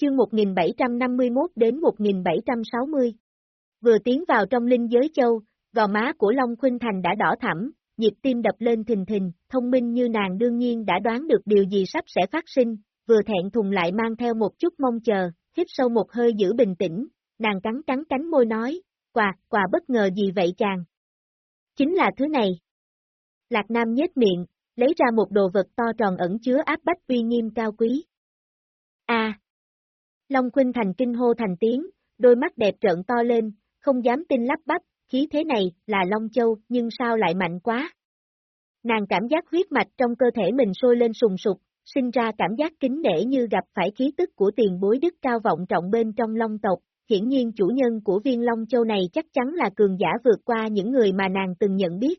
chương 1751 đến 1760. Vừa tiến vào trong linh giới châu, gò má của Long Khuynh Thành đã đỏ thẳm, nhịp tim đập lên thình thình, thông minh như nàng đương nhiên đã đoán được điều gì sắp sẽ phát sinh, vừa thẹn thùng lại mang theo một chút mong chờ, hít sâu một hơi giữ bình tĩnh, nàng cắn cắn cánh môi nói, quà, quà bất ngờ gì vậy chàng? Chính là thứ này. Lạc Nam nhếch miệng, lấy ra một đồ vật to tròn ẩn chứa áp bách uy nghiêm cao quý. A. Long Khuynh Thành kinh hô thành tiếng, đôi mắt đẹp trợn to lên, không dám tin lắp bắp, khí thế này là Long Châu nhưng sao lại mạnh quá. Nàng cảm giác huyết mạch trong cơ thể mình sôi lên sùng sục, sinh ra cảm giác kính nể như gặp phải khí tức của tiền bối đức cao vọng trọng bên trong Long tộc. Hiển nhiên chủ nhân của viên Long Châu này chắc chắn là cường giả vượt qua những người mà nàng từng nhận biết.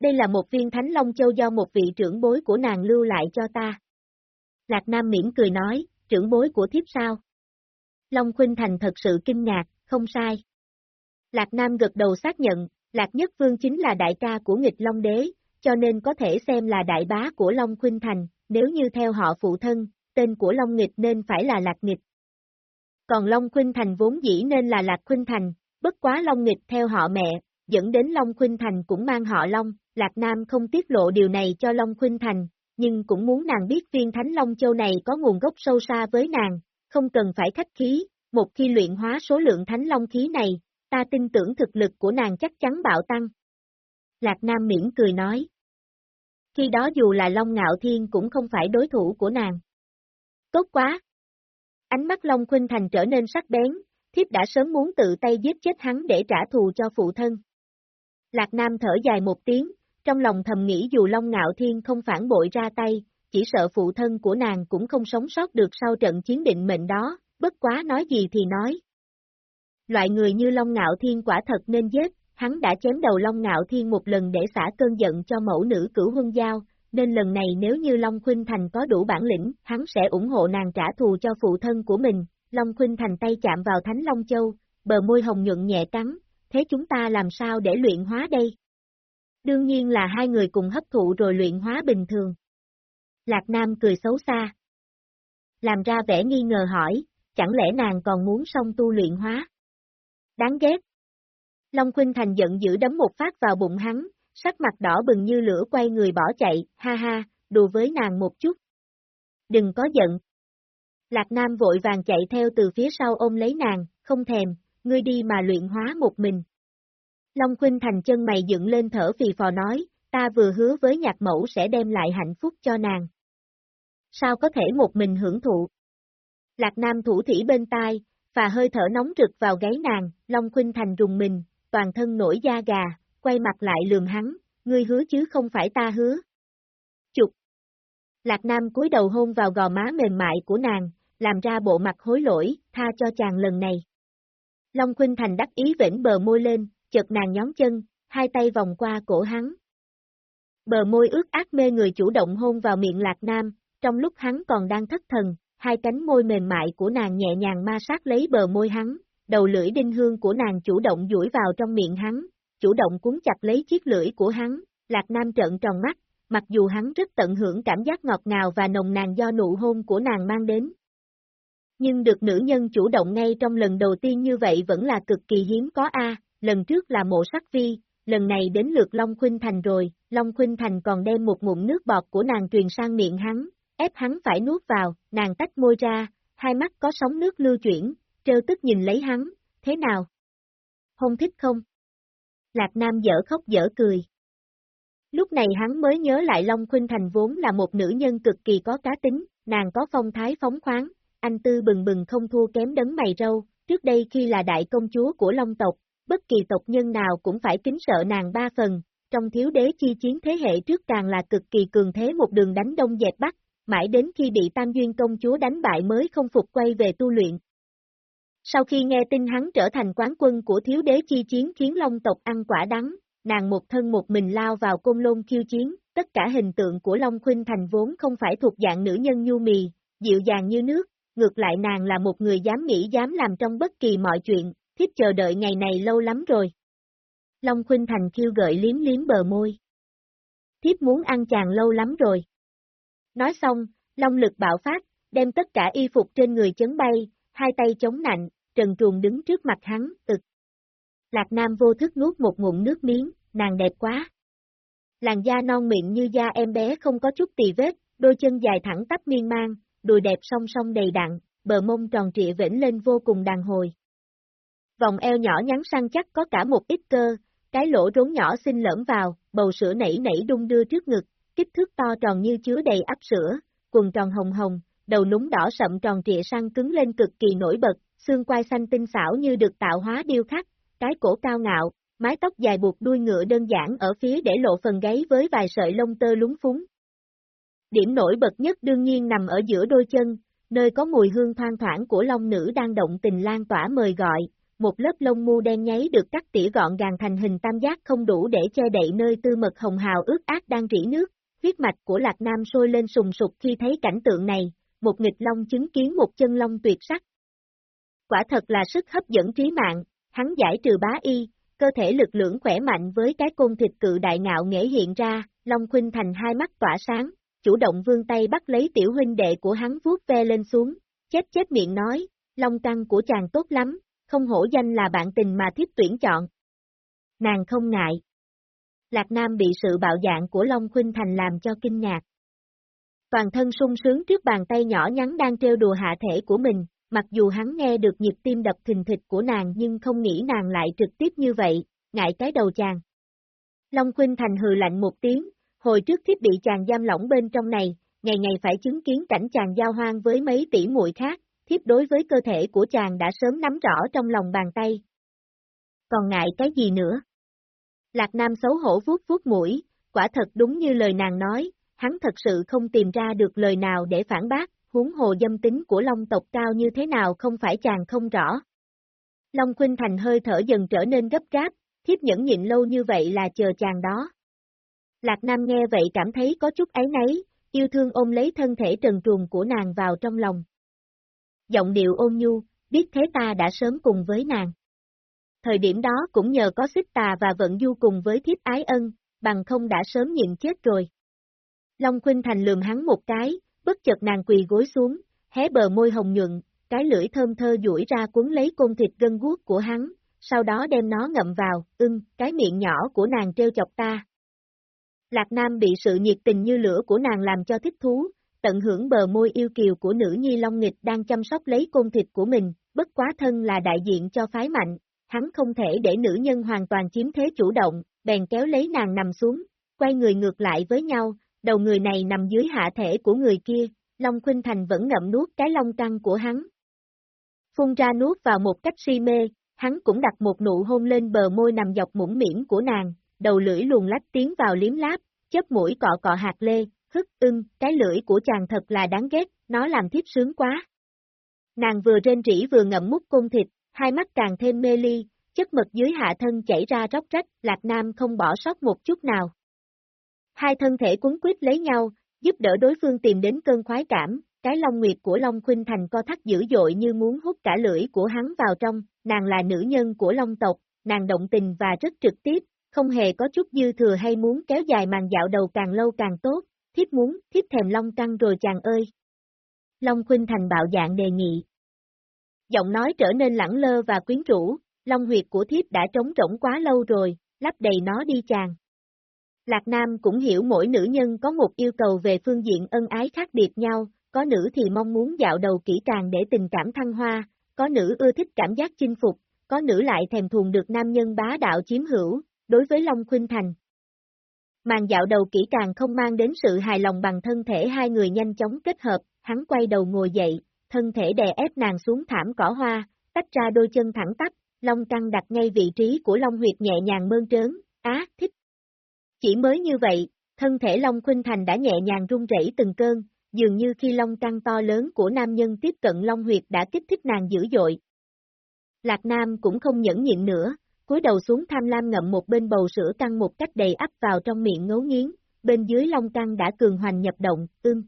Đây là một viên Thánh Long Châu do một vị trưởng bối của nàng lưu lại cho ta. Lạc Nam mỉm cười nói, trưởng bối của thiếp sao? Long Khuynh Thành thật sự kinh ngạc, không sai. Lạc Nam gật đầu xác nhận, Lạc Nhất Vương chính là đại ca của nghịch Long Đế, cho nên có thể xem là đại bá của Long Khuynh Thành, nếu như theo họ phụ thân, tên của Long Nghịch nên phải là Lạc Nghịch. Còn Long Khuynh Thành vốn dĩ nên là Lạc Khuynh Thành, bất quá Long Nghịch theo họ mẹ, dẫn đến Long Khuynh Thành cũng mang họ Long, Lạc Nam không tiết lộ điều này cho Long Khuynh Thành, nhưng cũng muốn nàng biết viên Thánh Long Châu này có nguồn gốc sâu xa với nàng, không cần phải khách khí, một khi luyện hóa số lượng Thánh Long khí này, ta tin tưởng thực lực của nàng chắc chắn bạo tăng. Lạc Nam miễn cười nói. Khi đó dù là Long Ngạo Thiên cũng không phải đối thủ của nàng. Tốt quá! Ánh mắt Long Khuynh Thành trở nên sắc bén, thiếp đã sớm muốn tự tay giết chết hắn để trả thù cho phụ thân. Lạc Nam thở dài một tiếng, trong lòng thầm nghĩ dù Long Ngạo Thiên không phản bội ra tay, chỉ sợ phụ thân của nàng cũng không sống sót được sau trận chiến định mệnh đó, bất quá nói gì thì nói. Loại người như Long Ngạo Thiên quả thật nên giết, hắn đã chém đầu Long Ngạo Thiên một lần để xả cơn giận cho mẫu nữ cửu huân giao, nên lần này nếu như Long Khuynh Thành có đủ bản lĩnh, hắn sẽ ủng hộ nàng trả thù cho phụ thân của mình. Long Khuynh Thành tay chạm vào Thánh Long Châu, bờ môi hồng nhuận nhẹ cắn, thế chúng ta làm sao để luyện hóa đây? Đương nhiên là hai người cùng hấp thụ rồi luyện hóa bình thường. Lạc Nam cười xấu xa. Làm ra vẻ nghi ngờ hỏi, chẳng lẽ nàng còn muốn xong tu luyện hóa? Đáng ghét. Long Khuynh Thành giận dữ đấm một phát vào bụng hắn, sắc mặt đỏ bừng như lửa quay người bỏ chạy, ha ha, đùa với nàng một chút. Đừng có giận. Lạc Nam vội vàng chạy theo từ phía sau ôm lấy nàng, không thèm, ngươi đi mà luyện hóa một mình. Long Khuynh Thành chân mày dựng lên thở phì phò nói, ta vừa hứa với nhạc mẫu sẽ đem lại hạnh phúc cho nàng. Sao có thể một mình hưởng thụ? Lạc Nam thủ thỉ bên tai, và hơi thở nóng rực vào gáy nàng, Long Khuynh Thành rùng mình, toàn thân nổi da gà, quay mặt lại lườm hắn, ngươi hứa chứ không phải ta hứa. Chục. Lạc Nam cúi đầu hôn vào gò má mềm mại của nàng, làm ra bộ mặt hối lỗi, tha cho chàng lần này. Long Khuynh Thành đắc ý vĩnh bờ môi lên, chợt nàng nhón chân, hai tay vòng qua cổ hắn. Bờ môi ướt át mê người chủ động hôn vào miệng Lạc Nam, trong lúc hắn còn đang thất thần, hai cánh môi mềm mại của nàng nhẹ nhàng ma sát lấy bờ môi hắn, đầu lưỡi đinh hương của nàng chủ động duỗi vào trong miệng hắn, chủ động cuốn chặt lấy chiếc lưỡi của hắn, Lạc Nam trợn tròn mắt, mặc dù hắn rất tận hưởng cảm giác ngọt ngào và nồng nàn do nụ hôn của nàng mang đến. Nhưng được nữ nhân chủ động ngay trong lần đầu tiên như vậy vẫn là cực kỳ hiếm có a lần trước là mộ sắc vi, lần này đến lượt Long Khuynh Thành rồi, Long Khuynh Thành còn đem một ngụm nước bọt của nàng truyền sang miệng hắn, ép hắn phải nuốt vào, nàng tách môi ra, hai mắt có sóng nước lưu chuyển, trêu tức nhìn lấy hắn, thế nào? Không thích không? Lạc Nam dở khóc dở cười. Lúc này hắn mới nhớ lại Long Khuynh Thành vốn là một nữ nhân cực kỳ có cá tính, nàng có phong thái phóng khoáng, anh tư bừng bừng không thua kém đấng mày râu, trước đây khi là đại công chúa của Long tộc, bất kỳ tộc nhân nào cũng phải kính sợ nàng ba phần, trong thiếu đế chi chiến thế hệ trước càng là cực kỳ cường thế một đường đánh đông dẹp bắc, mãi đến khi bị Tam Duyên công chúa đánh bại mới không phục quay về tu luyện. Sau khi nghe tin hắn trở thành quán quân của thiếu đế chi chiến khiến Long tộc ăn quả đắng, nàng một thân một mình lao vào côn lôn khiêu chiến, tất cả hình tượng của Long Khuynh Thành vốn không phải thuộc dạng nữ nhân nhu mì, dịu dàng như nước, ngược lại nàng là một người dám nghĩ dám làm trong bất kỳ mọi chuyện, kiếp chờ đợi ngày này lâu lắm rồi. Long Khuynh Thành kêu gợi liếm liếm bờ môi. Thiếp muốn ăn chàng lâu lắm rồi. Nói xong, long lực bạo phát, đem tất cả y phục trên người chấn bay, hai tay chống nạnh, trần truồng đứng trước mặt hắn, ực. Lạc Nam vô thức nuốt một ngụm nước miếng, nàng đẹp quá. Làn da non miệng như da em bé không có chút tì vết, đôi chân dài thẳng tắp miên man, đùi đẹp song song đầy đặn, bờ mông tròn trịa vĩnh lên vô cùng đàn hồi. Vòng eo nhỏ nhắn săn chắc có cả một ít cơ, cái lỗ rốn nhỏ xinh lởm vào, bầu sữa nảy nảy đung đưa trước ngực, kích thước to tròn như chứa đầy ắp sữa, quần tròn hồng hồng, đầu núng đỏ sậm tròn trịa săn cứng lên cực kỳ nổi bật, xương quai xanh tinh xảo như được tạo hóa điêu khắc, cái cổ cao ngạo, mái tóc dài buộc đuôi ngựa đơn giản ở phía để lộ phần gáy với vài sợi lông tơ lúng phúng. Điểm nổi bật nhất đương nhiên nằm ở giữa đôi chân, nơi có mùi hương thoang thoảng của long nữ đang động tình lan tỏa mời gọi, một lớp lông mu đen nháy được cắt tỉa gọn gàng thành hình tam giác không đủ để che đậy nơi tư mật hồng hào ướt át đang rỉ nước, huyết mạch của Lạc Nam sôi lên sùng sục khi thấy cảnh tượng này, một nghịch long chứng kiến một chân long tuyệt sắc. Quả thật là sức hấp dẫn trí mạng, hắn giải trừ bá y, cơ thể lực lượng khỏe mạnh với cái côn thịt cự đại ngạo nghệ hiện ra, Long Khuynh Thành hai mắt tỏa sáng, chủ động vươn tay bắt lấy tiểu huynh đệ của hắn vuốt ve lên xuống, chết chết miệng nói, Long căng của chàng tốt lắm, không hổ danh là bạn tình mà thiếp tuyển chọn. Nàng không ngại. Lạc Nam bị sự bạo dạng của Long Khuynh Thành làm cho kinh ngạc. Toàn thân sung sướng trước bàn tay nhỏ nhắn đang trêu đùa hạ thể của mình, mặc dù hắn nghe được nhịp tim đập thình thịch của nàng nhưng không nghĩ nàng lại trực tiếp như vậy, ngại cái đầu chàng. Long Khuynh Thành hừ lạnh một tiếng, hồi trước thiếp bị chàng giam lỏng bên trong này, ngày ngày phải chứng kiến cảnh chàng giao hoang với mấy tỷ muội khác, thiếp đối với cơ thể của chàng đã sớm nắm rõ trong lòng bàn tay. Còn ngại cái gì nữa? Lạc Nam xấu hổ vuốt vuốt mũi, quả thật đúng như lời nàng nói, hắn thật sự không tìm ra được lời nào để phản bác, huống hồ dâm tính của Long tộc cao như thế nào không phải chàng không rõ. Long Khuynh Thành hơi thở dần trở nên gấp gáp, thiếp nhẫn nhịn lâu như vậy là chờ chàng đó. Lạc Nam nghe vậy cảm thấy có chút ấy nấy, yêu thương ôm lấy thân thể trần truồng của nàng vào trong lòng. Giọng điệu ôn nhu, biết thế ta đã sớm cùng với nàng. Thời điểm đó cũng nhờ có xích tà và vận du cùng với thiếp ái ân, bằng không đã sớm nhịn chết rồi. Long Khuynh Thành lườm hắn một cái, bất chợt nàng quỳ gối xuống, hé bờ môi hồng nhuận, cái lưỡi thơm thơ duỗi ra cuốn lấy côn thịt gân guốc của hắn, sau đó đem nó ngậm vào, ưng, cái miệng nhỏ của nàng treo chọc ta. Lạc Nam bị sự nhiệt tình như lửa của nàng làm cho thích thú, tận hưởng bờ môi yêu kiều của nữ nhi Long Nghịch đang chăm sóc lấy côn thịt của mình, bất quá thân là đại diện cho phái mạnh, hắn không thể để nữ nhân hoàn toàn chiếm thế chủ động, bèn kéo lấy nàng nằm xuống, quay người ngược lại với nhau, đầu người này nằm dưới hạ thể của người kia, Long Khuynh Thành vẫn ngậm nuốt cái long căng của hắn. Phun ra nuốt vào một cách si mê, hắn cũng đặt một nụ hôn lên bờ môi nằm dọc mũm miệng của nàng, đầu lưỡi luồn lách tiến vào liếm láp, chớp mũi cọ cọ hạt lê, hức ưng, cái lưỡi của chàng thật là đáng ghét, nó làm thiếp sướng quá. Nàng vừa rên rỉ vừa ngậm mút côn thịt, hai mắt càng thêm mê ly, chất mật dưới hạ thân chảy ra róc rách, Lạc Nam không bỏ sót một chút nào. Hai thân thể cuốn quýt lấy nhau, giúp đỡ đối phương tìm đến cơn khoái cảm, cái long nguyệt của Long Khuynh Thành co thắt dữ dội như muốn hút cả lưỡi của hắn vào trong, nàng là nữ nhân của Long tộc, nàng động tình và rất trực tiếp, không hề có chút dư thừa hay muốn kéo dài màn dạo đầu càng lâu càng tốt, thiếp muốn, thiếp thèm Long căng rồi chàng ơi. Long Khuynh Thành bạo dạng đề nghị. Giọng nói trở nên lẳng lơ và quyến rũ, Long huyệt của thiếp đã trống rỗng quá lâu rồi, lắp đầy nó đi chàng. Lạc Nam cũng hiểu mỗi nữ nhân có một yêu cầu về phương diện ân ái khác biệt nhau, có nữ thì mong muốn dạo đầu kỹ càng để tình cảm thăng hoa, có nữ ưa thích cảm giác chinh phục, có nữ lại thèm thuồng được nam nhân bá đạo chiếm hữu, đối với Long Khuynh Thành. Màn dạo đầu kỹ càng không mang đến sự hài lòng bằng thân thể hai người nhanh chóng kết hợp, hắn quay đầu ngồi dậy, thân thể đè ép nàng xuống thảm cỏ hoa, tách ra đôi chân thẳng tắp, Long căng đặt ngay vị trí của Long huyệt nhẹ nhàng mơn trớn, á, thích. Chỉ mới như vậy, thân thể Long Khuynh Thành đã nhẹ nhàng rung rẩy từng cơn, dường như khi Long căng to lớn của nam nhân tiếp cận Long huyệt đã kích thích nàng dữ dội. Lạc Nam cũng không nhẫn nhịn nữa, cúi đầu xuống tham lam ngậm một bên bầu sữa căng một cách đầy ắp vào trong miệng ngấu nghiến, bên dưới long căng đã cường hoành nhập động, ưm.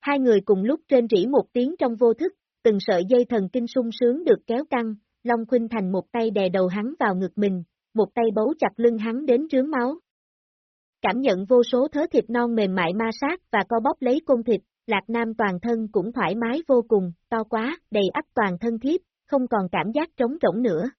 Hai người cùng lúc trên rỉ một tiếng trong vô thức, từng sợi dây thần kinh sung sướng được kéo căng, Long Khuynh Thành một tay đè đầu hắn vào ngực mình, một tay bấu chặt lưng hắn đến trướng máu. Cảm nhận vô số thớ thịt non mềm mại ma sát và co bóp lấy côn thịt, Lạc Nam toàn thân cũng thoải mái vô cùng, to quá, đầy ắp toàn thân thiếp, không còn cảm giác trống rỗng nữa.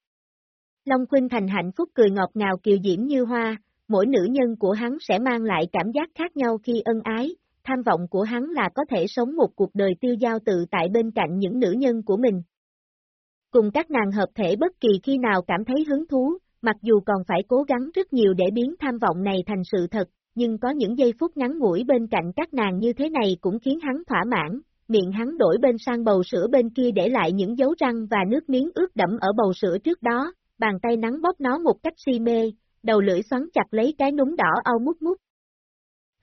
Long Khuynh Thành hạnh phúc cười ngọt ngào kiều diễm như hoa, mỗi nữ nhân của hắn sẽ mang lại cảm giác khác nhau khi ân ái, tham vọng của hắn là có thể sống một cuộc đời tiêu giao tự tại bên cạnh những nữ nhân của mình. Cùng các nàng hợp thể bất kỳ khi nào cảm thấy hứng thú, mặc dù còn phải cố gắng rất nhiều để biến tham vọng này thành sự thật, nhưng có những giây phút ngắn ngủi bên cạnh các nàng như thế này cũng khiến hắn thỏa mãn, miệng hắn đổi bên sang bầu sữa bên kia để lại những dấu răng và nước miếng ướt đẫm ở bầu sữa trước đó, bàn tay nắng bóp nó một cách si mê, đầu lưỡi xoắn chặt lấy cái núm đỏ au mút mút.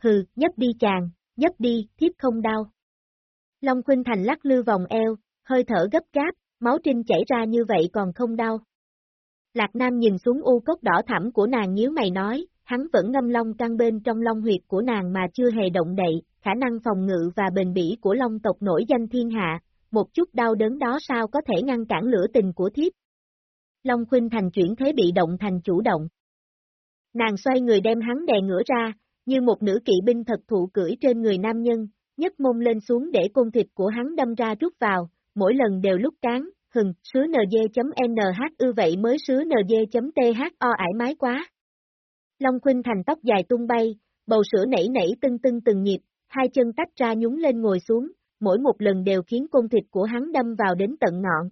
Hừ, nhấp đi chàng, nhấp đi, thiếp không đau. Long Khuynh Thành lắc lư vòng eo, hơi thở gấp gáp, máu trinh chảy ra như vậy còn không đau. Lạc Nam nhìn xuống u cốc đỏ thẳm của nàng nhíu mày nói, hắn vẫn ngâm long căng bên trong long huyệt của nàng mà chưa hề động đậy, khả năng phòng ngự và bền bỉ của long tộc nổi danh thiên hạ, một chút đau đớn đó sao có thể ngăn cản lửa tình của thiếp. Long Khuynh Thành chuyển thế bị động thành chủ động. Nàng xoay người đem hắn đè ngửa ra, như một nữ kỵ binh thật thụ cưỡi trên người nam nhân, nhấc mông lên xuống để côn thịt của hắn đâm ra rút vào, mỗi lần đều lúc cán, hừng, sứa nd.nhu vậy mới sứa nd.tho ải mái quá. Long Khuynh Thành tóc dài tung bay, bầu sữa nảy nảy tưng tưng từng nhịp, hai chân tách ra nhúng lên ngồi xuống, mỗi một lần đều khiến côn thịt của hắn đâm vào đến tận ngọn.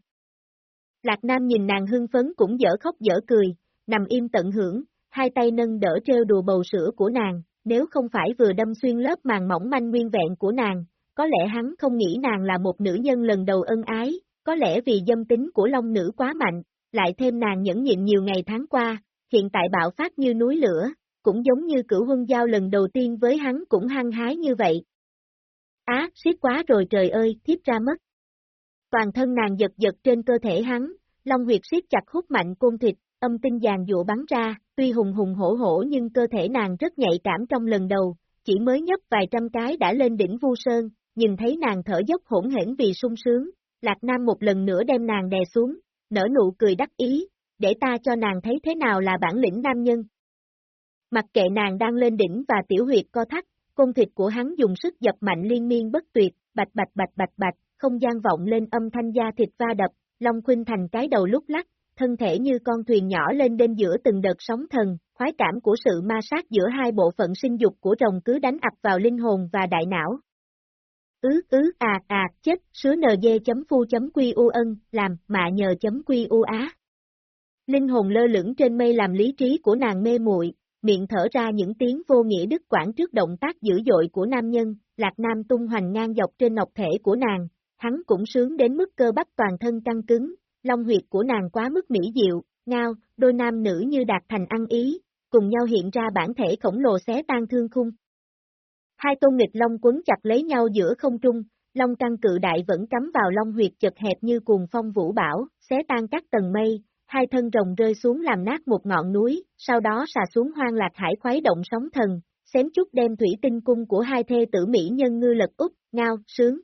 Lạc Nam nhìn nàng hưng phấn cũng dở khóc dở cười, nằm im tận hưởng, hai tay nâng đỡ treo đùa bầu sữa của nàng, nếu không phải vừa đâm xuyên lớp màng mỏng manh nguyên vẹn của nàng, có lẽ hắn không nghĩ nàng là một nữ nhân lần đầu ân ái, có lẽ vì dâm tính của long nữ quá mạnh, lại thêm nàng nhẫn nhịn nhiều ngày tháng qua, hiện tại bạo phát như núi lửa, cũng giống như cửu huân giao lần đầu tiên với hắn cũng hăng hái như vậy. Á, siết quá rồi trời ơi, thiếp ra mất. Toàn thân nàng giật giật trên cơ thể hắn, long huyệt siết chặt hút mạnh côn thịt, âm tinh giàn dụa bắn ra, tuy hùng hùng hổ hổ nhưng cơ thể nàng rất nhạy cảm trong lần đầu, chỉ mới nhấp vài trăm cái đã lên đỉnh vu sơn, nhìn thấy nàng thở dốc hỗn hển vì sung sướng, Lạc Nam một lần nữa đem nàng đè xuống, nở nụ cười đắc ý, để ta cho nàng thấy thế nào là bản lĩnh nam nhân. Mặc kệ nàng đang lên đỉnh và tiểu huyệt co thắt, cung thịt của hắn dùng sức dập mạnh liên miên bất tuyệt, bạch bạch bạch bạch bạch, không gian vọng lên âm thanh da thịt va đập, Long Khuynh thành cái đầu lúc lắc, thân thể như con thuyền nhỏ lên bên giữa từng đợt sóng thần, khoái cảm của sự ma sát giữa hai bộ phận sinh dục của rồng cứ đánh ập vào linh hồn và đại não. Ứ ứ à à chết, sứ nd chấm phu chấm quy u ân, làm, mạ nhờ chấm quy u á. Linh hồn lơ lửng trên mây làm lý trí của nàng mê muội, miệng thở ra những tiếng vô nghĩa đứt quảng trước động tác dữ dội của nam nhân, lạc nam tung hoành ngang dọc trên nọc thể của nàng, hắn cũng sướng đến mức cơ bắp toàn thân căng cứng, long huyệt của nàng quá mức mỹ diệu, ngao, đôi nam nữ như đạt thành ăn ý, cùng nhau hiện ra bản thể khổng lồ xé tan thương khung. Hai tôn nghịch long quấn chặt lấy nhau giữa không trung, long căng cự đại vẫn cắm vào long huyệt chật hẹp như cuồng phong vũ bão, xé tan các tầng mây, hai thân rồng rơi xuống làm nát một ngọn núi, sau đó xà xuống hoang lạc hải khoái động sóng thần, xém chút đem thủy tinh cung của hai thê tử Mỹ nhân ngư lật úp, ngao, sướng.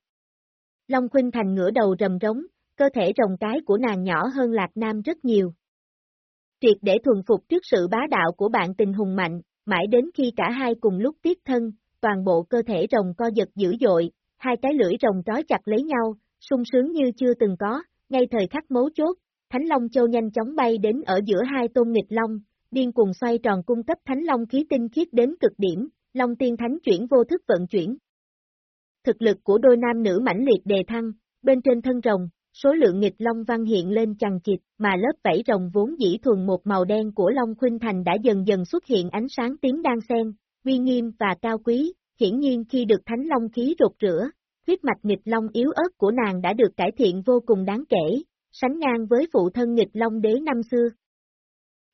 Long Khuynh Thành ngửa đầu rầm rống, cơ thể rồng cái của nàng nhỏ hơn Lạc Nam rất nhiều. Triệt để thuần phục trước sự bá đạo của bạn tình hùng mạnh, mãi đến khi cả hai cùng lúc tiết thân, toàn bộ cơ thể rồng co giật dữ dội, hai cái lưỡi rồng trói chặt lấy nhau, sung sướng như chưa từng có, ngay thời khắc mấu chốt, Thánh Long Châu nhanh chóng bay đến ở giữa hai tôn nghịch long, điên cùng xoay tròn cung cấp Thánh Long khí tinh khiết đến cực điểm, Long Tiên Thánh chuyển vô thức vận chuyển. Thực lực của đôi nam nữ mãnh liệt đề thăng, bên trên thân rồng, số lượng nghịch long văn hiện lên chằng chịt, mà lớp vảy rồng vốn dĩ thuần một màu đen của Long Khuynh Thành đã dần dần xuất hiện ánh sáng tím đan xen, uy nghiêm và cao quý, hiển nhiên khi được thánh long khí rụt rửa, huyết mạch nghịch long yếu ớt của nàng đã được cải thiện vô cùng đáng kể, sánh ngang với phụ thân nghịch long đế năm xưa.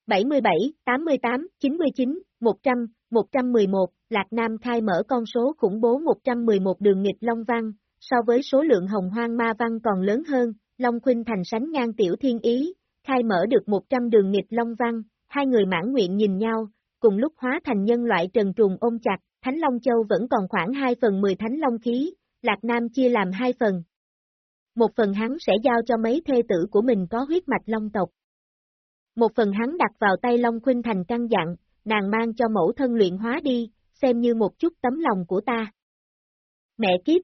77, 88, 99, 100, 111, Lạc Nam khai mở con số khủng bố 111 đường nghịch long văn, so với số lượng hồng hoang ma văn còn lớn hơn, Long Khuynh thành sánh ngang tiểu thiên ý, khai mở được 100 đường nghịch long văn, hai người mãn nguyện nhìn nhau, cùng lúc hóa thành nhân loại trần trùng ôm chặt, Thánh Long Châu vẫn còn khoảng 2 phần 10 Thánh Long khí, Lạc Nam chia làm hai phần. Một phần hắn sẽ giao cho mấy thê tử của mình có huyết mạch Long tộc. Một phần hắn đặt vào tay Long Khuynh Thành căn dặn, nàng mang cho mẫu thân luyện hóa đi, xem như một chút tấm lòng của ta. Mẹ kiếp,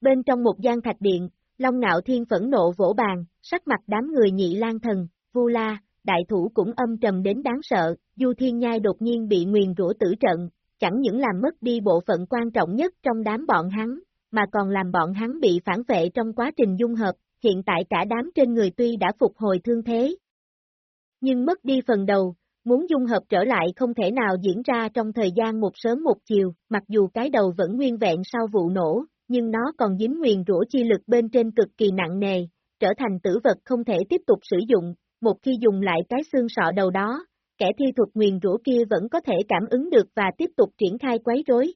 Bên trong một gian thạch điện, Long Ngạo Thiên phẫn nộ vỗ bàn, sắc mặt đám người nhị lan thần, vu la, đại thủ cũng âm trầm đến đáng sợ, Du Thiên Nhai đột nhiên bị nguyền rủa tử trận, chẳng những làm mất đi bộ phận quan trọng nhất trong đám bọn hắn, mà còn làm bọn hắn bị phản vệ trong quá trình dung hợp, hiện tại cả đám trên người tuy đã phục hồi thương thế. Nhưng mất đi phần đầu, muốn dung hợp trở lại không thể nào diễn ra trong thời gian một sớm một chiều, mặc dù cái đầu vẫn nguyên vẹn sau vụ nổ, nhưng nó còn dính nguyền rủa chi lực bên trên cực kỳ nặng nề, trở thành tử vật không thể tiếp tục sử dụng, một khi dùng lại cái xương sọ đầu đó, kẻ thi thuật nguyền rủa kia vẫn có thể cảm ứng được và tiếp tục triển khai quấy rối.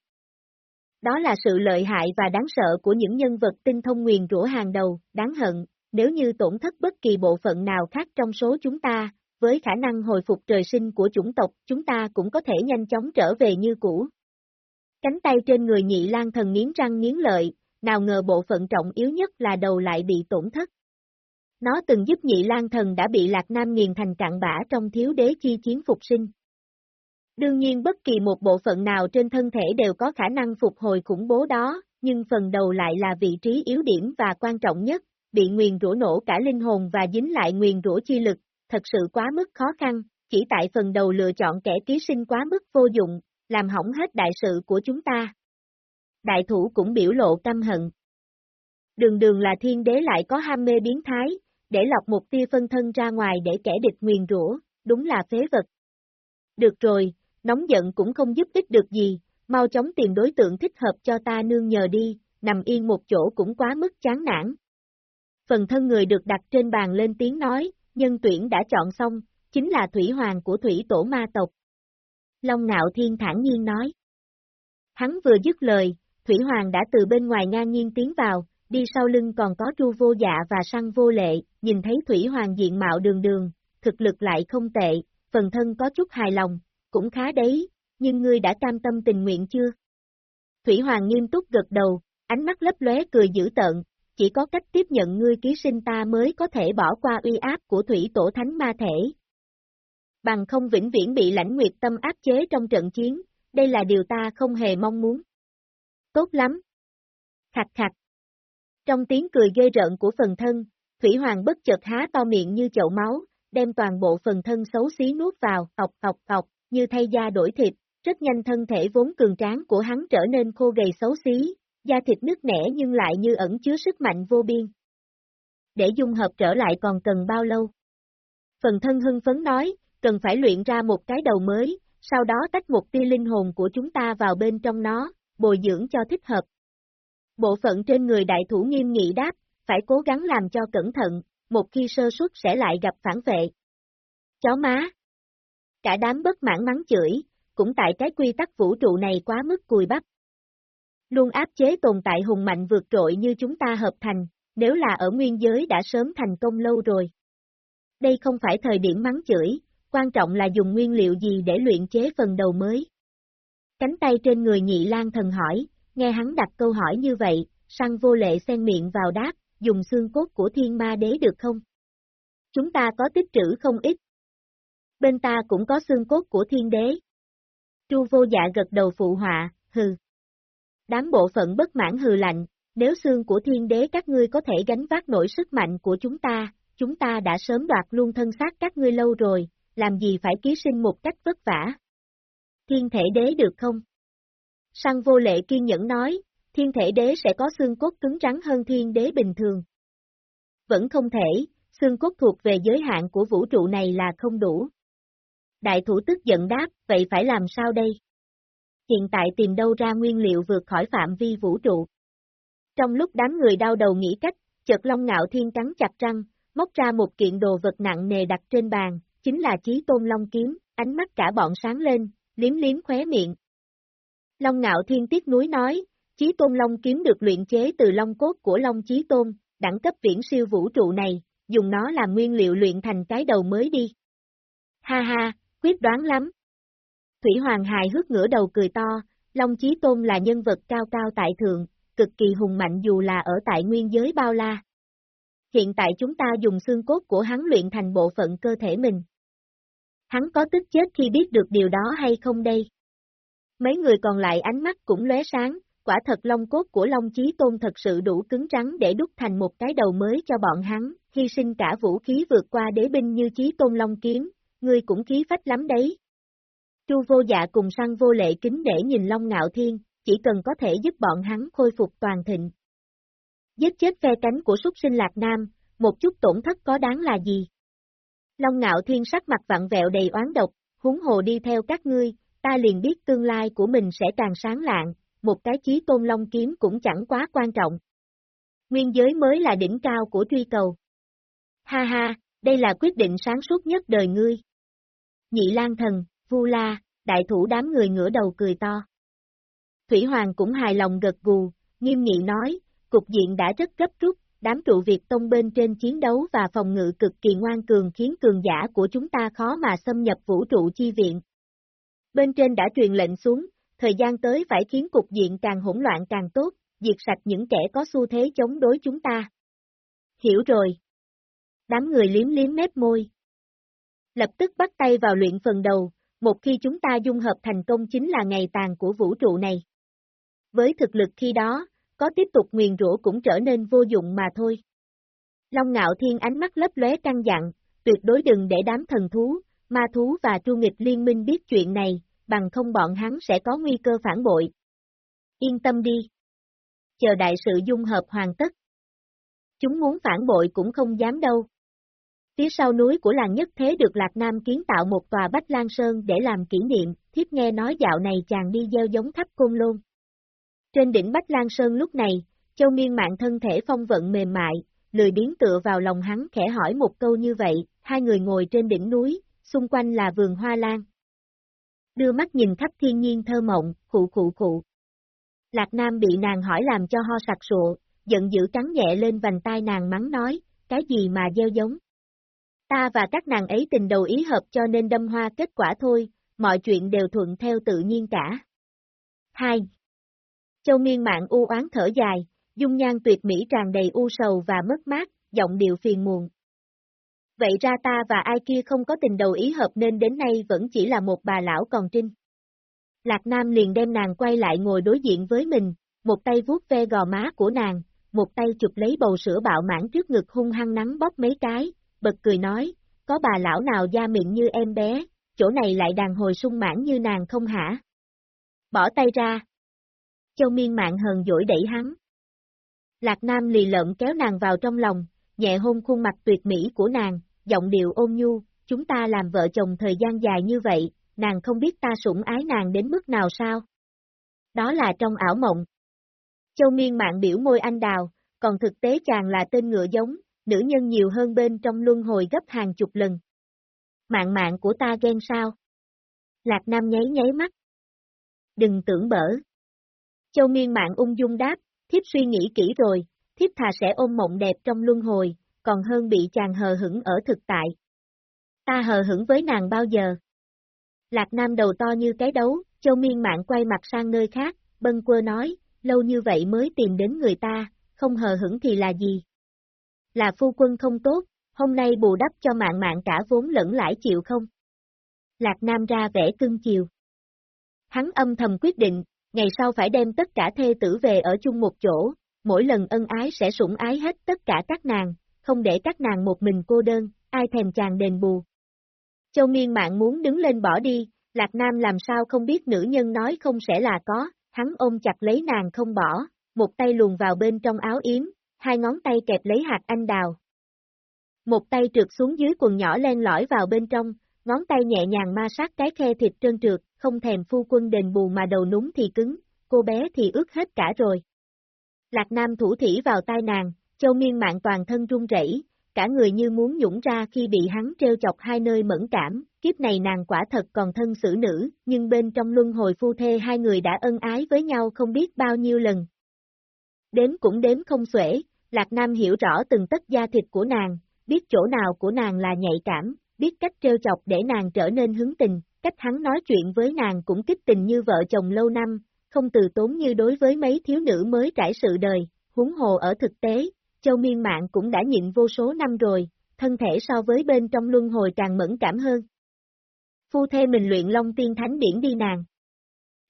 Đó là sự lợi hại và đáng sợ của những nhân vật tinh thông nguyền rủa hàng đầu, đáng hận, nếu như tổn thất bất kỳ bộ phận nào khác trong số chúng ta, với khả năng hồi phục trời sinh của chủng tộc, chúng ta cũng có thể nhanh chóng trở về như cũ. Cánh tay trên người nhị lan thần nghiến răng nghiến lợi, nào ngờ bộ phận trọng yếu nhất là đầu lại bị tổn thất. Nó từng giúp nhị lan thần đã bị Lạc Nam nghiền thành cạn bã trong thiếu đế chi chiến phục sinh. Đương nhiên bất kỳ một bộ phận nào trên thân thể đều có khả năng phục hồi khủng bố đó, nhưng phần đầu lại là vị trí yếu điểm và quan trọng nhất, bị nguyền rủa nổ cả linh hồn và dính lại nguyền rủa chi lực, thật sự quá mức khó khăn, chỉ tại phần đầu lựa chọn kẻ ký sinh quá mức vô dụng, làm hỏng hết đại sự của chúng ta. Đại thủ cũng biểu lộ căm hận. Đường đường là thiên đế lại có ham mê biến thái, để lọc một tia phân thân ra ngoài để kẻ địch nguyền rủa, đúng là phế vật. Được rồi, nóng giận cũng không giúp ích được gì, mau chóng tìm đối tượng thích hợp cho ta nương nhờ đi, nằm yên một chỗ cũng quá mức chán nản. Phần thân người được đặt trên bàn lên tiếng nói, nhân tuyển đã chọn xong, chính là Thủy Hoàng của Thủy Tổ Ma Tộc. Long Ngạo Thiên thản nhiên nói. Hắn vừa dứt lời, Thủy Hoàng đã từ bên ngoài ngang nhiên tiến vào, đi sau lưng còn có tru vô dạ và săn vô lệ, nhìn thấy Thủy Hoàng diện mạo đường đường, thực lực lại không tệ, phần thân có chút hài lòng, cũng khá đấy, nhưng ngươi đã cam tâm tình nguyện chưa? Thủy Hoàng nghiêm túc gật đầu, ánh mắt lấp lóe cười dữ tợn, chỉ có cách tiếp nhận ngươi ký sinh ta mới có thể bỏ qua uy áp của thủy tổ thánh ma thể. Bằng không vĩnh viễn bị lãnh nguyệt tâm áp chế trong trận chiến, đây là điều ta không hề mong muốn. Tốt lắm. Khạch khạch. Trong tiếng cười ghê rợn của phần thân, Thủy Hoàng bất chợt há to miệng như chậu máu, đem toàn bộ phần thân xấu xí nuốt vào, ọc ọc ọc, như thay da đổi thịt, rất nhanh thân thể vốn cường tráng của hắn trở nên khô gầy xấu xí, da thịt nứt nẻ nhưng lại như ẩn chứa sức mạnh vô biên. Để dung hợp trở lại còn cần bao lâu? Phần thân hưng phấn nói, cần phải luyện ra một cái đầu mới, sau đó tách một tia linh hồn của chúng ta vào bên trong nó, bồi dưỡng cho thích hợp. Bộ phận trên người đại thủ nghiêm nghị đáp, phải cố gắng làm cho cẩn thận, một khi sơ suất sẽ lại gặp phản vệ. Chó má! Cả đám bất mãn mắng chửi, cũng tại cái quy tắc vũ trụ này quá mức cùi bắp luôn áp chế tồn tại hùng mạnh vượt trội như chúng ta hợp thành, nếu là ở nguyên giới đã sớm thành công lâu rồi. Đây không phải thời điểm mắng chửi, quan trọng là dùng nguyên liệu gì để luyện chế phần đầu mới. Cánh tay trên người nhị lan thần hỏi, nghe hắn đặt câu hỏi như vậy, săn vô lệ xen miệng vào đáp, dùng xương cốt của thiên ma đế được không? Chúng ta có tích trữ không ít. Bên ta cũng có xương cốt của thiên đế. Chu vô dạ gật đầu phụ họa, hừ. Đám bộ phận bất mãn hừ lạnh, nếu xương của thiên đế các ngươi có thể gánh vác nổi sức mạnh của chúng ta, chúng ta đã sớm đoạt luôn thân xác các ngươi lâu rồi, làm gì phải ký sinh một cách vất vả. Thiên thể đế được không? Sang vô lệ kiên nhẫn nói, thiên thể đế sẽ có xương cốt cứng rắn hơn thiên đế bình thường. Vẫn không thể, xương cốt thuộc về giới hạn của vũ trụ này là không đủ. Đại thủ tức giận đáp, vậy phải làm sao đây? Hiện tại tìm đâu ra nguyên liệu vượt khỏi phạm vi vũ trụ. Trong lúc đám người đau đầu nghĩ cách, chợt Long Ngạo Thiên cắn chặt răng, móc ra một kiện đồ vật nặng nề đặt trên bàn, chính là chí tôn Long Kiếm, ánh mắt cả bọn sáng lên, liếm liếm khóe miệng. Long Ngạo Thiên tiếc núi nói, chí tôn Long Kiếm được luyện chế từ Long Cốt của Long Chí Tôn, đẳng cấp viễn siêu vũ trụ này, dùng nó làm nguyên liệu luyện thành cái đầu mới đi. Ha ha, quyết đoán lắm, Thủy Hoàng hài hước ngửa đầu cười to, Long Chí Tôn là nhân vật cao cao tại thượng, cực kỳ hùng mạnh dù là ở tại nguyên giới bao la. Hiện tại chúng ta dùng xương cốt của hắn luyện thành bộ phận cơ thể mình. Hắn có tức chết khi biết được điều đó hay không đây? Mấy người còn lại ánh mắt cũng lóe sáng, quả thật long cốt của Long Chí Tôn thật sự đủ cứng rắn để đúc thành một cái đầu mới cho bọn hắn, hy sinh cả vũ khí vượt qua đế binh như Chí Tôn Long Kiếm, ngươi cũng khí phách lắm đấy. Chu vô dạ cùng săn vô lệ kính để nhìn Long Ngạo Thiên, chỉ cần có thể giúp bọn hắn khôi phục toàn thịnh. Giết chết ve cánh của súc sinh Lạc Nam, một chút tổn thất có đáng là gì? Long Ngạo Thiên sắc mặt vặn vẹo đầy oán độc, huống hồ đi theo các ngươi, ta liền biết tương lai của mình sẽ càng sáng lạng, một cái chí tôn long kiếm cũng chẳng quá quan trọng. Nguyên giới mới là đỉnh cao của truy cầu. Ha ha, đây là quyết định sáng suốt nhất đời ngươi. Nhị Lan Thần, Vu La, đại thủ đám người ngửa đầu cười to. Thủy Hoàng cũng hài lòng gật gù, nghiêm nghị nói, cục diện đã rất gấp rút, đám trụ Việt Tông bên trên chiến đấu và phòng ngự cực kỳ ngoan cường khiến cường giả của chúng ta khó mà xâm nhập vũ trụ chi viện. Bên trên đã truyền lệnh xuống, thời gian tới phải khiến cục diện càng hỗn loạn càng tốt, diệt sạch những kẻ có xu thế chống đối chúng ta. Hiểu rồi. Đám người liếm liếm mép môi. Lập tức bắt tay vào luyện phần đầu, một khi chúng ta dung hợp thành công chính là ngày tàn của vũ trụ này. Với thực lực khi đó, có tiếp tục nguyền rủa cũng trở nên vô dụng mà thôi. Long ngạo thiên ánh mắt lấp lóe căng dặn, tuyệt đối đừng để đám thần thú, ma thú và tru nghịch liên minh biết chuyện này, bằng không bọn hắn sẽ có nguy cơ phản bội. Yên tâm đi. Chờ đại sự dung hợp hoàn tất. Chúng muốn phản bội cũng không dám đâu. Phía sau núi của làng nhất thế được Lạc Nam kiến tạo một tòa Bách Lan Sơn để làm kỷ niệm, thiếp nghe nói dạo này chàng đi gieo giống thấp côn lôn. Trên đỉnh Bách Lan Sơn lúc này, Châu Miên mạng thân thể phong vận mềm mại, lười biến tựa vào lòng hắn khẽ hỏi một câu như vậy, hai người ngồi trên đỉnh núi, xung quanh là vườn hoa lan. Đưa mắt nhìn khắp thiên nhiên thơ mộng, khụ khụ khụ. Lạc Nam bị nàng hỏi làm cho ho sặc sụa, giận dữ cắn nhẹ lên vành tai nàng mắng nói, cái gì mà gieo giống. Ta và các nàng ấy tình đầu ý hợp cho nên đâm hoa kết quả thôi, mọi chuyện đều thuận theo tự nhiên cả. 2. Châu miên mạng u oán thở dài, dung nhan tuyệt mỹ tràn đầy u sầu và mất mát, giọng điệu phiền muộn. Vậy ra ta và ai kia không có tình đầu ý hợp nên đến nay vẫn chỉ là một bà lão còn trinh. Lạc Nam liền đem nàng quay lại ngồi đối diện với mình, một tay vuốt ve gò má của nàng, một tay chụp lấy bầu sữa bạo mãn trước ngực hung hăng nắng bóp mấy cái, bật cười nói, có bà lão nào da miệng như em bé, chỗ này lại đàn hồi sung mãn như nàng không hả? Bỏ tay ra. Châu miên mạng hờn dỗi đẩy hắn. Lạc Nam lì lợm kéo nàng vào trong lòng, nhẹ hôn khuôn mặt tuyệt mỹ của nàng, giọng điệu ôn nhu, chúng ta làm vợ chồng thời gian dài như vậy, nàng không biết ta sủng ái nàng đến mức nào sao? Đó là trong ảo mộng. Châu miên mạng biểu môi anh đào, còn thực tế chàng là tên ngựa giống, nữ nhân nhiều hơn bên trong luân hồi gấp hàng chục lần. Mạng mạng của ta ghen sao? Lạc Nam nháy nháy mắt. Đừng tưởng bở. Châu miên mạng ung dung đáp, thiếp suy nghĩ kỹ rồi, thiếp thà sẽ ôm mộng đẹp trong luân hồi, còn hơn bị chàng hờ hững ở thực tại. Ta hờ hững với nàng bao giờ? Lạc Nam đầu to như cái đấu, châu miên mạng quay mặt sang nơi khác, bân quơ nói, lâu như vậy mới tìm đến người ta, không hờ hững thì là gì? Là phu quân không tốt, hôm nay bù đắp cho mạng mạng cả vốn lẫn lãi chịu không? Lạc Nam ra vẻ cưng chiều. Hắn âm thầm quyết định, ngày sau phải đem tất cả thê tử về ở chung một chỗ, mỗi lần ân ái sẽ sủng ái hết tất cả các nàng, không để các nàng một mình cô đơn, ai thèm chàng đền bù. Châu miên mạng muốn đứng lên bỏ đi, Lạc Nam làm sao không biết nữ nhân nói không sẽ là có, hắn ôm chặt lấy nàng không bỏ, một tay luồn vào bên trong áo yếm, hai ngón tay kẹp lấy hạt anh đào. Một tay trượt xuống dưới quần nhỏ len lỏi vào bên trong, ngón tay nhẹ nhàng ma sát cái khe thịt trơn trượt, không thèm phu quân đền bù mà đầu núng thì cứng, cô bé thì ướt hết cả rồi. Lạc Nam thủ thỉ vào tai nàng, châu miên mạng toàn thân run rẩy, cả người như muốn nhũng ra khi bị hắn treo chọc hai nơi mẫn cảm, kiếp này nàng quả thật còn thân xử nữ, nhưng bên trong luân hồi phu thê hai người đã ân ái với nhau không biết bao nhiêu lần. Đếm cũng đếm không xuể, Lạc Nam hiểu rõ từng tất da thịt của nàng, biết chỗ nào của nàng là nhạy cảm, biết cách treo chọc để nàng trở nên hứng tình, cách hắn nói chuyện với nàng cũng kích tình như vợ chồng lâu năm, không từ tốn như đối với mấy thiếu nữ mới trải sự đời, huống hồ ở thực tế, châu miên mạng cũng đã nhịn vô số năm rồi, thân thể so với bên trong luân hồi càng mẫn cảm hơn. Phu thê mình luyện long tiên thánh điển đi nàng.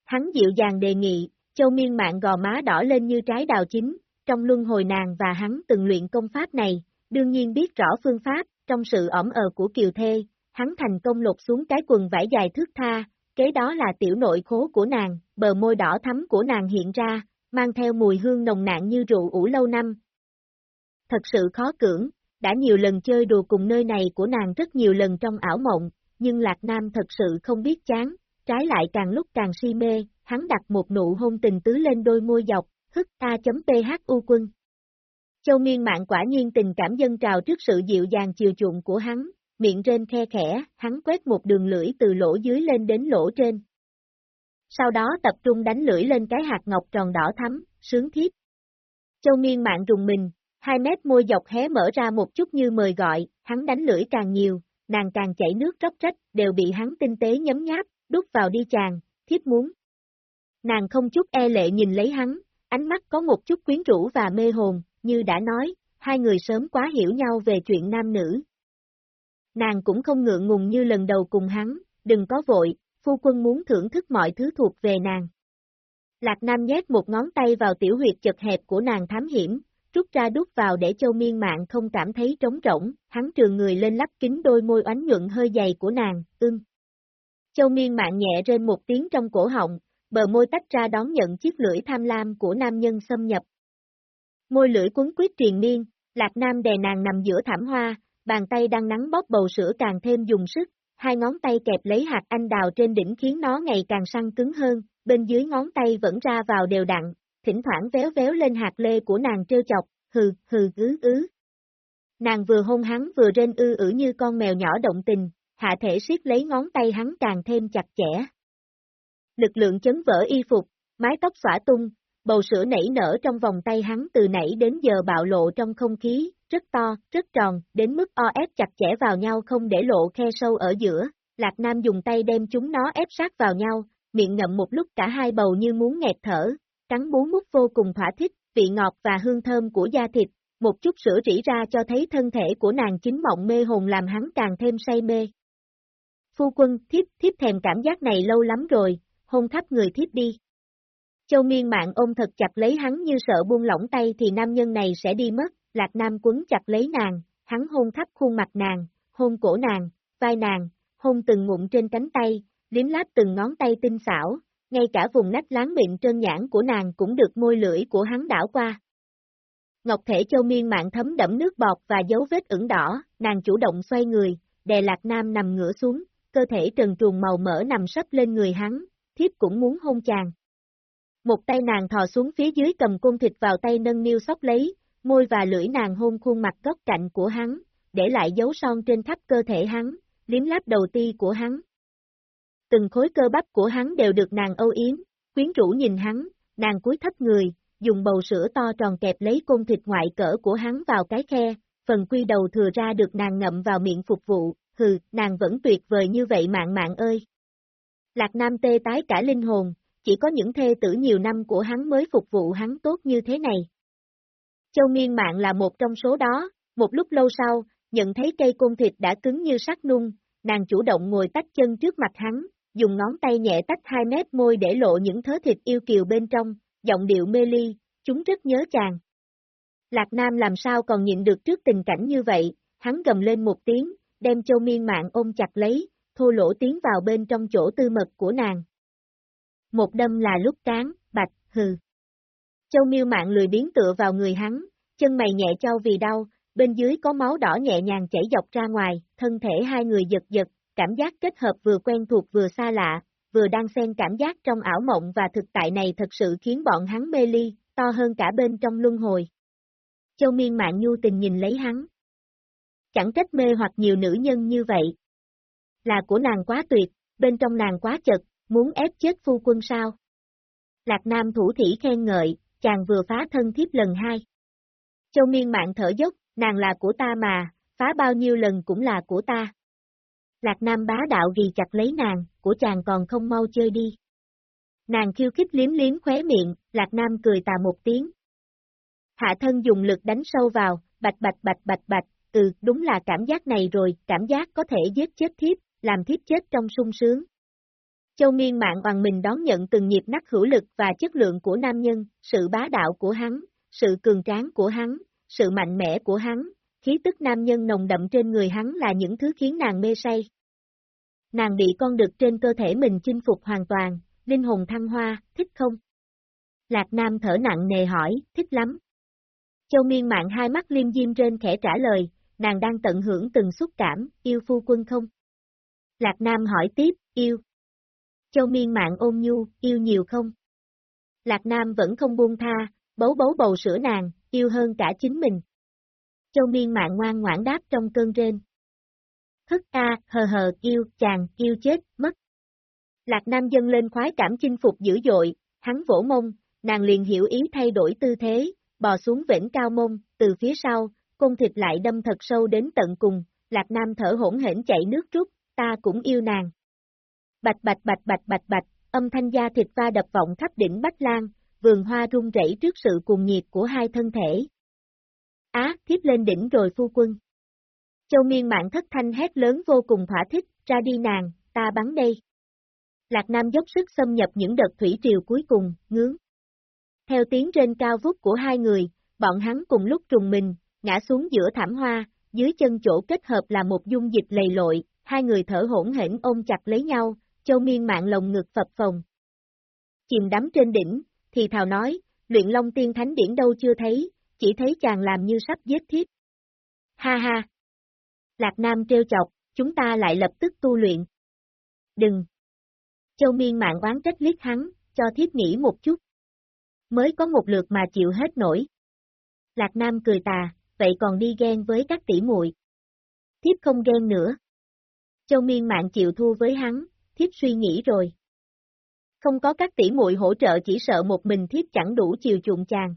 Hắn dịu dàng đề nghị, Châu miên mạng gò má đỏ lên như trái đào chín, trong luân hồi nàng và hắn từng luyện công pháp này, đương nhiên biết rõ phương pháp, trong sự ẩm ờ của kiều thê, hắn thành công lột xuống cái quần vải dài thước tha, kế đó là tiểu nội khố của nàng, bờ môi đỏ thắm của nàng hiện ra, mang theo mùi hương nồng nàn như rượu ủ lâu năm. Thật sự khó cưỡng, đã nhiều lần chơi đùa cùng nơi này của nàng rất nhiều lần trong ảo mộng, nhưng Lạc Nam thật sự không biết chán, trái lại càng lúc càng si mê, hắn đặt một nụ hôn tình tứ lên đôi môi dọc, hức a.phu quân. Châu miên mạng quả nhiên tình cảm dân trào trước sự dịu dàng chiều chuộng của hắn, miệng trên khe khẽ, hắn quét một đường lưỡi từ lỗ dưới lên đến lỗ trên. Sau đó tập trung đánh lưỡi lên cái hạt ngọc tròn đỏ thắm, sướng thiếp. Châu miên mạng rùng mình, hai mét môi dọc hé mở ra một chút như mời gọi, hắn đánh lưỡi càng nhiều, nàng càng chảy nước róc rách, đều bị hắn tinh tế nhấm nháp, đút vào đi chàng, thiếp muốn. Nàng không chút e lệ nhìn lấy hắn, ánh mắt có một chút quyến rũ và mê hồn, như đã nói, hai người sớm quá hiểu nhau về chuyện nam nữ. Nàng cũng không ngượng ngùng như lần đầu cùng hắn, đừng có vội, phu quân muốn thưởng thức mọi thứ thuộc về nàng. Lạc Nam nhét một ngón tay vào tiểu huyệt chật hẹp của nàng thám hiểm, rút ra đút vào để châu miên mạng không cảm thấy trống rỗng, hắn trường người lên lắp kính đôi môi oánh nhuận hơi dày của nàng, ưng. Châu miên mạng nhẹ trên một tiếng trong cổ họng, bờ môi tách ra đón nhận chiếc lưỡi tham lam của nam nhân xâm nhập. Môi lưỡi cuốn quyết truyền miên, lạc nam đè nàng nằm giữa thảm hoa, bàn tay đang nắng bóp bầu sữa càng thêm dùng sức, hai ngón tay kẹp lấy hạt anh đào trên đỉnh khiến nó ngày càng săn cứng hơn, bên dưới ngón tay vẫn ra vào đều đặn, thỉnh thoảng véo véo lên hạt lê của nàng trêu chọc, hừ, hừ, ứ ứ. Nàng vừa hôn hắn vừa rên ư ử như con mèo nhỏ động tình, hạ thể siết lấy ngón tay hắn càng thêm chặt chẽ. Lực lượng chấn vỡ y phục, mái tóc xõa tung, bầu sữa nảy nở trong vòng tay hắn từ nãy đến giờ bạo lộ trong không khí, rất to, rất tròn, đến mức o ép chặt chẽ vào nhau không để lộ khe sâu ở giữa. Lạc Nam dùng tay đem chúng nó ép sát vào nhau, miệng ngậm một lúc cả hai bầu như muốn nghẹt thở, cắn bú mút vô cùng thỏa thích, vị ngọt và hương thơm của da thịt, một chút sữa rỉ ra cho thấy thân thể của nàng chính mộng mê hồn làm hắn càng thêm say mê. Phu quân, thiếp, thiếp thèm cảm giác này lâu lắm rồi, hôn thắp người thiếp đi. Châu miên mạng ôm thật chặt lấy hắn như sợ buông lỏng tay thì nam nhân này sẽ đi mất, lạc nam quấn chặt lấy nàng, hắn hôn thắp khuôn mặt nàng, hôn cổ nàng, vai nàng, hôn từng ngụm trên cánh tay, liếm láp từng ngón tay tinh xảo, ngay cả vùng nách láng mịn trơn nhãn của nàng cũng được môi lưỡi của hắn đảo qua. Ngọc thể châu miên mạng thấm đẫm nước bọt và dấu vết ửng đỏ, nàng chủ động xoay người, đè lạc nam nằm ngửa xuống, cơ thể trần truồng màu mỡ nằm sấp lên người hắn, thiếp cũng muốn hôn chàng. Một tay nàng thò xuống phía dưới cầm cung thịt vào tay nâng niu sóc lấy, môi và lưỡi nàng hôn khuôn mặt góc cạnh của hắn, để lại dấu son trên khắp cơ thể hắn, liếm láp đầu ti của hắn. Từng khối cơ bắp của hắn đều được nàng âu yếm, quyến rũ nhìn hắn, nàng cúi thấp người, dùng bầu sữa to tròn kẹp lấy côn thịt ngoại cỡ của hắn vào cái khe, phần quy đầu thừa ra được nàng ngậm vào miệng phục vụ, hừ, nàng vẫn tuyệt vời như vậy mạng mạng ơi. Lạc Nam tê tái cả linh hồn, chỉ có những thê tử nhiều năm của hắn mới phục vụ hắn tốt như thế này. Châu Miên Mạng là một trong số đó, một lúc lâu sau, nhận thấy cây côn thịt đã cứng như sắt nung, nàng chủ động ngồi tách chân trước mặt hắn, dùng ngón tay nhẹ tách hai mét môi để lộ những thớ thịt yêu kiều bên trong, giọng điệu mê ly, chúng rất nhớ chàng. Lạc Nam làm sao còn nhịn được trước tình cảnh như vậy, hắn gầm lên một tiếng, đem châu miên mạng ôm chặt lấy, thô lỗ tiến vào bên trong chỗ tư mật của nàng. Một đâm là lúc cán, bạch, hừ. Châu miêu mạng lười biến tựa vào người hắn, chân mày nhẹ trao vì đau, bên dưới có máu đỏ nhẹ nhàng chảy dọc ra ngoài, thân thể hai người giật giật, cảm giác kết hợp vừa quen thuộc vừa xa lạ, vừa đang xen cảm giác trong ảo mộng và thực tại này thật sự khiến bọn hắn mê ly, to hơn cả bên trong luân hồi. Châu miên mạng nhu tình nhìn lấy hắn. Chẳng trách mê hoặc nhiều nữ nhân như vậy. Là của nàng quá tuyệt, bên trong nàng quá chật, muốn ép chết phu quân sao? Lạc Nam thủ thỉ khen ngợi, chàng vừa phá thân thiếp lần hai. Châu miên mạng thở dốc, nàng là của ta mà, phá bao nhiêu lần cũng là của ta. Lạc Nam bá đạo ghi chặt lấy nàng, của chàng còn không mau chơi đi. Nàng khiêu khích liếm liếm khóe miệng, Lạc Nam cười tà một tiếng. Hạ thân dùng lực đánh sâu vào, bạch bạch bạch bạch bạch, ừ, đúng là cảm giác này rồi, cảm giác có thể giết chết thiếp, làm thiếp chết trong sung sướng. Châu Miên mạng bằng mình đón nhận từng nhịp nắc hữu lực và chất lượng của nam nhân, sự bá đạo của hắn, sự cường tráng của hắn, sự mạnh mẽ của hắn, khí tức nam nhân nồng đậm trên người hắn là những thứ khiến nàng mê say. Nàng bị con đực trên cơ thể mình chinh phục hoàn toàn, linh hồn thăng hoa, thích không? Lạc Nam thở nặng nề hỏi, thích lắm. Châu miên mạng hai mắt liêm diêm trên khẽ trả lời, nàng đang tận hưởng từng xúc cảm, yêu phu quân không? Lạc Nam hỏi tiếp, yêu. Châu miên mạng ôm nhu, yêu nhiều không? Lạc Nam vẫn không buông tha, bấu bấu bầu sữa nàng, yêu hơn cả chính mình. Châu miên mạng ngoan ngoãn đáp trong cơn rên. Hất a, hờ hờ, yêu, chàng, yêu chết, mất. Lạc Nam dâng lên khoái cảm chinh phục dữ dội, hắn vỗ mông, nàng liền hiểu ý thay đổi tư thế, bò xuống vĩnh cao mông, từ phía sau, cung thịt lại đâm thật sâu đến tận cùng, Lạc Nam thở hỗn hển chạy nước rút, ta cũng yêu nàng. Bạch bạch bạch bạch bạch bạch, âm thanh da thịt va đập vọng khắp đỉnh Bách Lan, vườn hoa rung rẩy trước sự cuồng nhiệt của hai thân thể. Á, thiếp lên đỉnh rồi phu quân. Châu miên mạng thất thanh hét lớn vô cùng thỏa thích, ra đi nàng, ta bắn đây. Lạc Nam dốc sức xâm nhập những đợt thủy triều cuối cùng, ngướng. Theo tiếng trên cao vút của hai người, bọn hắn cùng lúc trùng mình, ngã xuống giữa thảm hoa, dưới chân chỗ kết hợp là một dung dịch lầy lội, hai người thở hỗn hển ôm chặt lấy nhau, châu miên mạng lồng ngực phập phồng. Chìm đắm trên đỉnh, thì thào nói, luyện long tiên thánh điển đâu chưa thấy, chỉ thấy chàng làm như sắp giết thiếp. Ha ha! Lạc Nam trêu chọc, chúng ta lại lập tức tu luyện. Đừng! Châu miên mạng oán trách liếc hắn, cho thiếp nghĩ một chút. Mới có một lượt mà chịu hết nổi. Lạc Nam cười tà, vậy còn đi ghen với các tỷ muội. Thiếp không ghen nữa. Châu miên mạng chịu thua với hắn, thiếp suy nghĩ rồi. Không có các tỷ muội hỗ trợ chỉ sợ một mình thiếp chẳng đủ chiều chuộng chàng.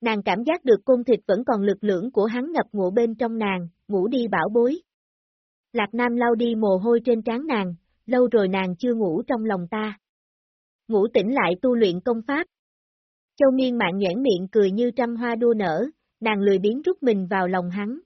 Nàng cảm giác được côn thịt vẫn còn lực lượng của hắn ngập ngụa bên trong nàng, ngủ đi bảo bối. Lạc Nam lau đi mồ hôi trên trán nàng, lâu rồi nàng chưa ngủ trong lòng ta. Ngủ tỉnh lại tu luyện công pháp. Châu miên mạng nhãn miệng cười như trăm hoa đua nở, nàng lười biến rút mình vào lòng hắn.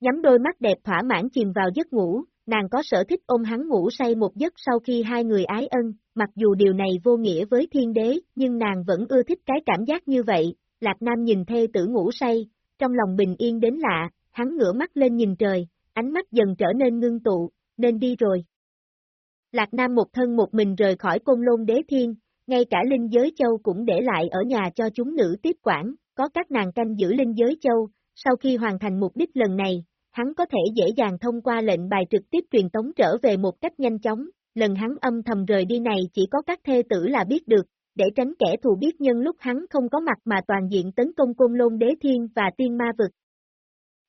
Nhắm đôi mắt đẹp thỏa mãn chìm vào giấc ngủ, nàng có sở thích ôm hắn ngủ say một giấc sau khi hai người ái ân, mặc dù điều này vô nghĩa với thiên đế, nhưng nàng vẫn ưa thích cái cảm giác như vậy, Lạc Nam nhìn thê tử ngủ say, trong lòng bình yên đến lạ, hắn ngửa mắt lên nhìn trời, ánh mắt dần trở nên ngưng tụ, nên đi rồi. Lạc Nam một thân một mình rời khỏi côn lôn đế thiên, ngay cả linh giới châu cũng để lại ở nhà cho chúng nữ tiếp quản, có các nàng canh giữ linh giới châu, sau khi hoàn thành mục đích lần này, hắn có thể dễ dàng thông qua lệnh bài trực tiếp truyền tống trở về một cách nhanh chóng, lần hắn âm thầm rời đi này chỉ có các thê tử là biết được, để tránh kẻ thù biết nhân lúc hắn không có mặt mà toàn diện tấn công côn lôn đế thiên và tiên ma vực.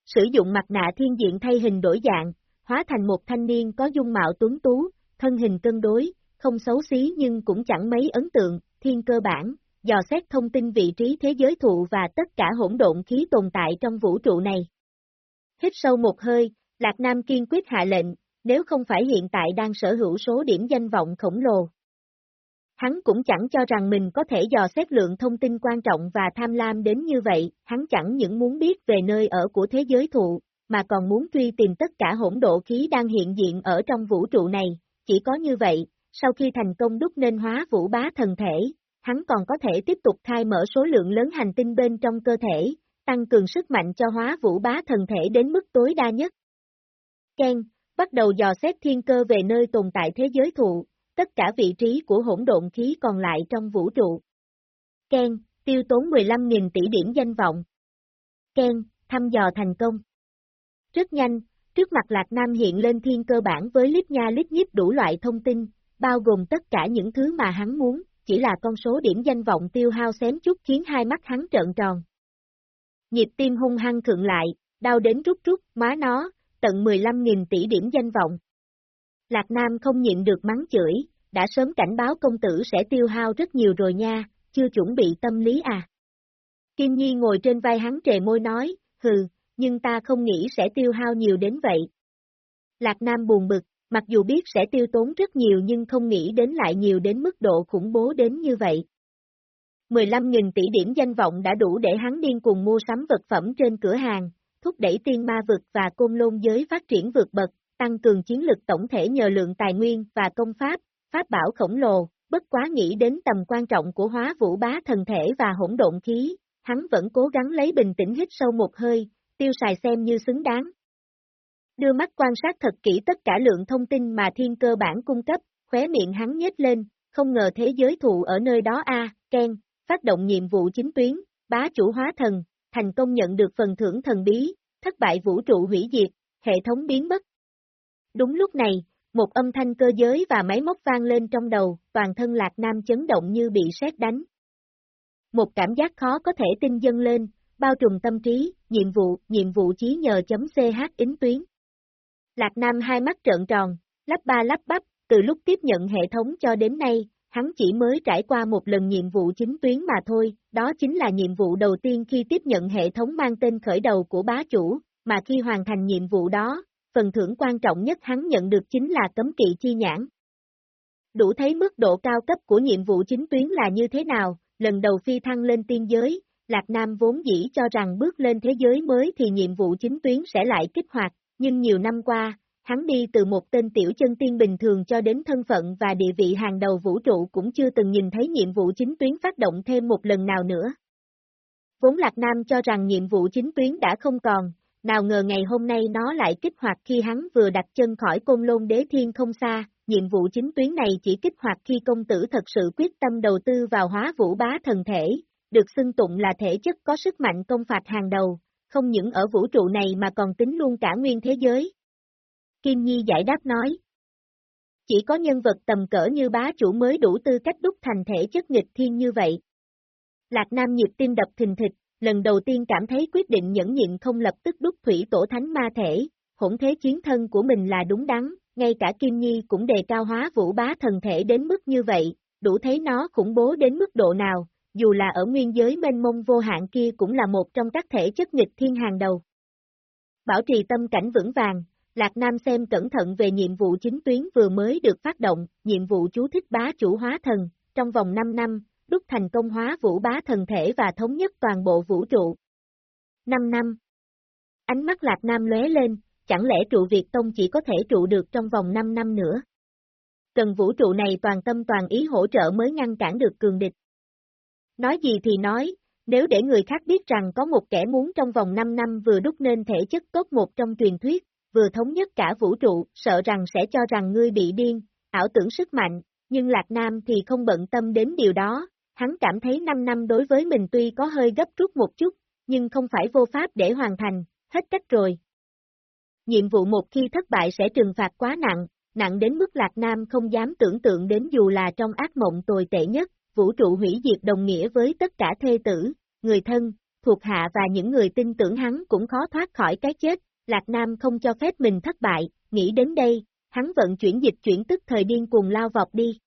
Sử dụng mặt nạ thiên diện thay hình đổi dạng, hóa thành một thanh niên có dung mạo tuấn tú, thân hình cân đối, không xấu xí nhưng cũng chẳng mấy ấn tượng, thiên cơ bản, dò xét thông tin vị trí thế giới thụ và tất cả hỗn độn khí tồn tại trong vũ trụ này. Hít sâu một hơi, Lạc Nam kiên quyết hạ lệnh, nếu không phải hiện tại đang sở hữu số điểm danh vọng khổng lồ. Hắn cũng chẳng cho rằng mình có thể dò xét lượng thông tin quan trọng và tham lam đến như vậy, hắn chẳng những muốn biết về nơi ở của thế giới thụ, mà còn muốn truy tìm tất cả hỗn độ khí đang hiện diện ở trong vũ trụ này, chỉ có như vậy, sau khi thành công đúc nên hóa vũ bá thần thể, hắn còn có thể tiếp tục khai mở số lượng lớn hành tinh bên trong cơ thể, tăng cường sức mạnh cho hóa vũ bá thần thể đến mức tối đa nhất. Ken, bắt đầu dò xét thiên cơ về nơi tồn tại thế giới thụ, tất cả vị trí của hỗn độn khí còn lại trong vũ trụ. Ken, tiêu tốn 15.000 tỷ điểm danh vọng. Ken, thăm dò thành công. Rất nhanh, trước mặt Lạc Nam hiện lên thiên cơ bản với lít nha lít nhíp đủ loại thông tin, bao gồm tất cả những thứ mà hắn muốn, chỉ là con số điểm danh vọng tiêu hao xém chút khiến hai mắt hắn trợn tròn. Nhịp tim hung hăng thượng lại, đau đến rút rút, má nó, tận 15.000 tỷ điểm danh vọng. Lạc Nam không nhịn được mắng chửi, đã sớm cảnh báo công tử sẽ tiêu hao rất nhiều rồi nha, chưa chuẩn bị tâm lý à. Kim Nhi ngồi trên vai hắn trề môi nói, hừ, nhưng ta không nghĩ sẽ tiêu hao nhiều đến vậy. Lạc Nam buồn bực, mặc dù biết sẽ tiêu tốn rất nhiều nhưng không nghĩ đến lại nhiều đến mức độ khủng bố đến như vậy. 15.000 tỷ điểm danh vọng đã đủ để hắn điên cùng mua sắm vật phẩm trên cửa hàng, thúc đẩy tiên ma vực và côn lôn giới phát triển vượt bậc, tăng cường chiến lực tổng thể nhờ lượng tài nguyên và công pháp, pháp bảo khổng lồ, bất quá nghĩ đến tầm quan trọng của hóa vũ bá thần thể và hỗn độn khí, hắn vẫn cố gắng lấy bình tĩnh hít sâu một hơi, tiêu xài xem như xứng đáng. Đưa mắt quan sát thật kỹ tất cả lượng thông tin mà thiên cơ bản cung cấp, khóe miệng hắn nhếch lên, không ngờ thế giới thụ ở nơi đó a, Ken, phát động nhiệm vụ chính tuyến, bá chủ hóa thần, thành công nhận được phần thưởng thần bí, thất bại vũ trụ hủy diệt, hệ thống biến mất. Đúng lúc này, một âm thanh cơ giới và máy móc vang lên trong đầu, toàn thân Lạc Nam chấn động như bị sét đánh. Một cảm giác khó có thể tin dâng lên, bao trùm tâm trí, nhiệm vụ, nhiệm vụ chí nhờ chấm CH ính tuyến. Lạc Nam hai mắt trợn tròn, lắp ba lắp bắp, từ lúc tiếp nhận hệ thống cho đến nay, hắn chỉ mới trải qua một lần nhiệm vụ chính tuyến mà thôi, đó chính là nhiệm vụ đầu tiên khi tiếp nhận hệ thống mang tên khởi đầu của bá chủ, mà khi hoàn thành nhiệm vụ đó, phần thưởng quan trọng nhất hắn nhận được chính là cấm kỵ chi nhãn. Đủ thấy mức độ cao cấp của nhiệm vụ chính tuyến là như thế nào, lần đầu phi thăng lên tiên giới, Lạc Nam vốn dĩ cho rằng bước lên thế giới mới thì nhiệm vụ chính tuyến sẽ lại kích hoạt, nhưng nhiều năm qua, hắn đi từ một tên tiểu chân tiên bình thường cho đến thân phận và địa vị hàng đầu vũ trụ cũng chưa từng nhìn thấy nhiệm vụ chính tuyến phát động thêm một lần nào nữa. Vốn Lạc Nam cho rằng nhiệm vụ chính tuyến đã không còn, nào ngờ ngày hôm nay nó lại kích hoạt khi hắn vừa đặt chân khỏi côn lôn đế thiên không xa, nhiệm vụ chính tuyến này chỉ kích hoạt khi công tử thật sự quyết tâm đầu tư vào hóa vũ bá thần thể, được xưng tụng là thể chất có sức mạnh công phạt hàng đầu, không những ở vũ trụ này mà còn tính luôn cả nguyên thế giới. Kim Nhi giải đáp nói. Chỉ có nhân vật tầm cỡ như bá chủ mới đủ tư cách đúc thành thể chất nghịch thiên như vậy. Lạc Nam nhịp tim đập thình thịch, lần đầu tiên cảm thấy quyết định nhẫn nhịn không lập tức đúc thủy tổ thánh ma thể, hỗn thế chiến thân của mình là đúng đắn, ngay cả Kim Nhi cũng đề cao hóa vũ bá thần thể đến mức như vậy, đủ thấy nó khủng bố đến mức độ nào, dù là ở nguyên giới mênh mông vô hạn kia cũng là một trong các thể chất nghịch thiên hàng đầu. Bảo trì tâm cảnh vững vàng, Lạc Nam xem cẩn thận về nhiệm vụ chính tuyến vừa mới được phát động, nhiệm vụ chú thích bá chủ hóa thần, trong vòng 5 năm, đúc thành công hóa vũ bá thần thể và thống nhất toàn bộ vũ trụ. 5 năm Ánh mắt Lạc Nam lóe lên, chẳng lẽ trụ Việt Tông chỉ có thể trụ được trong vòng 5 năm nữa? Cần vũ trụ này toàn tâm toàn ý hỗ trợ mới ngăn cản được cường địch. Nói gì thì nói, nếu để người khác biết rằng có một kẻ muốn trong vòng 5 năm vừa đúc nên thể chất tốt một trong truyền thuyết, vừa thống nhất cả vũ trụ, sợ rằng sẽ cho rằng ngươi bị điên, ảo tưởng sức mạnh, nhưng Lạc Nam thì không bận tâm đến điều đó, hắn cảm thấy 5 năm đối với mình tuy có hơi gấp rút một chút, nhưng không phải vô pháp để hoàn thành, hết cách rồi. Nhiệm vụ một khi thất bại sẽ trừng phạt quá nặng, nặng đến mức Lạc Nam không dám tưởng tượng đến dù là trong ác mộng tồi tệ nhất, vũ trụ hủy diệt đồng nghĩa với tất cả thê tử, người thân, thuộc hạ và những người tin tưởng hắn cũng khó thoát khỏi cái chết, Lạc Nam không cho phép mình thất bại, nghĩ đến đây, hắn vận chuyển dịch chuyển tức thời điên cuồng lao vọt đi.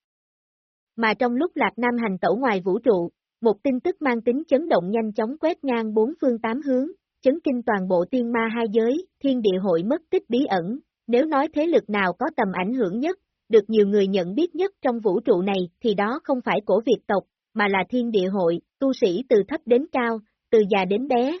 Mà trong lúc Lạc Nam hành tẩu ngoài vũ trụ, một tin tức mang tính chấn động nhanh chóng quét ngang bốn phương tám hướng, chấn kinh toàn bộ tiên ma hai giới, thiên địa hội mất tích bí ẩn, nếu nói thế lực nào có tầm ảnh hưởng nhất, được nhiều người nhận biết nhất trong vũ trụ này thì đó không phải cổ Việt tộc, mà là thiên địa hội, tu sĩ từ thấp đến cao, từ già đến bé.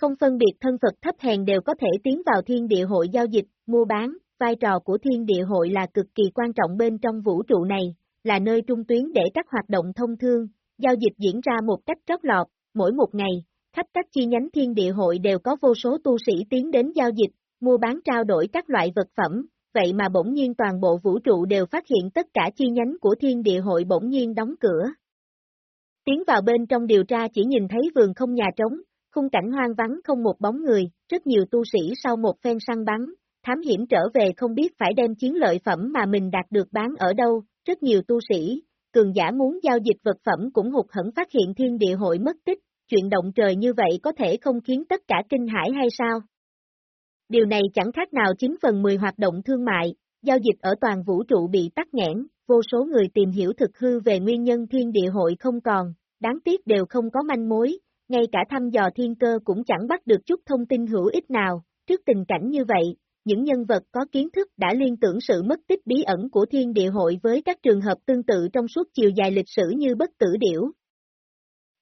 Không phân biệt thân Phật thấp hèn đều có thể tiến vào thiên địa hội giao dịch, mua bán, vai trò của thiên địa hội là cực kỳ quan trọng bên trong vũ trụ này, là nơi trung tuyến để các hoạt động thông thương, giao dịch diễn ra một cách trót lọt, mỗi một ngày, khắp các chi nhánh thiên địa hội đều có vô số tu sĩ tiến đến giao dịch, mua bán trao đổi các loại vật phẩm, vậy mà bỗng nhiên toàn bộ vũ trụ đều phát hiện tất cả chi nhánh của thiên địa hội bỗng nhiên đóng cửa. Tiến vào bên trong điều tra chỉ nhìn thấy vườn không nhà trống, khung cảnh hoang vắng không một bóng người, rất nhiều tu sĩ sau một phen săn bắn, thám hiểm trở về không biết phải đem chiến lợi phẩm mà mình đạt được bán ở đâu, rất nhiều tu sĩ, cường giả muốn giao dịch vật phẩm cũng hụt hẫng phát hiện thiên địa hội mất tích, chuyện động trời như vậy có thể không khiến tất cả kinh hãi hay sao? Điều này chẳng khác nào 9 phần 10 hoạt động thương mại, giao dịch ở toàn vũ trụ bị tắc nghẽn, vô số người tìm hiểu thực hư về nguyên nhân thiên địa hội không còn, đáng tiếc đều không có manh mối, ngay cả thăm dò thiên cơ cũng chẳng bắt được chút thông tin hữu ích nào, trước tình cảnh như vậy, những nhân vật có kiến thức đã liên tưởng sự mất tích bí ẩn của thiên địa hội với các trường hợp tương tự trong suốt chiều dài lịch sử như bất tử điểu.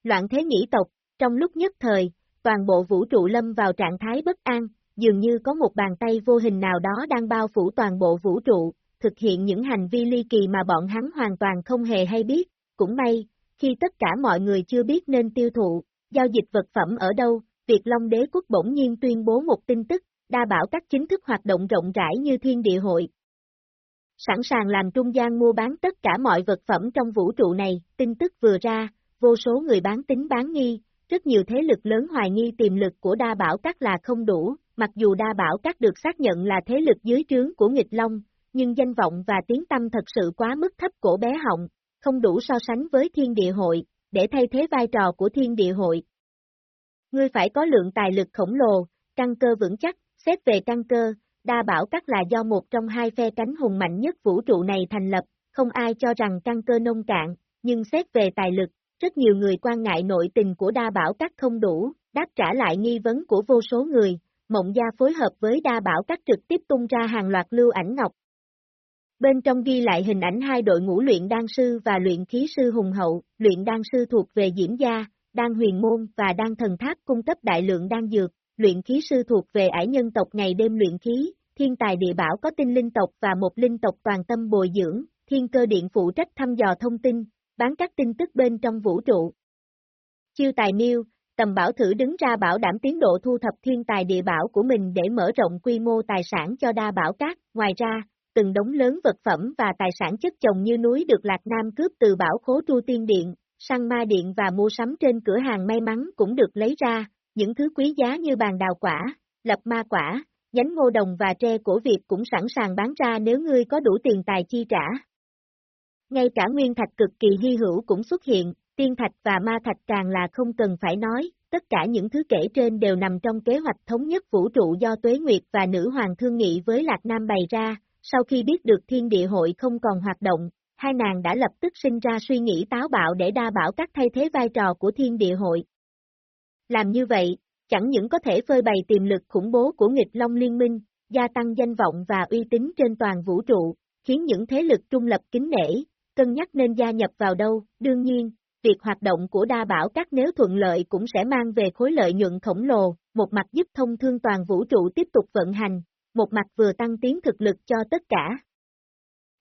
Loạn thế nghĩ tộc, trong lúc nhất thời, toàn bộ vũ trụ lâm vào trạng thái bất an, dường như có một bàn tay vô hình nào đó đang bao phủ toàn bộ vũ trụ, thực hiện những hành vi ly kỳ mà bọn hắn hoàn toàn không hề hay biết, cũng may, khi tất cả mọi người chưa biết nên tiêu thụ, giao dịch vật phẩm ở đâu, Việt Long Đế Quốc bỗng nhiên tuyên bố một tin tức, đa bảo các chính thức hoạt động rộng rãi như thiên địa hội. Sẵn sàng làm trung gian mua bán tất cả mọi vật phẩm trong vũ trụ này, tin tức vừa ra, vô số người bán tính bán nghi, rất nhiều thế lực lớn hoài nghi tiềm lực của đa bảo các là không đủ, mặc dù đa bảo các được xác nhận là thế lực dưới trướng của nghịch long, nhưng danh vọng và tiếng tâm thật sự quá mức thấp cổ bé họng, không đủ so sánh với thiên địa hội, để thay thế vai trò của thiên địa hội. Ngươi phải có lượng tài lực khổng lồ, căn cơ vững chắc, xét về căn cơ, đa bảo các là do một trong hai phe cánh hùng mạnh nhất vũ trụ này thành lập, không ai cho rằng căn cơ nông cạn, nhưng xét về tài lực, rất nhiều người quan ngại nội tình của đa bảo các không đủ, đáp trả lại nghi vấn của vô số người, mộng gia phối hợp với đa bảo các trực tiếp tung ra hàng loạt lưu ảnh ngọc. Bên trong ghi lại hình ảnh hai đội ngũ luyện đan sư và luyện khí sư hùng hậu, luyện đan sư thuộc về Diễm Gia, đan huyền môn và đan thần tháp cung cấp đại lượng đan dược, luyện khí sư thuộc về ải nhân tộc ngày đêm luyện khí, thiên tài địa bảo có tinh linh tộc và một linh tộc toàn tâm bồi dưỡng, thiên cơ điện phụ trách thăm dò thông tin, bán các tin tức bên trong vũ trụ. Chiêu tài miêu, tầm bảo thử đứng ra bảo đảm tiến độ thu thập thiên tài địa bảo của mình để mở rộng quy mô tài sản cho đa bảo cát, ngoài ra, từng đống lớn vật phẩm và tài sản chất chồng như núi được Lạc Nam cướp từ bảo khố Tru Tiên Điện, săn ma điện và mua sắm trên cửa hàng may mắn cũng được lấy ra, những thứ quý giá như bàn đào quả, lập ma quả, nhánh ngô đồng và tre của Việt cũng sẵn sàng bán ra nếu ngươi có đủ tiền tài chi trả. Ngay cả nguyên thạch cực kỳ hy hữu cũng xuất hiện, tiên thạch và ma thạch càng là không cần phải nói, tất cả những thứ kể trên đều nằm trong kế hoạch thống nhất vũ trụ do Tuế Nguyệt và Nữ Hoàng thương nghị với Lạc Nam bày ra, sau khi biết được thiên địa hội không còn hoạt động, hai nàng đã lập tức sinh ra suy nghĩ táo bạo để đa bảo các thay thế vai trò của thiên địa hội. Làm như vậy, chẳng những có thể phơi bày tiềm lực khủng bố của nghịch Long Liên minh, gia tăng danh vọng và uy tín trên toàn vũ trụ, khiến những thế lực trung lập kính nể, cân nhắc nên gia nhập vào đâu, đương nhiên, việc hoạt động của đa bảo các nếu thuận lợi cũng sẽ mang về khối lợi nhuận khổng lồ, một mặt giúp thông thương toàn vũ trụ tiếp tục vận hành, một mặt vừa tăng tiến thực lực cho tất cả.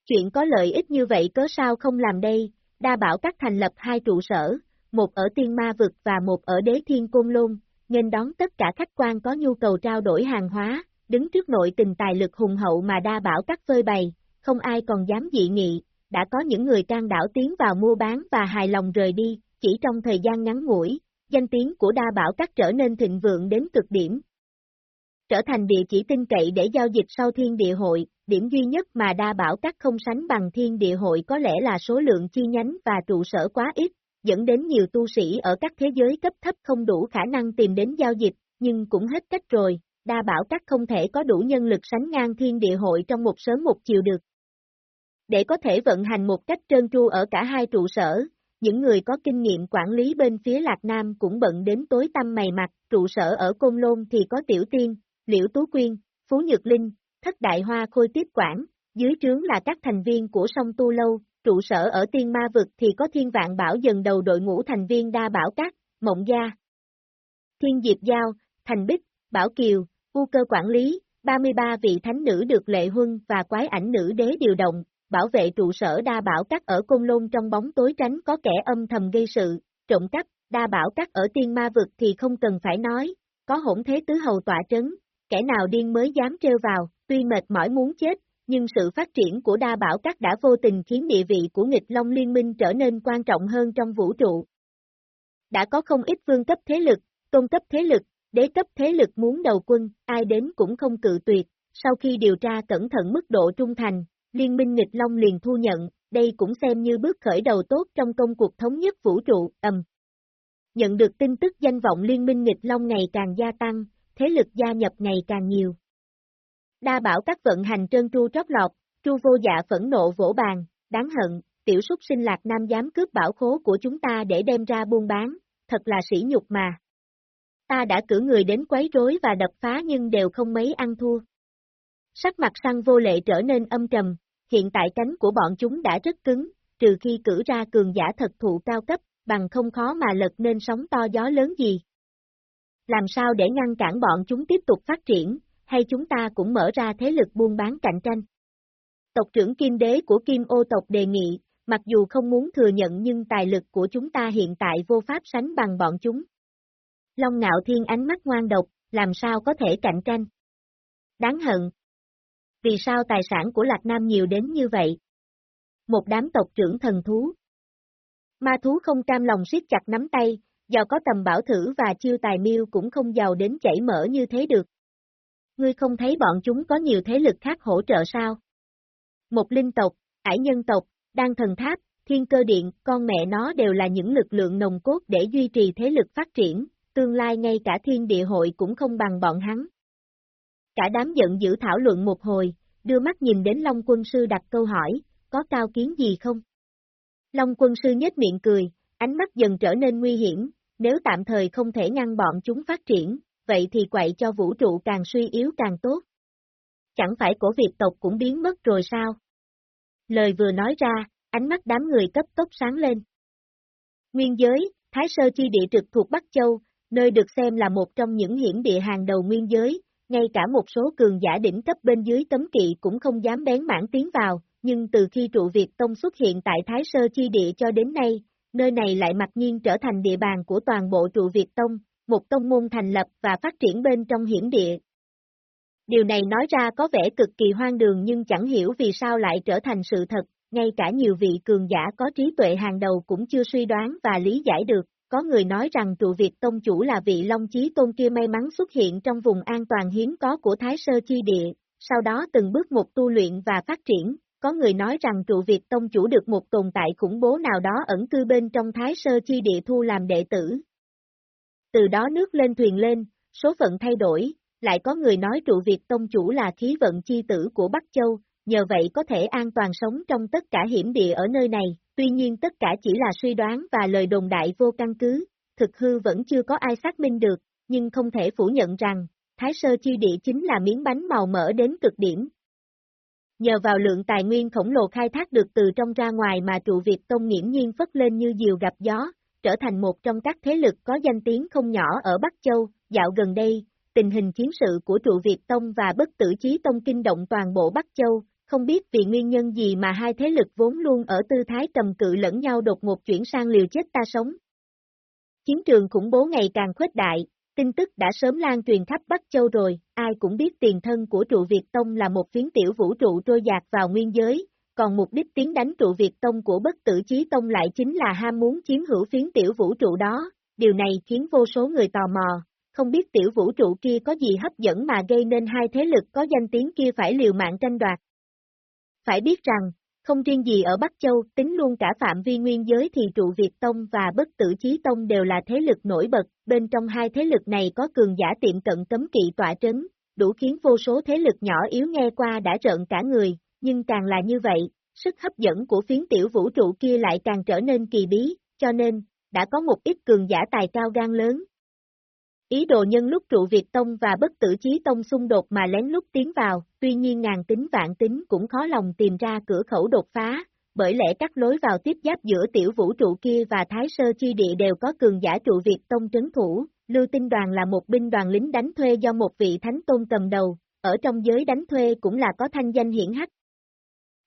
Chuyện có lợi ích như vậy cớ sao không làm đây, đa bảo các thành lập hai trụ sở, một ở tiên ma vực và một ở đế thiên côn lôn, nên đón tất cả khách quan có nhu cầu trao đổi hàng hóa, đứng trước nội tình tài lực hùng hậu mà đa bảo các phơi bày, không ai còn dám dị nghị, đã có những người can đảo tiến vào mua bán và hài lòng rời đi, chỉ trong thời gian ngắn ngủi, danh tiếng của đa bảo các trở nên thịnh vượng đến cực điểm. Trở thành địa chỉ tin cậy để giao dịch sau thiên địa hội, điểm duy nhất mà đa bảo các không sánh bằng thiên địa hội có lẽ là số lượng chi nhánh và trụ sở quá ít, dẫn đến nhiều tu sĩ ở các thế giới cấp thấp không đủ khả năng tìm đến giao dịch, nhưng cũng hết cách rồi, đa bảo các không thể có đủ nhân lực sánh ngang thiên địa hội trong một sớm một chiều được. Để có thể vận hành một cách trơn tru ở cả hai trụ sở, những người có kinh nghiệm quản lý bên phía Lạc Nam cũng bận đến tối tăm mày mặt, trụ sở ở Côn Lôn thì có Tiểu Tiên, Liễu Tú Quyên, Phú Nhược Linh, Thất Đại Hoa Khôi tiếp quản, dưới trướng là các thành viên của sông Tu Lâu, trụ sở ở Tiên Ma Vực thì có Thiên Vạn Bảo dần đầu đội ngũ thành viên đa bảo các, Mộng Gia, Thiên Diệp Giao, Thành Bích, Bảo Kiều, U cơ quản lý, 33 vị thánh nữ được lệ huân và quái ảnh nữ đế điều động, bảo vệ trụ sở đa bảo các ở Côn Lôn trong bóng tối tránh có kẻ âm thầm gây sự, trộm cắp, đa bảo các ở tiên ma vực thì không cần phải nói, có hỗn thế tứ hầu tọa trấn, kẻ nào điên mới dám trêu vào, tuy mệt mỏi muốn chết, nhưng sự phát triển của đa bảo các đã vô tình khiến địa vị của nghịch Long Liên minh trở nên quan trọng hơn trong vũ trụ. Đã có không ít vương cấp thế lực, tôn cấp thế lực, đế cấp thế lực muốn đầu quân, ai đến cũng không cự tuyệt, sau khi điều tra cẩn thận mức độ trung thành, Liên minh nghịch Long liền thu nhận, đây cũng xem như bước khởi đầu tốt trong công cuộc thống nhất vũ trụ, ầm. Nhận được tin tức danh vọng Liên minh nghịch Long ngày càng gia tăng, thế lực gia nhập ngày càng nhiều. Đa bảo các vận hành trơn tru trót lọt, tru vô dạ phẫn nộ vỗ bàn, đáng hận, tiểu súc sinh lạc nam dám cướp bảo khố của chúng ta để đem ra buôn bán, thật là sỉ nhục mà. Ta đã cử người đến quấy rối và đập phá nhưng đều không mấy ăn thua. Sắc mặt săn vô lệ trở nên âm trầm, hiện tại cánh của bọn chúng đã rất cứng, trừ khi cử ra cường giả thật thụ cao cấp, bằng không khó mà lật nên sóng to gió lớn gì. Làm sao để ngăn cản bọn chúng tiếp tục phát triển, hay chúng ta cũng mở ra thế lực buôn bán cạnh tranh? Tộc trưởng Kim Đế của Kim Ô tộc đề nghị, mặc dù không muốn thừa nhận nhưng tài lực của chúng ta hiện tại vô pháp sánh bằng bọn chúng. Long Ngạo Thiên ánh mắt ngoan độc, làm sao có thể cạnh tranh. Đáng hận. Vì sao tài sản của Lạc Nam nhiều đến như vậy? Một đám tộc trưởng thần thú. Ma thú không cam lòng siết chặt nắm tay, giàu có tầm bảo thử và chiêu tài miêu cũng không giàu đến chảy mỡ như thế được. Ngươi không thấy bọn chúng có nhiều thế lực khác hỗ trợ sao? Một linh tộc, ải nhân tộc, đan thần tháp, thiên cơ điện, con mẹ nó đều là những lực lượng nồng cốt để duy trì thế lực phát triển, tương lai ngay cả thiên địa hội cũng không bằng bọn hắn. Cả đám giận dữ thảo luận một hồi, đưa mắt nhìn đến Long quân sư đặt câu hỏi, có cao kiến gì không? Long quân sư nhếch miệng cười, ánh mắt dần trở nên nguy hiểm, nếu tạm thời không thể ngăn bọn chúng phát triển, vậy thì quậy cho vũ trụ càng suy yếu càng tốt. Chẳng phải cổ Việt tộc cũng biến mất rồi sao? Lời vừa nói ra, ánh mắt đám người cấp tốc sáng lên. Nguyên giới, Thái Sơ Chi địa trực thuộc Bắc Châu, nơi được xem là một trong những hiển địa hàng đầu nguyên giới, ngay cả một số cường giả đỉnh cấp bên dưới tấm kỵ cũng không dám bén mảng tiến vào, nhưng từ khi trụ Việt Tông xuất hiện tại Thái Sơ Chi địa cho đến nay, nơi này lại mặc nhiên trở thành địa bàn của toàn bộ trụ Việt Tông, một tông môn thành lập và phát triển bên trong hiển địa. Điều này nói ra có vẻ cực kỳ hoang đường nhưng chẳng hiểu vì sao lại trở thành sự thật, ngay cả nhiều vị cường giả có trí tuệ hàng đầu cũng chưa suy đoán và lý giải được. Có người nói rằng trụ Việt Tông chủ là vị Long Chí Tôn kia may mắn xuất hiện trong vùng an toàn hiếm có của Thái Sơ Chi Địa, sau đó từng bước một tu luyện và phát triển, có người nói rằng trụ Việt Tông chủ được một tồn tại khủng bố nào đó ẩn cư bên trong Thái Sơ Chi Địa thu làm đệ tử. Từ đó nước lên thuyền lên, số phận thay đổi, lại có người nói trụ Việt Tông chủ là khí vận chi tử của Bắc Châu, nhờ vậy có thể an toàn sống trong tất cả hiểm địa ở nơi này, tuy nhiên tất cả chỉ là suy đoán và lời đồn đại vô căn cứ, thực hư vẫn chưa có ai xác minh được, nhưng không thể phủ nhận rằng, Thái Sơ Chi Địa chính là miếng bánh màu mỡ đến cực điểm, Nhờ vào lượng tài nguyên khổng lồ khai thác được từ trong ra ngoài mà trụ Việt Tông nghiễm nhiên phất lên như diều gặp gió, trở thành một trong các thế lực có danh tiếng không nhỏ ở Bắc Châu, dạo gần đây, tình hình chiến sự của trụ Việt Tông và bất tử chí Tông kinh động toàn bộ Bắc Châu, không biết vì nguyên nhân gì mà hai thế lực vốn luôn ở tư thái cầm cự lẫn nhau đột ngột chuyển sang liều chết ta sống. Chiến trường khủng bố ngày càng khuếch đại, Tin tức đã sớm lan truyền khắp Bắc Châu rồi, ai cũng biết tiền thân của trụ Việt Tông là một phiến tiểu vũ trụ trôi dạt vào nguyên giới, còn mục đích tiến đánh trụ Việt Tông của bất tử chí Tông lại chính là ham muốn chiếm hữu phiến tiểu vũ trụ đó, điều này khiến vô số người tò mò, không biết tiểu vũ trụ kia có gì hấp dẫn mà gây nên hai thế lực có danh tiếng kia phải liều mạng tranh đoạt. Phải biết rằng, không riêng gì ở Bắc Châu, tính luôn cả phạm vi nguyên giới thì trụ Việt Tông và bất tử chí Tông đều là thế lực nổi bật, bên trong hai thế lực này có cường giả tiệm cận cấm kỵ tọa trấn, đủ khiến vô số thế lực nhỏ yếu nghe qua đã rợn cả người, nhưng càng là như vậy, sức hấp dẫn của phiến tiểu vũ trụ kia lại càng trở nên kỳ bí, cho nên, đã có một ít cường giả tài cao gan lớn, Ý đồ nhân lúc trụ Việt Tông và bất tử chí Tông xung đột mà lén lút tiến vào, tuy nhiên ngàn tính vạn tính cũng khó lòng tìm ra cửa khẩu đột phá, bởi lẽ các lối vào tiếp giáp giữa tiểu vũ trụ kia và Thái Sơ Chi Địa đều có cường giả trụ Việt Tông trấn thủ, Lưu Tinh Đoàn là một binh đoàn lính đánh thuê do một vị thánh tôn cầm đầu, ở trong giới đánh thuê cũng là có thanh danh hiển hách.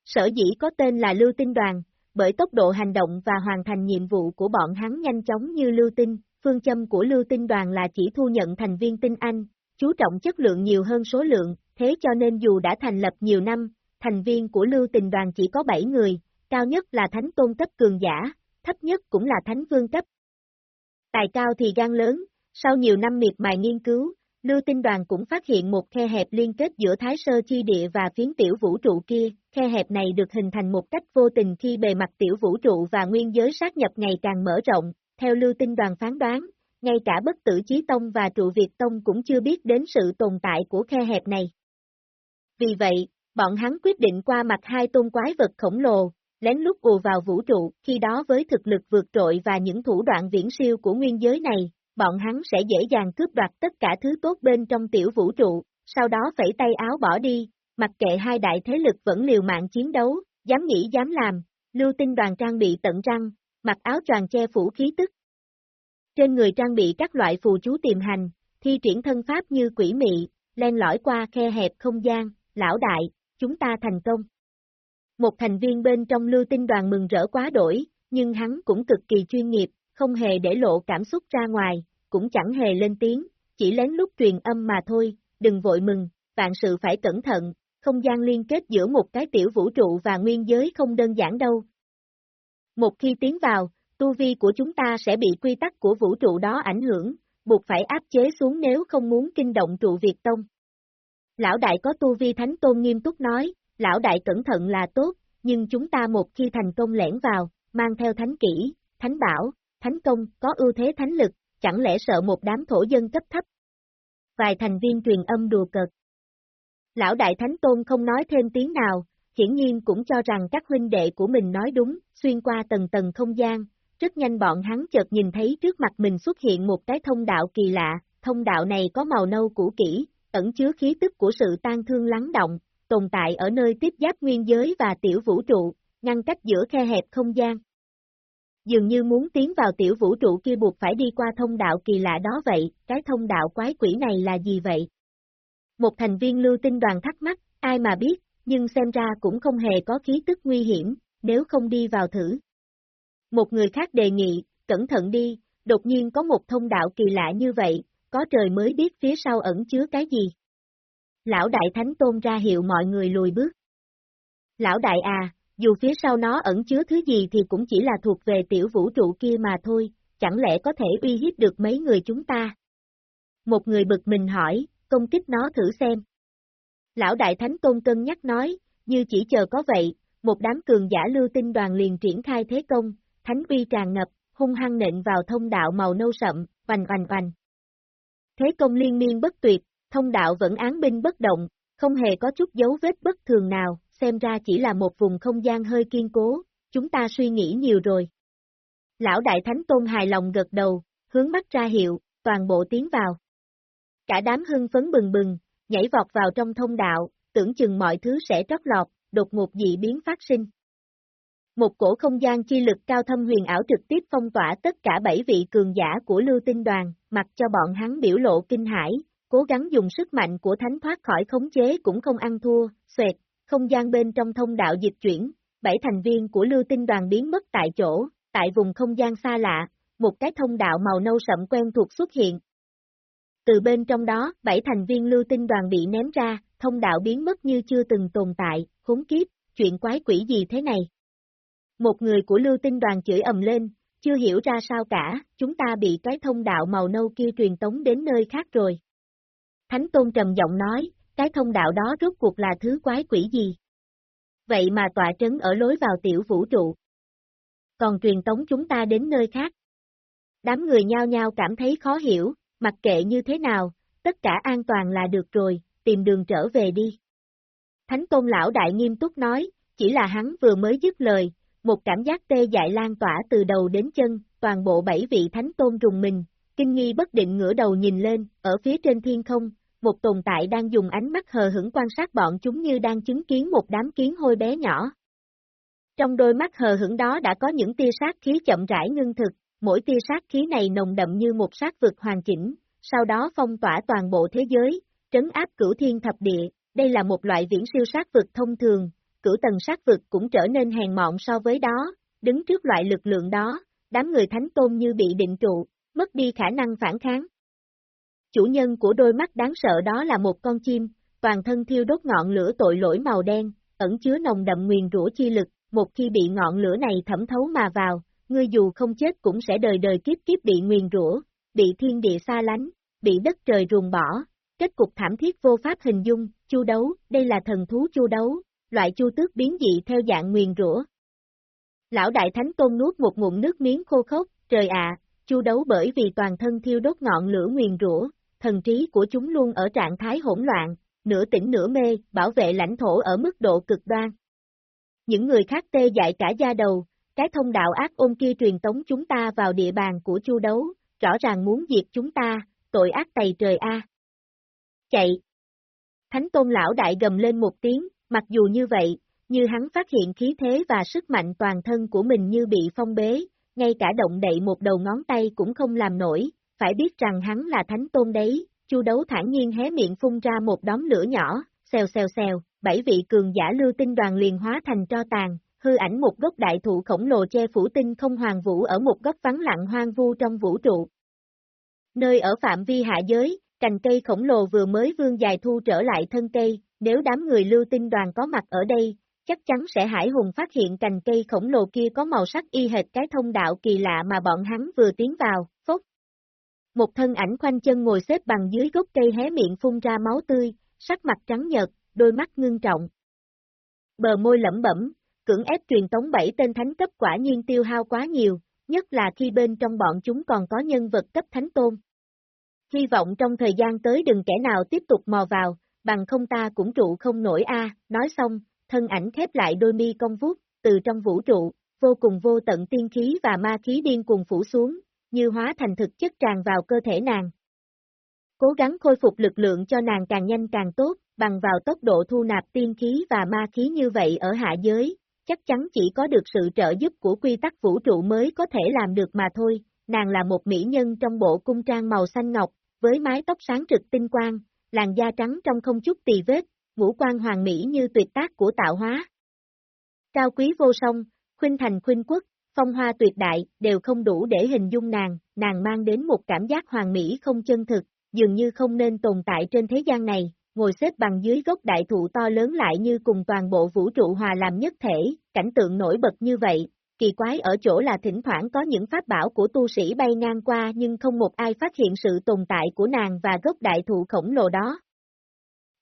Sở dĩ có tên là Lưu Tinh Đoàn, bởi tốc độ hành động và hoàn thành nhiệm vụ của bọn hắn nhanh chóng như lưu tinh, phương châm của lưu tinh đoàn là chỉ thu nhận thành viên tinh anh, chú trọng chất lượng nhiều hơn số lượng, thế cho nên dù đã thành lập nhiều năm, thành viên của lưu tình đoàn chỉ có 7 người, cao nhất là thánh tôn cấp cường giả, thấp nhất cũng là thánh vương cấp. Tài cao thì gan lớn, sau nhiều năm miệt mài nghiên cứu, Lưu tinh đoàn cũng phát hiện một khe hẹp liên kết giữa Thái Sơ Chi Địa và phiến tiểu vũ trụ kia, khe hẹp này được hình thành một cách vô tình khi bề mặt tiểu vũ trụ và nguyên giới sát nhập ngày càng mở rộng, theo lưu tinh đoàn phán đoán, ngay cả bất tử chí tông và trụ Việt tông cũng chưa biết đến sự tồn tại của khe hẹp này. Vì vậy, bọn hắn quyết định qua mặt hai tôn quái vật khổng lồ, lén lút ùa vào vũ trụ, khi đó với thực lực vượt trội và những thủ đoạn viễn siêu của nguyên giới này, bọn hắn sẽ dễ dàng cướp đoạt tất cả thứ tốt bên trong tiểu vũ trụ, sau đó phẩy tay áo bỏ đi, mặc kệ hai đại thế lực vẫn liều mạng chiến đấu, dám nghĩ dám làm, lưu tinh đoàn trang bị tận răng, mặc áo choàng che phủ khí tức. Trên người trang bị các loại phù chú tiềm hành, thi triển thân pháp như quỷ mị, len lỏi qua khe hẹp không gian, lão đại, chúng ta thành công. Một thành viên bên trong lưu tinh đoàn mừng rỡ quá đổi, nhưng hắn cũng cực kỳ chuyên nghiệp, không hề để lộ cảm xúc ra ngoài, cũng chẳng hề lên tiếng, chỉ lén lút truyền âm mà thôi, đừng vội mừng, vạn sự phải cẩn thận, không gian liên kết giữa một cái tiểu vũ trụ và nguyên giới không đơn giản đâu. Một khi tiến vào, tu vi của chúng ta sẽ bị quy tắc của vũ trụ đó ảnh hưởng, buộc phải áp chế xuống nếu không muốn kinh động trụ Việt Tông. Lão đại có tu vi thánh tôn nghiêm túc nói, lão đại cẩn thận là tốt, nhưng chúng ta một khi thành công lẻn vào, mang theo thánh kỹ, thánh bảo, thánh công, có ưu thế thánh lực, chẳng lẽ sợ một đám thổ dân cấp thấp. Vài thành viên truyền âm đùa cợt. Lão đại thánh tôn không nói thêm tiếng nào, hiển nhiên cũng cho rằng các huynh đệ của mình nói đúng, xuyên qua tầng tầng không gian, rất nhanh bọn hắn chợt nhìn thấy trước mặt mình xuất hiện một cái thông đạo kỳ lạ, thông đạo này có màu nâu cũ kỹ, ẩn chứa khí tức của sự tan thương lắng động, tồn tại ở nơi tiếp giáp nguyên giới và tiểu vũ trụ, ngăn cách giữa khe hẹp không gian. Dường như muốn tiến vào tiểu vũ trụ kia buộc phải đi qua thông đạo kỳ lạ đó vậy, cái thông đạo quái quỷ này là gì vậy? Một thành viên lưu tinh đoàn thắc mắc, ai mà biết, nhưng xem ra cũng không hề có khí tức nguy hiểm, nếu không đi vào thử. Một người khác đề nghị, cẩn thận đi, đột nhiên có một thông đạo kỳ lạ như vậy, có trời mới biết phía sau ẩn chứa cái gì. Lão đại thánh tôn ra hiệu mọi người lùi bước. Lão đại à, dù phía sau nó ẩn chứa thứ gì thì cũng chỉ là thuộc về tiểu vũ trụ kia mà thôi, chẳng lẽ có thể uy hiếp được mấy người chúng ta? Một người bực mình hỏi, công kích nó thử xem. Lão Đại Thánh Tôn cân nhắc nói, như chỉ chờ có vậy, một đám cường giả lưu tinh đoàn liền triển khai thế công, thánh uy tràn ngập, hung hăng nện vào thông đạo màu nâu sậm, vành vành vành. Thế công liên miên bất tuyệt, thông đạo vẫn án binh bất động, không hề có chút dấu vết bất thường nào, xem ra chỉ là một vùng không gian hơi kiên cố, chúng ta suy nghĩ nhiều rồi. Lão Đại Thánh Tôn hài lòng gật đầu, hướng mắt ra hiệu, toàn bộ tiến vào. Cả đám hưng phấn bừng bừng, nhảy vọt vào trong thông đạo, tưởng chừng mọi thứ sẽ trót lọt, đột ngột dị biến phát sinh. Một cổ không gian chi lực cao thâm huyền ảo trực tiếp phong tỏa tất cả bảy vị cường giả của lưu tinh đoàn, mặc cho bọn hắn biểu lộ kinh hải, cố gắng dùng sức mạnh của thánh thoát khỏi khống chế cũng không ăn thua, xoẹt, không gian bên trong thông đạo dịch chuyển, bảy thành viên của lưu tinh đoàn biến mất tại chỗ, tại vùng không gian xa lạ, một cái thông đạo màu nâu sậm quen thuộc xuất hiện. Từ bên trong đó, bảy thành viên lưu tinh đoàn bị ném ra, thông đạo biến mất như chưa từng tồn tại, khốn kiếp, chuyện quái quỷ gì thế này? Một người của lưu tinh đoàn chửi ầm lên, chưa hiểu ra sao cả, chúng ta bị cái thông đạo màu nâu kia truyền tống đến nơi khác rồi. Thánh Tôn trầm giọng nói, cái thông đạo đó rốt cuộc là thứ quái quỷ gì? Vậy mà tọa trấn ở lối vào tiểu vũ trụ. Còn truyền tống chúng ta đến nơi khác. Đám người nhao nhao cảm thấy khó hiểu, mặc kệ như thế nào, tất cả an toàn là được rồi, tìm đường trở về đi. Thánh Tôn Lão Đại nghiêm túc nói, chỉ là hắn vừa mới dứt lời, một cảm giác tê dại lan tỏa từ đầu đến chân, toàn bộ bảy vị Thánh Tôn rùng mình, kinh nghi bất định ngửa đầu nhìn lên, ở phía trên thiên không, một tồn tại đang dùng ánh mắt hờ hững quan sát bọn chúng như đang chứng kiến một đám kiến hôi bé nhỏ. Trong đôi mắt hờ hững đó đã có những tia sát khí chậm rãi ngưng thực, mỗi tia sát khí này nồng đậm như một sát vực hoàn chỉnh, sau đó phong tỏa toàn bộ thế giới, trấn áp cửu thiên thập địa, đây là một loại viễn siêu sát vực thông thường, cửu tầng sát vực cũng trở nên hèn mọn so với đó, đứng trước loại lực lượng đó, đám người thánh tôn như bị định trụ, mất đi khả năng phản kháng. Chủ nhân của đôi mắt đáng sợ đó là một con chim, toàn thân thiêu đốt ngọn lửa tội lỗi màu đen, ẩn chứa nồng đậm nguyền rủa chi lực, một khi bị ngọn lửa này thẩm thấu mà vào, ngươi dù không chết cũng sẽ đời đời kiếp kiếp bị nguyền rủa, bị thiên địa xa lánh, bị đất trời ruồng bỏ, kết cục thảm thiết vô pháp hình dung, chu đấu, đây là thần thú chu đấu, loại chu tước biến dị theo dạng nguyền rủa. Lão đại thánh tôn nuốt một ngụm nước miếng khô khốc, trời ạ, chu đấu bởi vì toàn thân thiêu đốt ngọn lửa nguyền rủa, thần trí của chúng luôn ở trạng thái hỗn loạn, nửa tỉnh nửa mê, bảo vệ lãnh thổ ở mức độ cực đoan. Những người khác tê dại cả da đầu, cái thông đạo ác ôn kia truyền tống chúng ta vào địa bàn của chu đấu, rõ ràng muốn diệt chúng ta, tội ác tày trời a. Chạy! Thánh tôn lão đại gầm lên một tiếng, mặc dù như vậy, như hắn phát hiện khí thế và sức mạnh toàn thân của mình như bị phong bế, ngay cả động đậy một đầu ngón tay cũng không làm nổi, phải biết rằng hắn là thánh tôn đấy, chu đấu thản nhiên hé miệng phun ra một đóm lửa nhỏ, xèo xèo xèo, bảy vị cường giả lưu tinh đoàn liền hóa thành tro tàn, hư ảnh một gốc đại thụ khổng lồ che phủ tinh không hoàng vũ ở một góc vắng lặng hoang vu trong vũ trụ. Nơi ở phạm vi hạ giới, cành cây khổng lồ vừa mới vương dài thu trở lại thân cây, nếu đám người lưu tinh đoàn có mặt ở đây, chắc chắn sẽ hải hùng phát hiện cành cây khổng lồ kia có màu sắc y hệt cái thông đạo kỳ lạ mà bọn hắn vừa tiến vào, phốc. Một thân ảnh khoanh chân ngồi xếp bằng dưới gốc cây hé miệng phun ra máu tươi, sắc mặt trắng nhợt, đôi mắt ngưng trọng. Bờ môi lẩm bẩm, cưỡng ép truyền tống bảy tên thánh cấp quả nhiên tiêu hao quá nhiều, nhất là khi bên trong bọn chúng còn có nhân vật cấp thánh tôn. Hy vọng trong thời gian tới đừng kẻ nào tiếp tục mò vào, bằng không ta cũng trụ không nổi a. nói xong, thân ảnh khép lại đôi mi công vuốt, từ trong vũ trụ, vô cùng vô tận tiên khí và ma khí điên cùng phủ xuống, như hóa thành thực chất tràn vào cơ thể nàng. Cố gắng khôi phục lực lượng cho nàng càng nhanh càng tốt, bằng vào tốc độ thu nạp tiên khí và ma khí như vậy ở hạ giới, chắc chắn chỉ có được sự trợ giúp của quy tắc vũ trụ mới có thể làm được mà thôi. Nàng là một mỹ nhân trong bộ cung trang màu xanh ngọc, với mái tóc sáng trực tinh quang, làn da trắng trong không chút tì vết, ngũ quan hoàng mỹ như tuyệt tác của tạo hóa. Cao quý vô song, khuynh thành khuynh quốc, phong hoa tuyệt đại, đều không đủ để hình dung nàng, nàng mang đến một cảm giác hoàng mỹ không chân thực, dường như không nên tồn tại trên thế gian này, ngồi xếp bằng dưới gốc đại thụ to lớn lại như cùng toàn bộ vũ trụ hòa làm nhất thể, cảnh tượng nổi bật như vậy, kỳ quái ở chỗ là thỉnh thoảng có những pháp bảo của tu sĩ bay ngang qua nhưng không một ai phát hiện sự tồn tại của nàng và gốc đại thụ khổng lồ đó.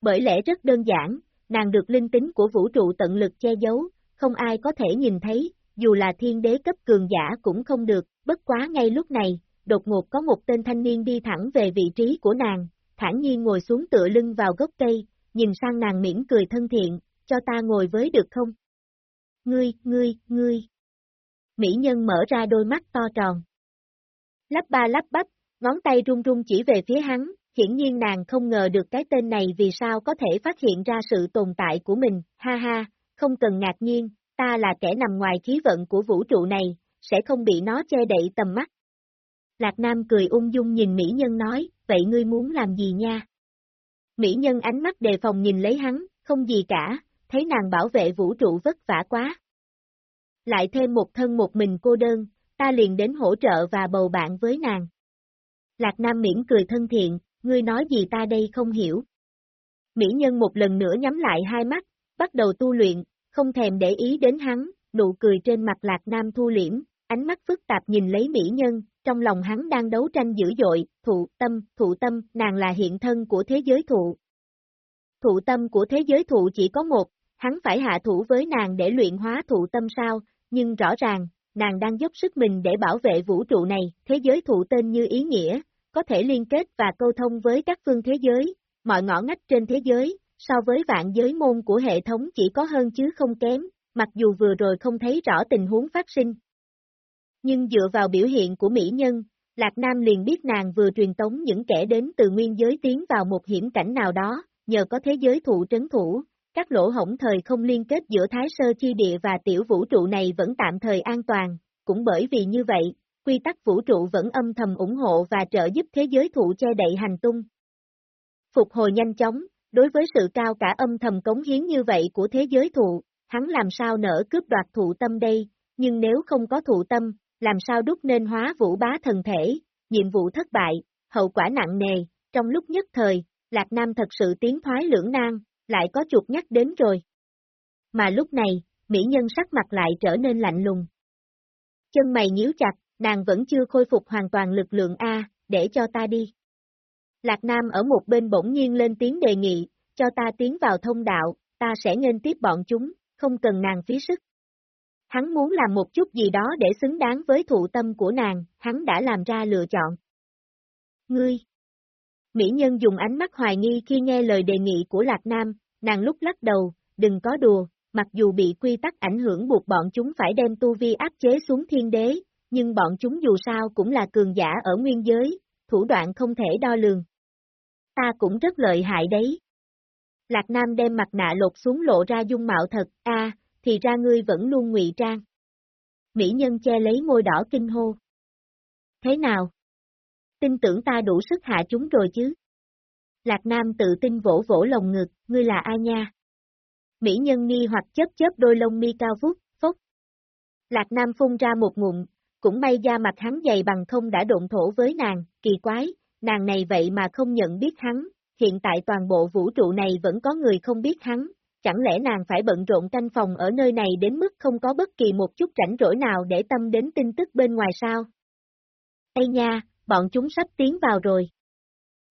Bởi lẽ rất đơn giản, nàng được linh tính của vũ trụ tận lực che giấu, không ai có thể nhìn thấy, dù là thiên đế cấp cường giả cũng không được, bất quá ngay lúc này, đột ngột có một tên thanh niên đi thẳng về vị trí của nàng, thản nhiên ngồi xuống tựa lưng vào gốc cây, nhìn sang nàng mỉm cười thân thiện, cho ta ngồi với được không? Ngươi, ngươi, ngươi. Mỹ nhân mở ra đôi mắt to tròn. Lắp ba lắp bắp, ngón tay run run chỉ về phía hắn, hiển nhiên nàng không ngờ được cái tên này vì sao có thể phát hiện ra sự tồn tại của mình, ha ha, không cần ngạc nhiên, ta là kẻ nằm ngoài khí vận của vũ trụ này, sẽ không bị nó che đậy tầm mắt. Lạc Nam cười ung dung nhìn Mỹ Nhân nói, vậy ngươi muốn làm gì nha? Mỹ Nhân ánh mắt đề phòng nhìn lấy hắn, không gì cả, thấy nàng bảo vệ vũ trụ vất vả quá. Lại thêm một thân một mình cô đơn, ta liền đến hỗ trợ và bầu bạn với nàng. Lạc Nam miễn cười thân thiện, ngươi nói gì ta đây không hiểu. Mỹ Nhân một lần nữa nhắm lại hai mắt, bắt đầu tu luyện, không thèm để ý đến hắn, nụ cười trên mặt Lạc Nam thu liễm, ánh mắt phức tạp nhìn lấy Mỹ Nhân, trong lòng hắn đang đấu tranh dữ dội, thụ tâm, thụ tâm, nàng là hiện thân của thế giới thụ. Thụ tâm của thế giới thụ chỉ có một, hắn phải hạ thủ với nàng để luyện hóa thụ tâm sao, nhưng rõ ràng, nàng đang dốc sức mình để bảo vệ vũ trụ này, thế giới thụ tên như ý nghĩa, có thể liên kết và câu thông với các phương thế giới, mọi ngõ ngách trên thế giới, so với vạn giới môn của hệ thống chỉ có hơn chứ không kém, mặc dù vừa rồi không thấy rõ tình huống phát sinh, nhưng dựa vào biểu hiện của mỹ nhân, Lạc Nam liền biết nàng vừa truyền tống những kẻ đến từ nguyên giới tiến vào một hiểm cảnh nào đó, nhờ có thế giới thụ trấn thủ, các lỗ hổng thời không liên kết giữa Thái Sơ Chi Địa và tiểu vũ trụ này vẫn tạm thời an toàn, cũng bởi vì như vậy, quy tắc vũ trụ vẫn âm thầm ủng hộ và trợ giúp thế giới thụ che đậy hành tung. Phục hồi nhanh chóng, đối với sự cao cả âm thầm cống hiến như vậy của thế giới thụ, hắn làm sao nỡ cướp đoạt thụ tâm đây, nhưng nếu không có thụ tâm, làm sao đúc nên hóa vũ bá thần thể, nhiệm vụ thất bại, hậu quả nặng nề, trong lúc nhất thời, Lạc Nam thật sự tiến thoái lưỡng nan, lại có chuột nhắc đến rồi. Mà lúc này, mỹ nhân sắc mặt lại trở nên lạnh lùng. Chân mày nhíu chặt, nàng vẫn chưa khôi phục hoàn toàn lực lượng A, để cho ta đi. Lạc Nam ở một bên bỗng nhiên lên tiếng đề nghị, cho ta tiến vào thông đạo, ta sẽ nên tiếp bọn chúng, không cần nàng phí sức. Hắn muốn làm một chút gì đó để xứng đáng với thụ tâm của nàng, hắn đã làm ra lựa chọn. Ngươi! Mỹ nhân dùng ánh mắt hoài nghi khi nghe lời đề nghị của Lạc Nam, nàng lúc lắc đầu, đừng có đùa, mặc dù bị quy tắc ảnh hưởng buộc bọn chúng phải đem tu vi áp chế xuống thiên đế, nhưng bọn chúng dù sao cũng là cường giả ở nguyên giới, thủ đoạn không thể đo lường. Ta cũng rất lợi hại đấy. Lạc Nam đem mặt nạ lột xuống lộ ra dung mạo thật, a, thì ra ngươi vẫn luôn ngụy trang. Mỹ nhân che lấy môi đỏ kinh hô. Thế nào? Tin tưởng ta đủ sức hạ chúng rồi chứ? Lạc Nam tự tin vỗ vỗ lồng ngực, ngươi là ai nha? Mỹ nhân nghi hoặc chớp chớp đôi lông mi cao vút, phốc. Lạc Nam phun ra một ngụm, cũng may da mặt hắn dày bằng không đã độn thổ với nàng, kỳ quái, nàng này vậy mà không nhận biết hắn, hiện tại toàn bộ vũ trụ này vẫn có người không biết hắn, chẳng lẽ nàng phải bận rộn canh phòng ở nơi này đến mức không có bất kỳ một chút rảnh rỗi nào để tâm đến tin tức bên ngoài sao? Ây nha, bọn chúng sắp tiến vào rồi.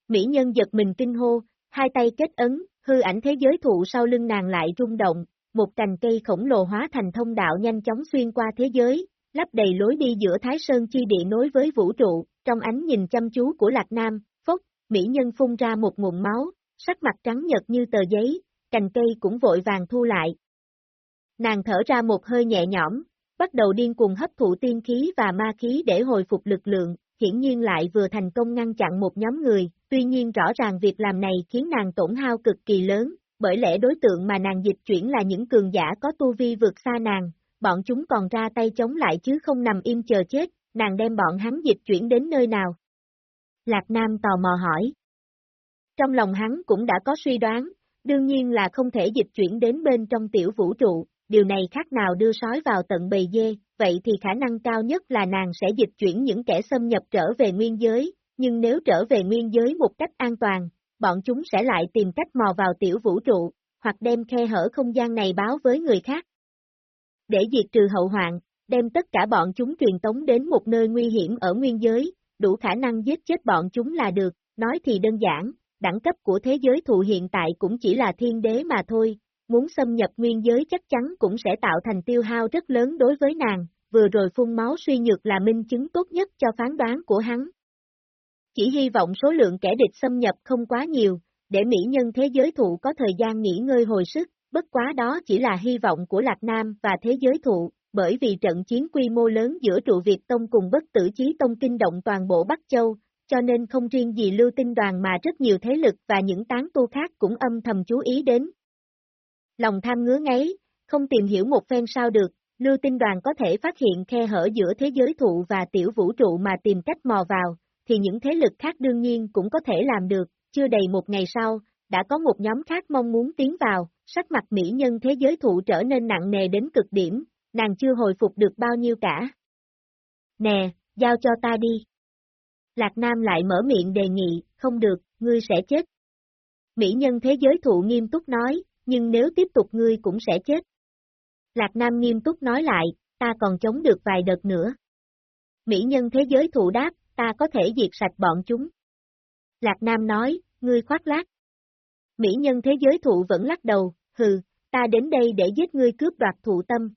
Mỹ nhân giật mình kinh hô, hai tay kết ấn, hư ảnh thế giới thụ sau lưng nàng lại rung động, một cành cây khổng lồ hóa thành thông đạo nhanh chóng xuyên qua thế giới, lắp đầy lối đi giữa Thái Sơn chi địa nối với vũ trụ, trong ánh nhìn chăm chú của Lạc Nam, phốc, mỹ nhân phun ra một nguồn máu, sắc mặt trắng nhật như tờ giấy, cành cây cũng vội vàng thu lại. Nàng thở ra một hơi nhẹ nhõm, bắt đầu điên cuồng hấp thụ tiên khí và ma khí để hồi phục lực lượng, hiển nhiên lại vừa thành công ngăn chặn một nhóm người, tuy nhiên rõ ràng việc làm này khiến nàng tổn hao cực kỳ lớn, bởi lẽ đối tượng mà nàng dịch chuyển là những cường giả có tu vi vượt xa nàng, bọn chúng còn ra tay chống lại chứ không nằm im chờ chết, nàng đem bọn hắn dịch chuyển đến nơi nào. Lạc Nam tò mò hỏi. Trong lòng hắn cũng đã có suy đoán, đương nhiên là không thể dịch chuyển đến bên trong tiểu vũ trụ, điều này khác nào đưa sói vào tận bầy dê, vậy thì khả năng cao nhất là nàng sẽ dịch chuyển những kẻ xâm nhập trở về nguyên giới, nhưng nếu trở về nguyên giới một cách an toàn, bọn chúng sẽ lại tìm cách mò vào tiểu vũ trụ, hoặc đem khe hở không gian này báo với người khác. Để diệt trừ hậu hoạn, đem tất cả bọn chúng truyền tống đến một nơi nguy hiểm ở nguyên giới, đủ khả năng giết chết bọn chúng là được, nói thì đơn giản, đẳng cấp của thế giới thụ hiện tại cũng chỉ là thiên đế mà thôi, muốn xâm nhập nguyên giới chắc chắn cũng sẽ tạo thành tiêu hao rất lớn đối với nàng, vừa rồi phun máu suy nhược là minh chứng tốt nhất cho phán đoán của hắn. Chỉ hy vọng số lượng kẻ địch xâm nhập không quá nhiều, để mỹ nhân thế giới thụ có thời gian nghỉ ngơi hồi sức, bất quá đó chỉ là hy vọng của Lạc Nam và thế giới thụ, bởi vì trận chiến quy mô lớn giữa trụ Việt Tông cùng bất tử chí Tông kinh động toàn bộ Bắc Châu, cho nên không riêng gì lưu tinh đoàn mà rất nhiều thế lực và những tán tu khác cũng âm thầm chú ý đến. Lòng tham ngứa ngáy, không tìm hiểu một phen sao được, lưu tinh đoàn có thể phát hiện khe hở giữa thế giới thụ và tiểu vũ trụ mà tìm cách mò vào, thì những thế lực khác đương nhiên cũng có thể làm được, chưa đầy một ngày sau, đã có một nhóm khác mong muốn tiến vào, sắc mặt mỹ nhân thế giới thụ trở nên nặng nề đến cực điểm, nàng chưa hồi phục được bao nhiêu cả. Nè, giao cho ta đi. Lạc Nam lại mở miệng đề nghị, không được, ngươi sẽ chết. Mỹ nhân thế giới thụ nghiêm túc nói, nhưng nếu tiếp tục ngươi cũng sẽ chết. Lạc Nam nghiêm túc nói lại, ta còn chống được vài đợt nữa. Mỹ nhân thế giới thụ đáp, ta có thể diệt sạch bọn chúng. Lạc Nam nói, ngươi khoác lác. Mỹ nhân thế giới thụ vẫn lắc đầu, hừ, ta đến đây để giết ngươi cướp đoạt thụ tâm.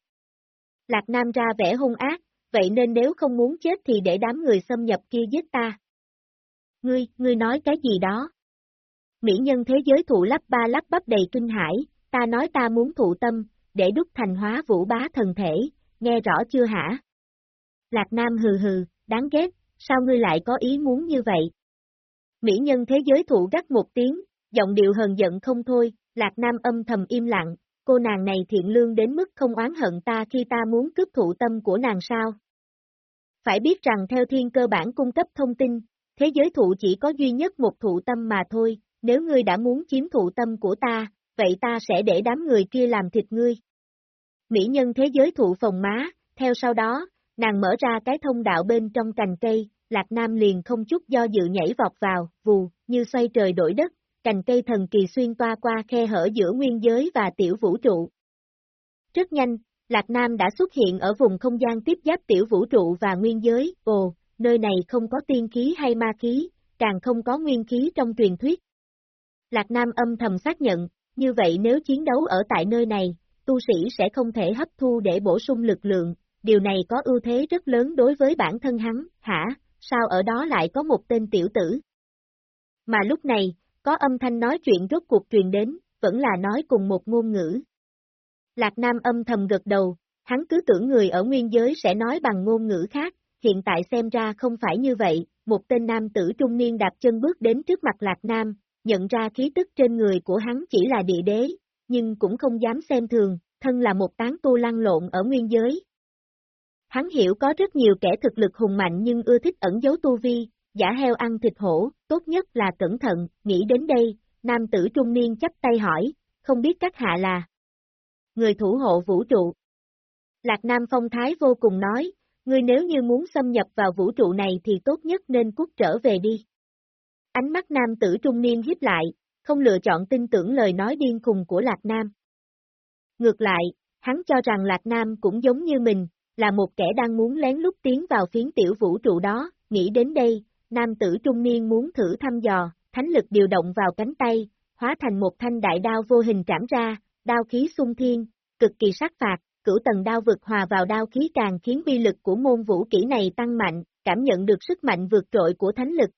Lạc Nam ra vẻ hung ác, vậy nên nếu không muốn chết thì để đám người xâm nhập kia giết ta. Ngươi, ngươi nói cái gì đó? Mỹ nhân thế giới thụ lắp ba lắp bắp đầy kinh hải, ta nói ta muốn thụ tâm, để đúc thành hóa vũ bá thần thể, nghe rõ chưa hả? Lạc Nam hừ hừ, đáng ghét, sao ngươi lại có ý muốn như vậy? Mỹ nhân thế giới thụ gắt một tiếng, giọng điệu hờn giận không thôi, Lạc Nam âm thầm im lặng, cô nàng này thiện lương đến mức không oán hận ta khi ta muốn cướp thụ tâm của nàng sao? Phải biết rằng theo thiên cơ bản cung cấp thông tin, thế giới thụ chỉ có duy nhất một thụ tâm mà thôi, nếu ngươi đã muốn chiếm thụ tâm của ta, vậy ta sẽ để đám người kia làm thịt ngươi. Mỹ nhân thế giới thụ phòng má, theo sau đó, nàng mở ra cái thông đạo bên trong cành cây, Lạc Nam liền không chút do dự nhảy vọt vào, vù, như xoay trời đổi đất, cành cây thần kỳ xuyên toa qua khe hở giữa nguyên giới và tiểu vũ trụ. Rất nhanh, Lạc Nam đã xuất hiện ở vùng không gian tiếp giáp tiểu vũ trụ và nguyên giới, ồ, nơi này không có tiên khí hay ma khí, càng không có nguyên khí trong truyền thuyết. Lạc Nam âm thầm xác nhận, như vậy nếu chiến đấu ở tại nơi này, tu sĩ sẽ không thể hấp thu để bổ sung lực lượng, điều này có ưu thế rất lớn đối với bản thân hắn, hả, sao ở đó lại có một tên tiểu tử? Mà lúc này, có âm thanh nói chuyện rốt cuộc truyền đến, vẫn là nói cùng một ngôn ngữ. Lạc Nam âm thầm gật đầu, hắn cứ tưởng người ở nguyên giới sẽ nói bằng ngôn ngữ khác, hiện tại xem ra không phải như vậy, một tên nam tử trung niên đạp chân bước đến trước mặt Lạc Nam, nhận ra khí tức trên người của hắn chỉ là địa đế, nhưng cũng không dám xem thường, thân là một tán tu lăn lộn ở nguyên giới. Hắn hiểu có rất nhiều kẻ thực lực hùng mạnh nhưng ưa thích ẩn giấu tu vi, giả heo ăn thịt hổ, tốt nhất là cẩn thận, nghĩ đến đây, nam tử trung niên chấp tay hỏi, không biết các hạ là người thủ hộ vũ trụ. Lạc Nam phong thái vô cùng nói, ngươi nếu như muốn xâm nhập vào vũ trụ này thì tốt nhất nên cút trở về đi. Ánh mắt nam tử trung niên hiếp lại, không lựa chọn tin tưởng lời nói điên khùng của Lạc Nam. Ngược lại, hắn cho rằng Lạc Nam cũng giống như mình, là một kẻ đang muốn lén lút tiến vào phiến tiểu vũ trụ đó, nghĩ đến đây, nam tử trung niên muốn thử thăm dò, thánh lực điều động vào cánh tay, hóa thành một thanh đại đao vô hình trảm ra, đao khí sung thiên, cực kỳ sát phạt, cửu tầng đao vực hòa vào đao khí càng khiến uy lực của môn vũ kỹ này tăng mạnh, cảm nhận được sức mạnh vượt trội của thánh lực.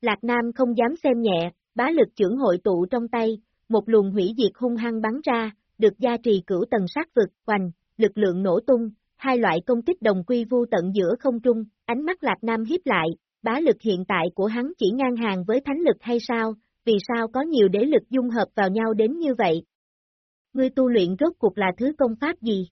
Lạc Nam không dám xem nhẹ, bá lực trưởng hội tụ trong tay, một luồng hủy diệt hung hăng bắn ra, được gia trì cửu tầng sát vực, hoành, lực lượng nổ tung, hai loại công kích đồng quy vu tận giữa không trung, ánh mắt Lạc Nam hiếp lại, bá lực hiện tại của hắn chỉ ngang hàng với thánh lực hay sao, vì sao có nhiều đế lực dung hợp vào nhau đến như vậy? Ngươi tu luyện rốt cuộc là thứ công pháp gì?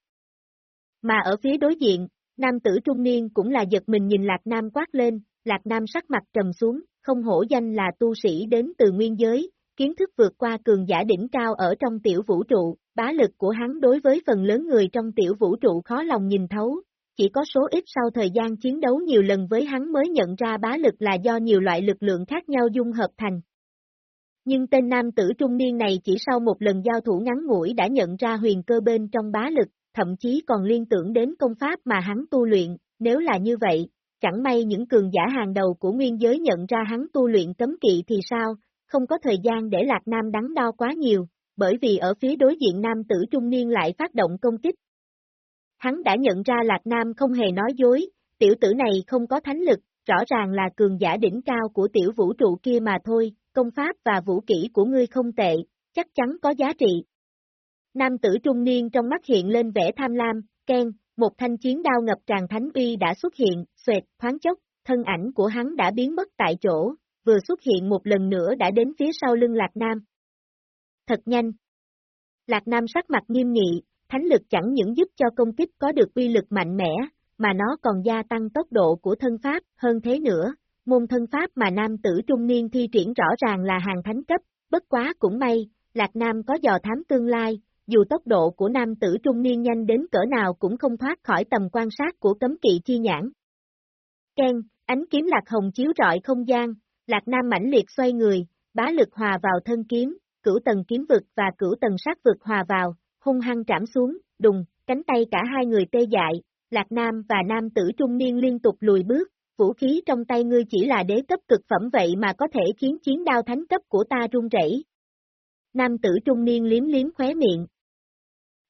Mà ở phía đối diện, nam tử trung niên cũng là giật mình nhìn Lạc Nam quát lên, Lạc Nam sắc mặt trầm xuống, không hổ danh là tu sĩ đến từ nguyên giới, kiến thức vượt qua cường giả đỉnh cao ở trong tiểu vũ trụ, bá lực của hắn đối với phần lớn người trong tiểu vũ trụ khó lòng nhìn thấu, chỉ có số ít sau thời gian chiến đấu nhiều lần với hắn mới nhận ra bá lực là do nhiều loại lực lượng khác nhau dung hợp thành. Nhưng tên nam tử trung niên này chỉ sau một lần giao thủ ngắn ngủi đã nhận ra huyền cơ bên trong bá lực, thậm chí còn liên tưởng đến công pháp mà hắn tu luyện, nếu là như vậy, chẳng may những cường giả hàng đầu của nguyên giới nhận ra hắn tu luyện cấm kỵ thì sao, không có thời gian để Lạc Nam đắn đo quá nhiều, bởi vì ở phía đối diện nam tử trung niên lại phát động công kích. Hắn đã nhận ra Lạc Nam không hề nói dối, tiểu tử này không có thánh lực, rõ ràng là cường giả đỉnh cao của tiểu vũ trụ kia mà thôi, công pháp và vũ kỹ của ngươi không tệ, chắc chắn có giá trị. Nam tử trung niên trong mắt hiện lên vẻ tham lam, khen, một thanh chiến đao ngập tràn thánh uy đã xuất hiện, xoẹt, thoáng chốc, thân ảnh của hắn đã biến mất tại chỗ, vừa xuất hiện một lần nữa đã đến phía sau lưng Lạc Nam. Thật nhanh. Lạc Nam sắc mặt nghiêm nghị, thánh lực chẳng những giúp cho công kích có được uy lực mạnh mẽ, mà nó còn gia tăng tốc độ của thân pháp, hơn thế nữa, môn thân pháp mà nam tử trung niên thi triển rõ ràng là hàng thánh cấp, bất quá cũng may, Lạc Nam có dò thám tương lai, dù tốc độ của nam tử trung niên nhanh đến cỡ nào cũng không thoát khỏi tầm quan sát của cấm kỵ chi nhãn. Ken, ánh kiếm lạc hồng chiếu rọi không gian, Lạc Nam mãnh liệt xoay người, bá lực hòa vào thân kiếm, cửu tầng kiếm vực và cửu tầng sát vực hòa vào, hung hăng trảm xuống, đùng, cánh tay cả hai người tê dại, Lạc Nam và nam tử trung niên liên tục lùi bước, vũ khí trong tay ngươi chỉ là đế cấp cực phẩm vậy mà có thể khiến chiến đao thánh cấp của ta run rẩy. Nam tử trung niên liếm liếm khóe miệng.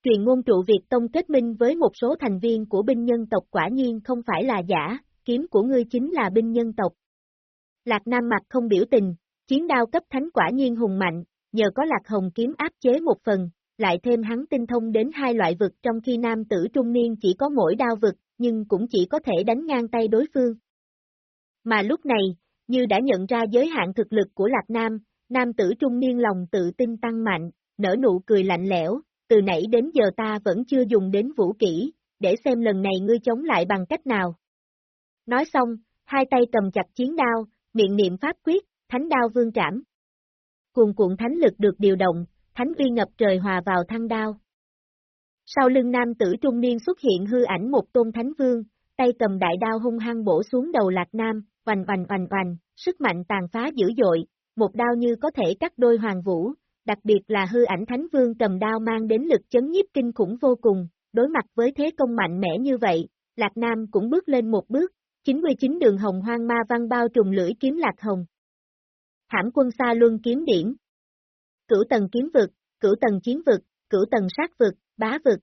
Truyền ngôn trụ Việt Tông kết minh với một số thành viên của binh nhân tộc quả nhiên không phải là giả, kiếm của ngươi chính là binh nhân tộc. Lạc Nam mặt không biểu tình, chiến đao cấp thánh quả nhiên hùng mạnh, nhờ có Lạc Hồng kiếm áp chế một phần, lại thêm hắn tinh thông đến hai loại vực trong khi nam tử trung niên chỉ có mỗi đao vực, nhưng cũng chỉ có thể đánh ngang tay đối phương. Mà lúc này, như đã nhận ra giới hạn thực lực của Lạc Nam, nam tử trung niên lòng tự tin tăng mạnh, nở nụ cười lạnh lẽo, từ nãy đến giờ ta vẫn chưa dùng đến vũ kỹ, để xem lần này ngươi chống lại bằng cách nào. Nói xong, hai tay cầm chặt chiến đao, miệng niệm pháp quyết, thánh đao vương trảm. Cuồn cuộn thánh lực được điều động, thánh vi ngập trời hòa vào thăng đao. Sau lưng nam tử trung niên xuất hiện hư ảnh một tôn thánh vương, tay cầm đại đao hung hăng bổ xuống đầu lạc nam, oành oành oành oành, sức mạnh tàn phá dữ dội, một đao như có thể cắt đôi hoàng vũ, đặc biệt là hư ảnh thánh vương cầm đao mang đến lực chấn nhiếp kinh khủng vô cùng, đối mặt với thế công mạnh mẽ như vậy, lạc nam cũng bước lên một bước, 99 đường hồng hoang ma văn bao trùm lưỡi kiếm lạc hồng. Hãm quân xa luân kiếm điển. Cửu tầng kiếm vực, cửu tầng chiến vực, cửu tầng sát vực, bá vực.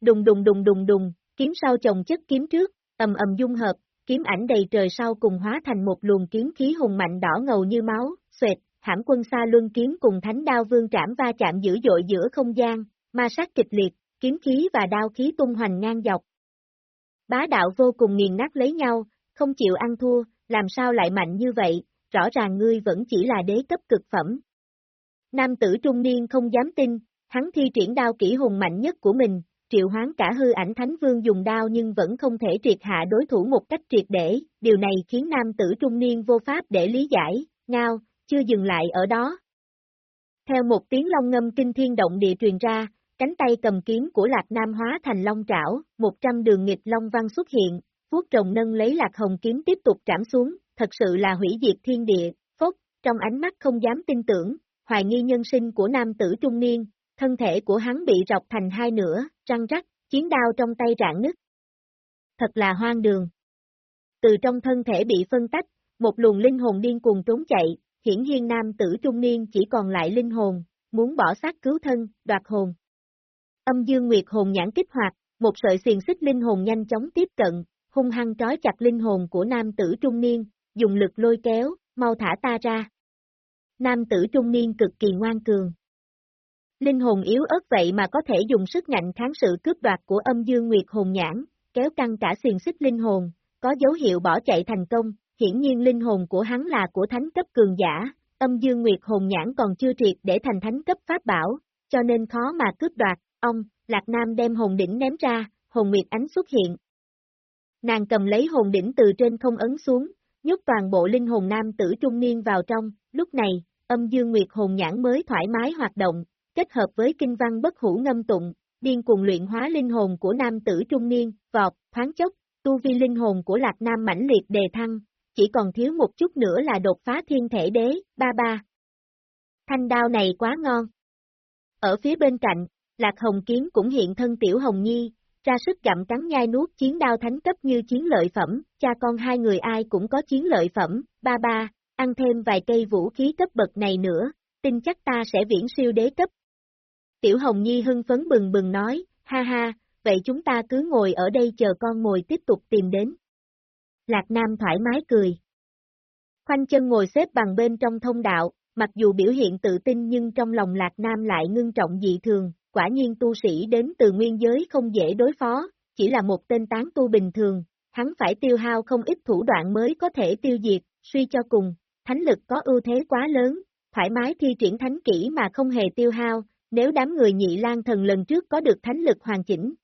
Đùng đùng đùng đùng đùng, kiếm sau chồng chất kiếm trước, ầm ầm dung hợp, kiếm ảnh đầy trời sau cùng hóa thành một luồng kiếm khí hùng mạnh đỏ ngầu như máu, xoẹt, hãm quân xa luân kiếm cùng thánh đao vương trảm va chạm dữ dội giữa không gian, ma sát kịch liệt, kiếm khí và đao khí tung hoành ngang dọc. Bá đạo vô cùng nghiền nát lấy nhau, không chịu ăn thua, làm sao lại mạnh như vậy, rõ ràng ngươi vẫn chỉ là đế cấp cực phẩm. Nam tử trung niên không dám tin, hắn thi triển đao kỹ hùng mạnh nhất của mình, triệu hoán cả hư ảnh thánh vương dùng đao nhưng vẫn không thể triệt hạ đối thủ một cách triệt để, điều này khiến nam tử trung niên vô pháp để lý giải, ngao, chưa dừng lại ở đó. Theo một tiếng long ngâm kinh thiên động địa truyền ra, cánh tay cầm kiếm của Lạc Nam hóa thành long trảo, một trăm đường nghịch long văn xuất hiện, vuốt trồng nâng lấy Lạc Hồng kiếm tiếp tục trảm xuống, thật sự là hủy diệt thiên địa, phốc, trong ánh mắt không dám tin tưởng, hoài nghi nhân sinh của nam tử trung niên, thân thể của hắn bị rọc thành hai nửa, răng rắc, chiến đao trong tay rạn nứt. Thật là hoang đường. Từ trong thân thể bị phân tách, một luồng linh hồn điên cuồng trốn chạy, hiển nhiên nam tử trung niên chỉ còn lại linh hồn, muốn bỏ xác cứu thân, đoạt hồn. Âm dương nguyệt hồn nhãn kích hoạt, một sợi xiềng xích linh hồn nhanh chóng tiếp cận, hung hăng trói chặt linh hồn của nam tử trung niên, dùng lực lôi kéo, mau thả ta ra. Nam tử trung niên cực kỳ ngoan cường. Linh hồn yếu ớt vậy mà có thể dùng sức ngạnh kháng sự cướp đoạt của âm dương nguyệt hồn nhãn, kéo căng cả xiềng xích linh hồn, có dấu hiệu bỏ chạy thành công, hiển nhiên linh hồn của hắn là của thánh cấp cường giả, âm dương nguyệt hồn nhãn còn chưa triệt để thành thánh cấp pháp bảo, cho nên khó mà cướp đoạt, ông, Lạc Nam đem hồn đỉnh ném ra, hồn nguyệt ánh xuất hiện. Nàng cầm lấy hồn đỉnh từ trên không ấn xuống, nhốt toàn bộ linh hồn nam tử trung niên vào trong, lúc này, âm dương nguyệt hồn nhãn mới thoải mái hoạt động, kết hợp với kinh văn bất hủ ngâm tụng, điên cuồng luyện hóa linh hồn của nam tử trung niên, vọt, thoáng chốc, tu vi linh hồn của Lạc Nam mãnh liệt đề thăng, chỉ còn thiếu một chút nữa là đột phá thiên thể đế, ba ba. Thanh đao này quá ngon. Ở phía bên cạnh, Lạc Hồng Kiếm cũng hiện thân Tiểu Hồng Nhi, ra sức gặm cắn nhai nuốt chiến đao thánh cấp như chiến lợi phẩm, cha con hai người ai cũng có chiến lợi phẩm, ba ba, ăn thêm vài cây vũ khí cấp bậc này nữa, tin chắc ta sẽ viễn siêu đế cấp. Tiểu Hồng Nhi hưng phấn bừng bừng nói, ha ha, vậy chúng ta cứ ngồi ở đây chờ con mồi tiếp tục tìm đến. Lạc Nam thoải mái cười. Khoanh chân ngồi xếp bằng bên trong thông đạo, mặc dù biểu hiện tự tin nhưng trong lòng Lạc Nam lại ngưng trọng dị thường, quả nhiên tu sĩ đến từ nguyên giới không dễ đối phó, chỉ là một tên tán tu bình thường, hắn phải tiêu hao không ít thủ đoạn mới có thể tiêu diệt, suy cho cùng, thánh lực có ưu thế quá lớn, thoải mái thi triển thánh kỹ mà không hề tiêu hao, nếu đám người nhị lang thần lần trước có được thánh lực hoàn chỉnh.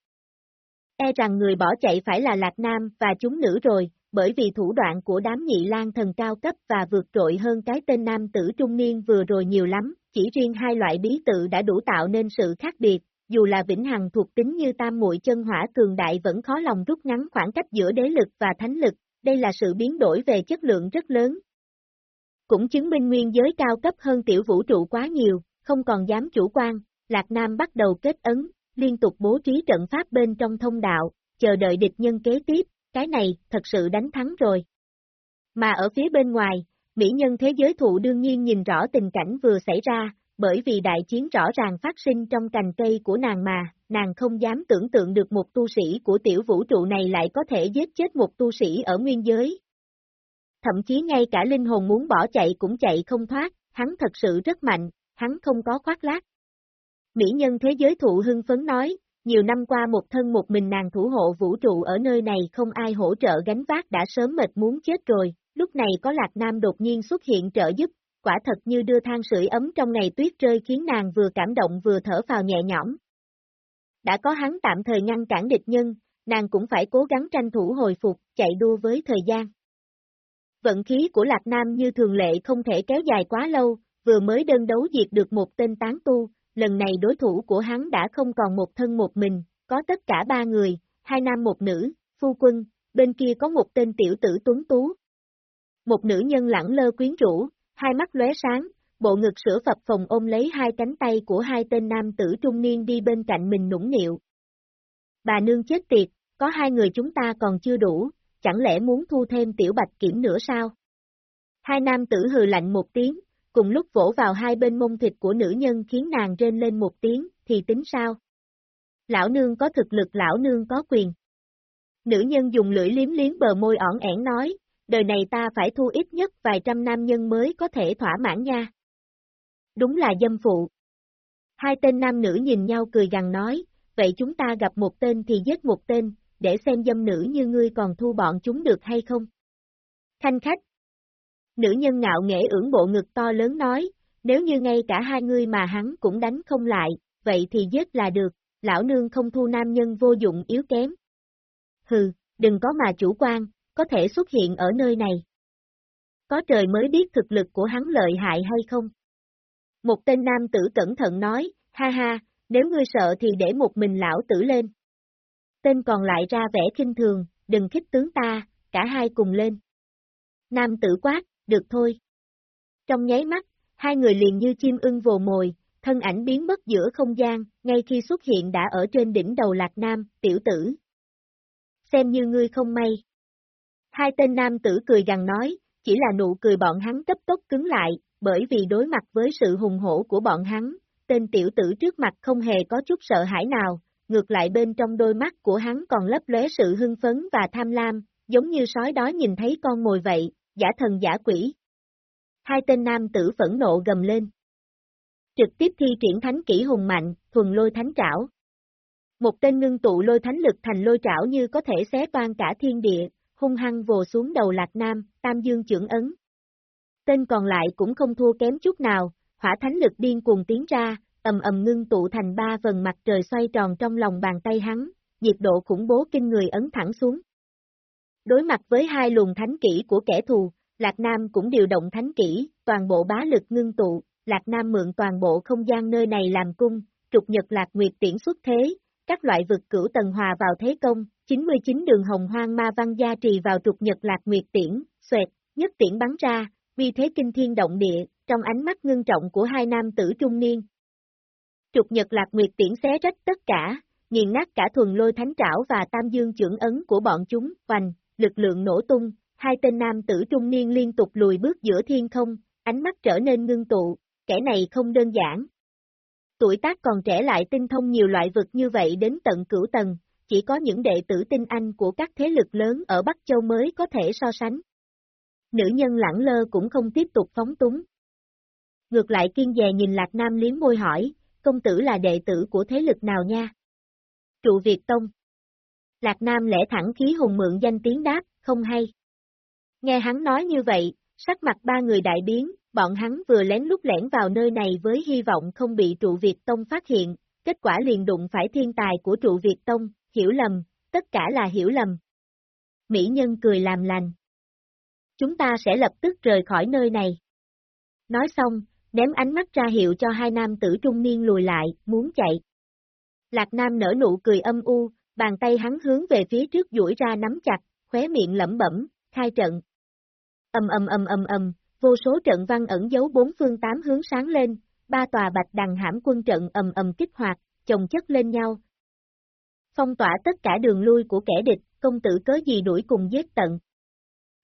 E rằng người bỏ chạy phải là Lạc Nam và chúng nữ rồi, bởi vì thủ đoạn của đám nhị lang thần cao cấp và vượt trội hơn cái tên nam tử trung niên vừa rồi nhiều lắm, chỉ riêng hai loại bí tự đã đủ tạo nên sự khác biệt, dù là vĩnh hằng thuộc tính như tam muội chân hỏa cường đại vẫn khó lòng rút ngắn khoảng cách giữa đế lực và thánh lực, đây là sự biến đổi về chất lượng rất lớn. Cũng chứng minh nguyên giới cao cấp hơn tiểu vũ trụ quá nhiều, không còn dám chủ quan, Lạc Nam bắt đầu kết ấn, liên tục bố trí trận pháp bên trong thông đạo, chờ đợi địch nhân kế tiếp, cái này, thật sự đánh thắng rồi. Mà ở phía bên ngoài, Mỹ nhân thế giới thụ đương nhiên nhìn rõ tình cảnh vừa xảy ra, bởi vì đại chiến rõ ràng phát sinh trong cành cây của nàng mà, nàng không dám tưởng tượng được một tu sĩ của tiểu vũ trụ này lại có thể giết chết một tu sĩ ở nguyên giới. Thậm chí ngay cả linh hồn muốn bỏ chạy cũng chạy không thoát, hắn thật sự rất mạnh, hắn không có khoác lác. Mỹ nhân thế giới thụ hưng phấn nói, nhiều năm qua một thân một mình nàng thủ hộ vũ trụ ở nơi này không ai hỗ trợ gánh vác đã sớm mệt muốn chết rồi, lúc này có Lạc Nam đột nhiên xuất hiện trợ giúp, quả thật như đưa than sưởi ấm trong ngày tuyết rơi khiến nàng vừa cảm động vừa thở vào nhẹ nhõm. Đã có hắn tạm thời ngăn cản địch nhân, nàng cũng phải cố gắng tranh thủ hồi phục, chạy đua với thời gian. Vận khí của Lạc Nam như thường lệ không thể kéo dài quá lâu, vừa mới đơn đấu diệt được một tên tán tu, lần này đối thủ của hắn đã không còn một thân một mình, có tất cả ba người, hai nam một nữ, phu quân, bên kia có một tên tiểu tử tuấn tú. Một nữ nhân lẳng lơ quyến rũ, hai mắt lóe sáng, bộ ngực sữa phập phồng ôm lấy hai cánh tay của hai tên nam tử trung niên đi bên cạnh mình nũng nịu. Bà nương chết tiệt, có hai người chúng ta còn chưa đủ, chẳng lẽ muốn thu thêm tiểu bạch kiểm nữa sao? Hai nam tử hừ lạnh một tiếng, cùng lúc vỗ vào hai bên mông thịt của nữ nhân khiến nàng rên lên một tiếng, thì tính sao? Lão nương có thực lực lão nương có quyền. Nữ nhân dùng lưỡi liếm liếm bờ môi ỏn ẻn nói, đời này ta phải thu ít nhất vài trăm nam nhân mới có thể thỏa mãn nha. Đúng là dâm phụ. Hai tên nam nữ nhìn nhau cười gằn nói, vậy chúng ta gặp một tên thì giết một tên, để xem dâm nữ như ngươi còn thu bọn chúng được hay không. Thanh khách, Nữ nhân ngạo nghễ ưỡng bộ ngực to lớn nói, nếu như ngay cả hai người mà hắn cũng đánh không lại, vậy thì giết là được, lão nương không thu nam nhân vô dụng yếu kém. Hừ, đừng có mà chủ quan, có thể xuất hiện ở nơi này. Có trời mới biết thực lực của hắn lợi hại hay không. Một tên nam tử cẩn thận nói, ha ha, nếu ngươi sợ thì để một mình lão tử lên. Tên còn lại ra vẻ kinh thường, đừng khích tướng ta, cả hai cùng lên. Nam tử quát, được thôi. Trong nháy mắt, hai người liền như chim ưng vồ mồi, thân ảnh biến mất giữa không gian, ngay khi xuất hiện đã ở trên đỉnh đầu Lạc Nam, tiểu tử. Xem như ngươi không may. Hai tên nam tử cười gằn nói, chỉ là nụ cười bọn hắn cấp tốc cứng lại, bởi vì đối mặt với sự hùng hổ của bọn hắn, tên tiểu tử trước mặt không hề có chút sợ hãi nào, ngược lại bên trong đôi mắt của hắn còn lấp lóe sự hưng phấn và tham lam, giống như sói đó nhìn thấy con mồi vậy, giả thần giả quỷ. Hai tên nam tử phẫn nộ gầm lên. Trực tiếp thi triển thánh kỹ hùng mạnh, thuần lôi thánh trảo. Một tên ngưng tụ lôi thánh lực thành lôi trảo như có thể xé toan cả thiên địa, hung hăng vồ xuống đầu lạc nam, tam dương trưởng ấn. Tên còn lại cũng không thua kém chút nào, hỏa thánh lực điên cuồng tiến ra, ầm ầm ngưng tụ thành ba vần mặt trời xoay tròn trong lòng bàn tay hắn, nhiệt độ khủng bố kinh người ấn thẳng xuống. Đối mặt với hai luồng thánh kỹ của kẻ thù, Lạc Nam cũng điều động thánh kỹ, toàn bộ bá lực ngưng tụ, Lạc Nam mượn toàn bộ không gian nơi này làm cung, trục nhật Lạc Nguyệt tiễn xuất thế, các loại vực cửu tầng hòa vào thế công, 99 đường hồng hoang ma văn gia trì vào trục nhật Lạc Nguyệt tiễn, xoẹt, nhất tiễn bắn ra, vì thế kinh thiên động địa, trong ánh mắt ngưng trọng của hai nam tử trung niên. Trục nhật Lạc Nguyệt tiễn xé rách tất cả, nghiền nát cả thuần lôi thánh trảo và tam dương trưởng ấn của bọn chúng, hoành, lực lượng nổ tung, hai tên nam tử trung niên liên tục lùi bước giữa thiên không, ánh mắt trở nên ngưng tụ, kẻ này không đơn giản. Tuổi tác còn trẻ lại tinh thông nhiều loại vực như vậy đến tận cửu tầng, chỉ có những đệ tử tinh anh của các thế lực lớn ở Bắc Châu mới có thể so sánh. Nữ nhân lẳng lơ cũng không tiếp tục phóng túng. Ngược lại kiên dè nhìn Lạc Nam liếm môi hỏi, công tử là đệ tử của thế lực nào nha? Trụ Việt Tông. Lạc Nam lẽ thẳng khí hùng mượn danh tiếng đáp, không hay. Nghe hắn nói như vậy, sắc mặt ba người đại biến, bọn hắn vừa lén lút lẻn vào nơi này với hy vọng không bị trụ Việt Tông phát hiện, kết quả liền đụng phải thiên tài của trụ Việt Tông, hiểu lầm, tất cả là hiểu lầm. Mỹ nhân cười làm lành. Chúng ta sẽ lập tức rời khỏi nơi này. Nói xong, ném ánh mắt ra hiệu cho hai nam tử trung niên lùi lại, muốn chạy. Lạc Nam nở nụ cười âm u, bàn tay hắn hướng về phía trước duỗi ra nắm chặt, khóe miệng lẩm bẩm, khai trận. Âm âm âm âm âm, vô số trận văn ẩn giấu bốn phương tám hướng sáng lên, ba tòa bạch đằng hãm quân trận ầm ầm kích hoạt, chồng chất lên nhau. Phong tỏa tất cả đường lui của kẻ địch, công tử cớ gì đuổi cùng giết tận.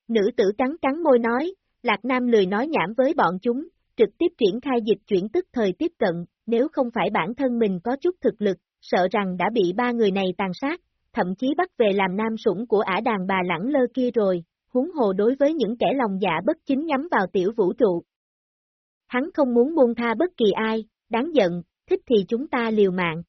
Nữ tử cắn cắn môi nói, Lạc Nam lười nói nhảm với bọn chúng, trực tiếp triển khai dịch chuyển tức thời tiếp cận, nếu không phải bản thân mình có chút thực lực, sợ rằng đã bị ba người này tàn sát, thậm chí bắt về làm nam sủng của ả đàn bà lẳng lơ kia rồi, huống hồ đối với những kẻ lòng dạ bất chính nhắm vào tiểu vũ trụ. Hắn không muốn buông tha bất kỳ ai, đáng giận, thích thì chúng ta liều mạng.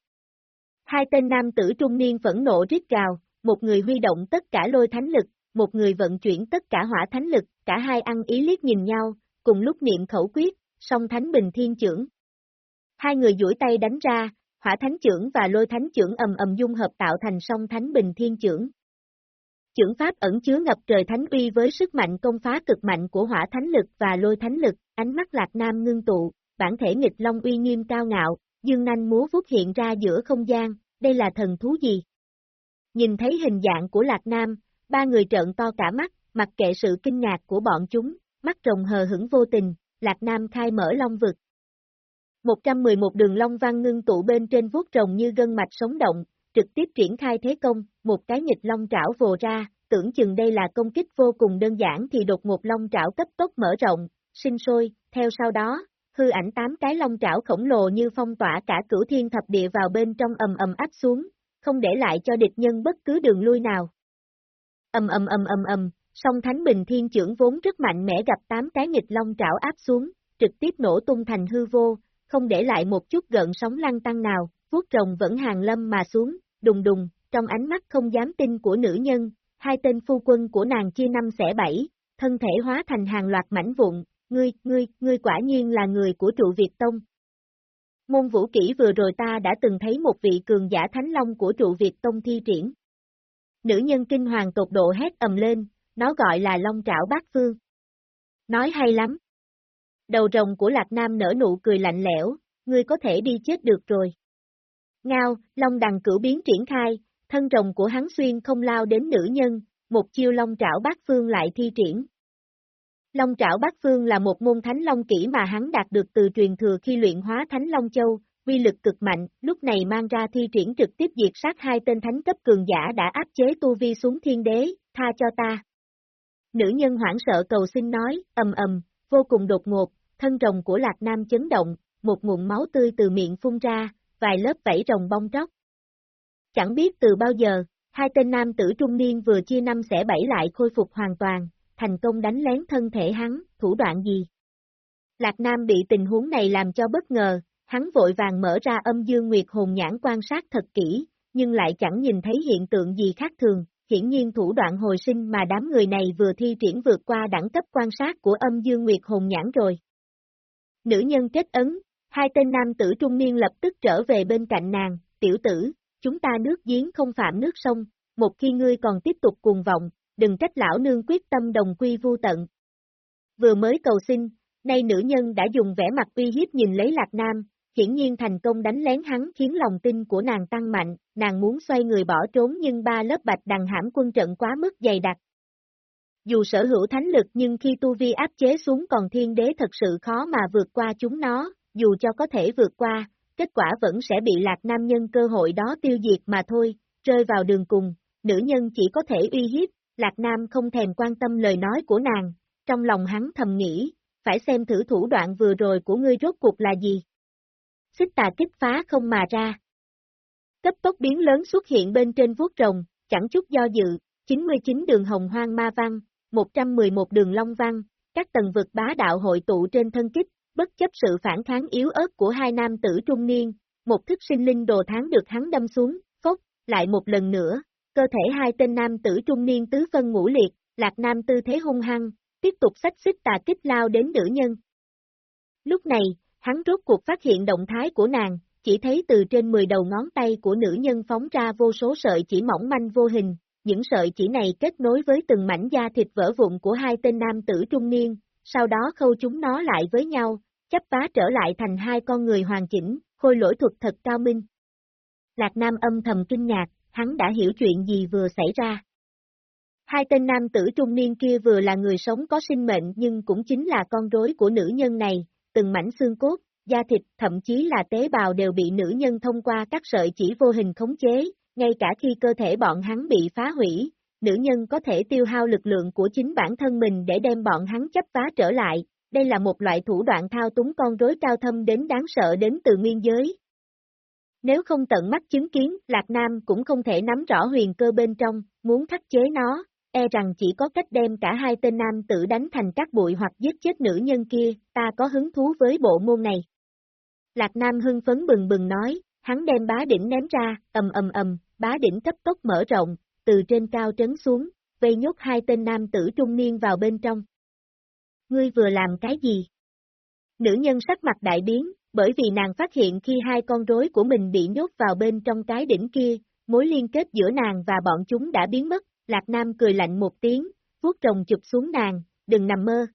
Hai tên nam tử trung niên phẫn nộ rít gào, một người huy động tất cả lôi thánh lực, một người vận chuyển tất cả hỏa thánh lực, cả hai ăn ý liếc nhìn nhau, cùng lúc niệm khẩu quyết, song thánh bình thiên trưởng. Hai người duỗi tay đánh ra, hỏa thánh trưởng và lôi thánh trưởng ầm ầm dung hợp tạo thành song thánh bình thiên trưởng. Chưởng pháp ẩn chứa ngập trời thánh uy với sức mạnh công phá cực mạnh của hỏa thánh lực và lôi thánh lực, ánh mắt lạc nam ngưng tụ, bản thể nghịch long uy nghiêm cao ngạo, dương nanh múa vuốt hiện ra giữa không gian, đây là thần thú gì? Nhìn thấy hình dạng của lạc nam, ba người trợn to cả mắt, mặc kệ sự kinh ngạc của bọn chúng, mắt rồng hờ hững vô tình, lạc nam khai mở long vực. 111 đường long văn ngưng tụ bên trên vuốt rồng như gân mạch sống động, trực tiếp triển khai thế công, một cái nghịch long trảo vồ ra, tưởng chừng đây là công kích vô cùng đơn giản thì đột ngột long trảo cấp tốc mở rộng, sinh sôi, theo sau đó, hư ảnh tám cái long trảo khổng lồ như phong tỏa cả cửu thiên thập địa vào bên trong ầm ầm áp xuống, không để lại cho địch nhân bất cứ đường lui nào. Ầm ầm ầm ầm ầm, song Thánh Bình Thiên trưởng vốn rất mạnh mẽ gặp tám cái nghịch long trảo áp xuống, trực tiếp nổ tung thành hư vô, không để lại một chút gợn sóng lăng tăng nào, vuốt rồng vẫn hàng lâm mà xuống, đùng đùng, trong ánh mắt không dám tin của nữ nhân, hai tên phu quân của nàng chia năm xẻ bảy, thân thể hóa thành hàng loạt mảnh vụn, ngươi, ngươi, ngươi quả nhiên là người của trụ Việt Tông. Môn vũ kỹ vừa rồi ta đã từng thấy một vị cường giả thánh long của trụ Việt Tông thi triển. Nữ nhân kinh hoàng tột độ hét ầm lên, nó gọi là long trảo bát phương. Nói hay lắm. Đầu rồng của Lạc Nam nở nụ cười lạnh lẽo, ngươi có thể đi chết được rồi. Ngao, long đằng cửu biến triển khai, thân rồng của hắn xuyên không lao đến nữ nhân, một chiêu long trảo bát phương lại thi triển. Long trảo bát phương là một môn thánh long kỹ mà hắn đạt được từ truyền thừa khi luyện hóa thánh long châu, uy lực cực mạnh, lúc này mang ra thi triển trực tiếp diệt sát hai tên thánh cấp cường giả đã áp chế tu vi xuống thiên đế, tha cho ta. Nữ nhân hoảng sợ cầu xin nói, ầm ầm, vô cùng đột ngột, thân rồng của Lạc Nam chấn động, một nguồn máu tươi từ miệng phun ra, vài lớp vảy rồng bong tróc. Chẳng biết từ bao giờ, hai tên nam tử trung niên vừa chia năm sẽ bảy lại khôi phục hoàn toàn, thành công đánh lén thân thể hắn, thủ đoạn gì? Lạc Nam bị tình huống này làm cho bất ngờ, hắn vội vàng mở ra âm dương nguyệt hồn nhãn quan sát thật kỹ, nhưng lại chẳng nhìn thấy hiện tượng gì khác thường, hiển nhiên thủ đoạn hồi sinh mà đám người này vừa thi triển vượt qua đẳng cấp quan sát của âm dương nguyệt hồn nhãn rồi. Nữ nhân kết ấn, hai tên nam tử trung niên lập tức trở về bên cạnh nàng, tiểu tử, chúng ta nước giếng không phạm nước sông, một khi ngươi còn tiếp tục cuồng vọng, đừng trách lão nương quyết tâm đồng quy vu tận. Vừa mới cầu xin, nay nữ nhân đã dùng vẻ mặt uy hiếp nhìn lấy Lạc Nam, hiển nhiên thành công đánh lén hắn khiến lòng tin của nàng tăng mạnh, nàng muốn xoay người bỏ trốn nhưng ba lớp bạch đằng hãm quân trận quá mức dày đặc. Dù sở hữu thánh lực nhưng khi tu vi áp chế xuống còn thiên đế thật sự khó mà vượt qua chúng nó, dù cho có thể vượt qua, kết quả vẫn sẽ bị lạc nam nhân cơ hội đó tiêu diệt mà thôi, rơi vào đường cùng, nữ nhân chỉ có thể uy hiếp, lạc nam không thèm quan tâm lời nói của nàng, trong lòng hắn thầm nghĩ, phải xem thử thủ đoạn vừa rồi của ngươi rốt cuộc là gì. Xích tà kích phá không mà ra. Cấp tốc biến lớn xuất hiện bên trên vuốt rồng, chẳng chút do dự, 99 đường hồng hoang ma văn, 111 đường long văn, các tầng vực bá đạo hội tụ trên thân kích, bất chấp sự phản kháng yếu ớt của hai nam tử trung niên, một thức sinh linh đồ tháng được hắn đâm xuống, phốc, lại một lần nữa, cơ thể hai tên nam tử trung niên tứ phân ngũ liệt, lạc nam tư thế hung hăng, tiếp tục sách xích tà kích lao đến nữ nhân. Lúc này, hắn rốt cuộc phát hiện động thái của nàng, chỉ thấy từ trên 10 đầu ngón tay của nữ nhân phóng ra vô số sợi chỉ mỏng manh vô hình, những sợi chỉ này kết nối với từng mảnh da thịt vỡ vụn của hai tên nam tử trung niên, sau đó khâu chúng nó lại với nhau, chấp phá trở lại thành hai con người hoàn chỉnh, khôi lỗi thuật thật cao minh. Lạc Nam âm thầm kinh ngạc, hắn đã hiểu chuyện gì vừa xảy ra. Hai tên nam tử trung niên kia vừa là người sống có sinh mệnh nhưng cũng chính là con rối của nữ nhân này, từng mảnh xương cốt, da thịt, thậm chí là tế bào đều bị nữ nhân thông qua các sợi chỉ vô hình khống chế, ngay cả khi cơ thể bọn hắn bị phá hủy, nữ nhân có thể tiêu hao lực lượng của chính bản thân mình để đem bọn hắn chấp phá trở lại, đây là một loại thủ đoạn thao túng con rối cao thâm đến đáng sợ đến từ nguyên giới. Nếu không tận mắt chứng kiến, Lạc Nam cũng không thể nắm rõ huyền cơ bên trong, muốn khắc chế nó, e rằng chỉ có cách đem cả hai tên nam tử đánh thành các bụi hoặc giết chết nữ nhân kia, ta có hứng thú với bộ môn này. Lạc Nam hưng phấn bừng bừng nói, hắn đem bá đỉnh ném ra, ầm ầm ầm, bá đỉnh cấp tốc mở rộng, từ trên cao trấn xuống, vây nhốt hai tên nam tử trung niên vào bên trong. Ngươi vừa làm cái gì? Nữ nhân sắc mặt đại biến, bởi vì nàng phát hiện khi hai con rối của mình bị nhốt vào bên trong cái đỉnh kia, mối liên kết giữa nàng và bọn chúng đã biến mất, Lạc Nam cười lạnh một tiếng, vuốt rồng chụp xuống nàng, đừng nằm mơ.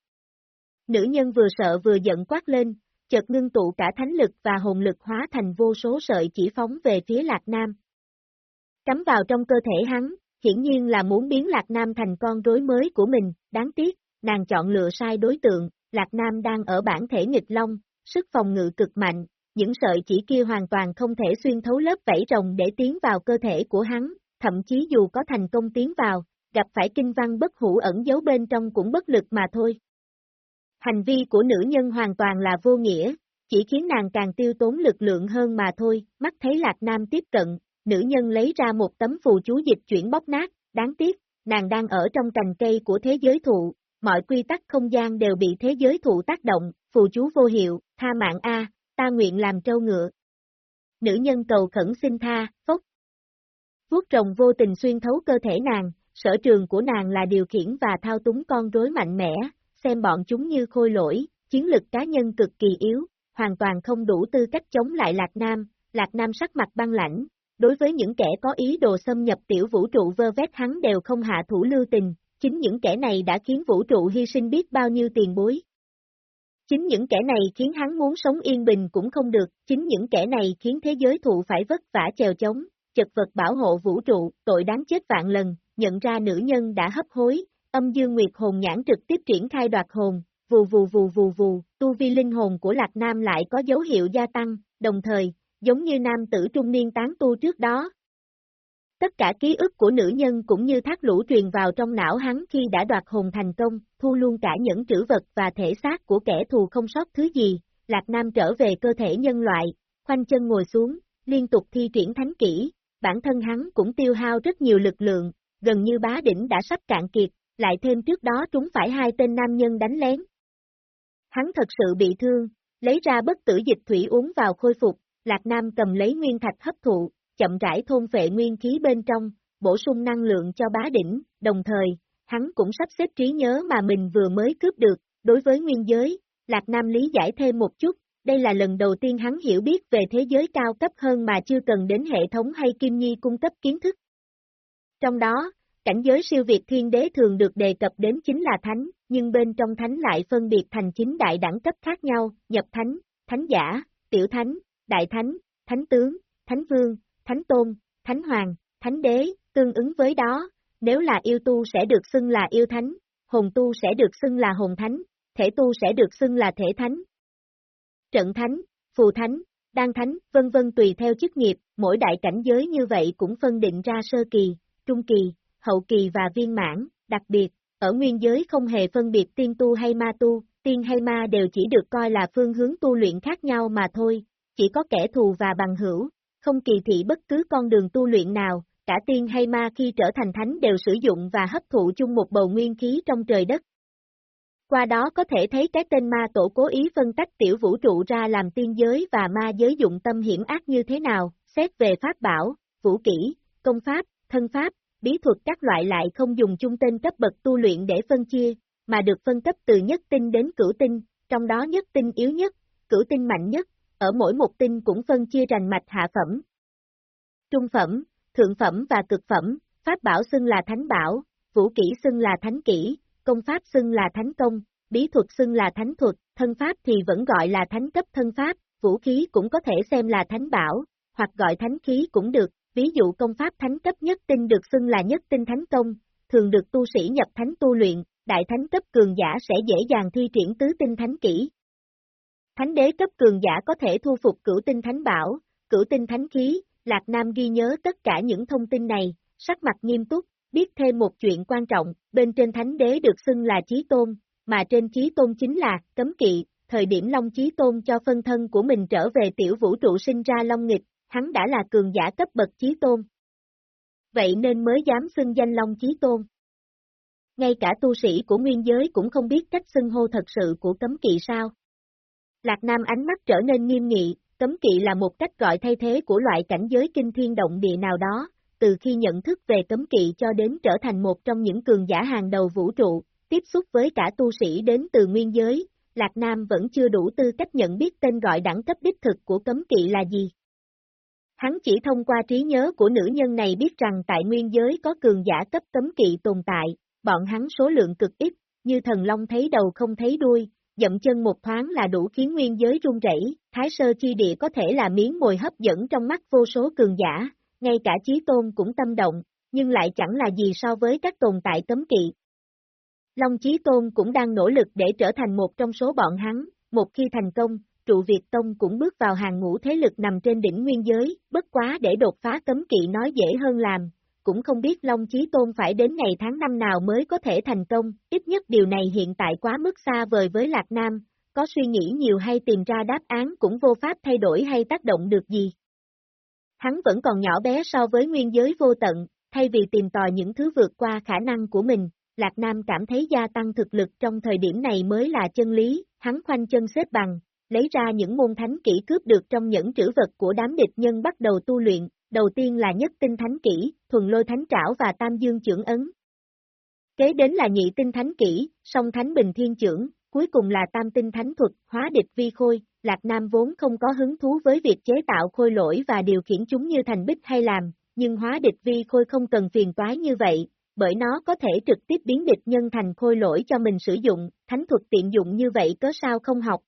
Nữ nhân vừa sợ vừa giận quát lên, chợt ngưng tụ cả thánh lực và hồn lực hóa thành vô số sợi chỉ phóng về phía Lạc Nam. Cắm vào trong cơ thể hắn, hiển nhiên là muốn biến Lạc Nam thành con rối mới của mình, đáng tiếc, nàng chọn lựa sai đối tượng, Lạc Nam đang ở bản thể nghịch long, sức phòng ngự cực mạnh, những sợi chỉ kia hoàn toàn không thể xuyên thấu lớp vảy rồng để tiến vào cơ thể của hắn, thậm chí dù có thành công tiến vào, gặp phải kinh văn bất hủ ẩn giấu bên trong cũng bất lực mà thôi. Hành vi của nữ nhân hoàn toàn là vô nghĩa, chỉ khiến nàng càng tiêu tốn lực lượng hơn mà thôi, mắt thấy Lạc Nam tiếp cận, nữ nhân lấy ra một tấm phù chú dịch chuyển bóc nát, đáng tiếc, nàng đang ở trong cành cây của thế giới thụ, mọi quy tắc không gian đều bị thế giới thụ tác động, phù chú vô hiệu, tha mạng A, ta nguyện làm trâu ngựa. Nữ nhân cầu khẩn xin tha, phốc. Vuốt rồng vô tình xuyên thấu cơ thể nàng, sở trường của nàng là điều khiển và thao túng con rối mạnh mẽ, xem bọn chúng như khôi lỗi, chiến lực cá nhân cực kỳ yếu, hoàn toàn không đủ tư cách chống lại Lạc Nam, Lạc Nam sắc mặt băng lãnh, đối với những kẻ có ý đồ xâm nhập tiểu vũ trụ vơ vét hắn đều không hạ thủ lưu tình, chính những kẻ này đã khiến vũ trụ hy sinh biết bao nhiêu tiền bối. Chính những kẻ này khiến hắn muốn sống yên bình cũng không được, chính những kẻ này khiến thế giới thụ phải vất vả chèo chống, chật vật bảo hộ vũ trụ, tội đáng chết vạn lần, nhận ra nữ nhân đã hấp hối, âm dương nguyệt hồn nhãn trực tiếp triển khai đoạt hồn, vù vù vù vù vù, tu vi linh hồn của Lạc Nam lại có dấu hiệu gia tăng, đồng thời, giống như nam tử trung niên tán tu trước đó. Tất cả ký ức của nữ nhân cũng như thác lũ truyền vào trong não hắn khi đã đoạt hồn thành công, thu luôn cả những trữ vật và thể xác của kẻ thù không sót thứ gì, Lạc Nam trở về cơ thể nhân loại, khoanh chân ngồi xuống, liên tục thi triển thánh kỹ, bản thân hắn cũng tiêu hao rất nhiều lực lượng, gần như bá đỉnh đã sắp cạn kiệt, lại thêm trước đó trúng phải hai tên nam nhân đánh lén. Hắn thật sự bị thương, lấy ra bất tử dịch thủy uống vào khôi phục, Lạc Nam cầm lấy nguyên thạch hấp thụ, chậm rãi thôn phệ nguyên khí bên trong, bổ sung năng lượng cho bá đỉnh, đồng thời, hắn cũng sắp xếp trí nhớ mà mình vừa mới cướp được, đối với nguyên giới, Lạc Nam lý giải thêm một chút, đây là lần đầu tiên hắn hiểu biết về thế giới cao cấp hơn mà chưa cần đến hệ thống hay Kim Nhi cung cấp kiến thức. Trong đó, cảnh giới siêu việt thiên đế thường được đề cập đến chính là thánh, nhưng bên trong thánh lại phân biệt thành chính đại đẳng cấp khác nhau, nhập thánh, thánh giả, tiểu thánh, đại thánh, thánh tướng, thánh vương, thánh tôn, thánh hoàng, thánh đế, tương ứng với đó, nếu là yêu tu sẽ được xưng là yêu thánh, hồn tu sẽ được xưng là hồn thánh, thể tu sẽ được xưng là thể thánh. Trận thánh, phù thánh, đan thánh, vân vân tùy theo chức nghiệp, mỗi đại cảnh giới như vậy cũng phân định ra sơ kỳ, trung kỳ, hậu kỳ và viên mãn, đặc biệt, ở nguyên giới không hề phân biệt tiên tu hay ma tu, tiên hay ma đều chỉ được coi là phương hướng tu luyện khác nhau mà thôi, chỉ có kẻ thù và bằng hữu, không kỳ thị bất cứ con đường tu luyện nào, cả tiên hay ma khi trở thành thánh đều sử dụng và hấp thụ chung một bầu nguyên khí trong trời đất. Qua đó có thể thấy cái tên ma tổ cố ý phân tách tiểu vũ trụ ra làm tiên giới và ma giới dụng tâm hiểm ác như thế nào, xét về pháp bảo, vũ kỹ, công pháp, thân pháp, bí thuật các loại lại không dùng chung tên cấp bậc tu luyện để phân chia, mà được phân cấp từ nhất tinh đến cửu tinh, trong đó nhất tinh yếu nhất, cửu tinh mạnh nhất, ở mỗi một tinh cũng phân chia rành mạch hạ phẩm, trung phẩm, thượng phẩm và cực phẩm, pháp bảo xưng là thánh bảo, vũ kỹ xưng là thánh kỹ, công pháp xưng là thánh công, bí thuật xưng là thánh thuật, thân pháp thì vẫn gọi là thánh cấp thân pháp, vũ khí cũng có thể xem là thánh bảo, hoặc gọi thánh khí cũng được, ví dụ công pháp thánh cấp nhất tinh được xưng là nhất tinh thánh công, thường được tu sĩ nhập thánh tu luyện, đại thánh cấp cường giả sẽ dễ dàng thi triển tứ tinh thánh kỹ, Thánh đế cấp cường giả có thể thu phục cửu tinh thánh bảo, cửu tinh thánh khí, Lạc Nam ghi nhớ tất cả những thông tin này, sắc mặt nghiêm túc, biết thêm một chuyện quan trọng, bên trên thánh đế được xưng là chí tôn, mà trên chí tôn chính là cấm kỵ, thời điểm Long chí tôn cho phân thân của mình trở về tiểu vũ trụ sinh ra Long nghịch, hắn đã là cường giả cấp bậc chí tôn. Vậy nên mới dám xưng danh Long chí tôn. Ngay cả tu sĩ của nguyên giới cũng không biết cách xưng hô thật sự của cấm kỵ sao. Lạc Nam ánh mắt trở nên nghiêm nghị, cấm kỵ là một cách gọi thay thế của loại cảnh giới kinh thiên động địa nào đó, từ khi nhận thức về cấm kỵ cho đến trở thành một trong những cường giả hàng đầu vũ trụ, tiếp xúc với cả tu sĩ đến từ nguyên giới, Lạc Nam vẫn chưa đủ tư cách nhận biết tên gọi đẳng cấp đích thực của cấm kỵ là gì. Hắn chỉ thông qua trí nhớ của nữ nhân này biết rằng tại nguyên giới có cường giả cấp cấm kỵ tồn tại, bọn hắn số lượng cực ít, như thần long thấy đầu không thấy đuôi, dậm chân một thoáng là đủ khiến nguyên giới rung rẩy, thái sơ chi địa có thể là miếng mồi hấp dẫn trong mắt vô số cường giả, ngay cả chí tôn cũng tâm động, nhưng lại chẳng là gì so với các tồn tại cấm kỵ. Long Chí Tôn cũng đang nỗ lực để trở thành một trong số bọn hắn, một khi thành công, trụ Việt Tông cũng bước vào hàng ngũ thế lực nằm trên đỉnh nguyên giới, bất quá để đột phá cấm kỵ nói dễ hơn làm, cũng không biết Long Chí Tôn phải đến ngày tháng năm nào mới có thể thành công, ít nhất điều này hiện tại quá mức xa vời với Lạc Nam, có suy nghĩ nhiều hay tìm ra đáp án cũng vô pháp thay đổi hay tác động được gì. Hắn vẫn còn nhỏ bé so với nguyên giới vô tận, thay vì tìm tòi những thứ vượt qua khả năng của mình, Lạc Nam cảm thấy gia tăng thực lực trong thời điểm này mới là chân lý, hắn khoanh chân xếp bằng, lấy ra những môn thánh kỹ cướp được trong những trữ vật của đám địch nhân bắt đầu tu luyện, đầu tiên là nhất tinh thánh kỹ, thuần lôi thánh trảo và tam dương trưởng ấn. Kế đến là nhị tinh thánh kỹ, song thánh bình thiên trưởng, cuối cùng là tam tinh thánh thuật, hóa địch vi khôi, Lạc Nam vốn không có hứng thú với việc chế tạo khôi lỗi và điều khiển chúng như thành bích hay làm, nhưng hóa địch vi khôi không cần phiền toái như vậy, bởi nó có thể trực tiếp biến địch nhân thành khôi lỗi cho mình sử dụng, thánh thuật tiện dụng như vậy có sao không học.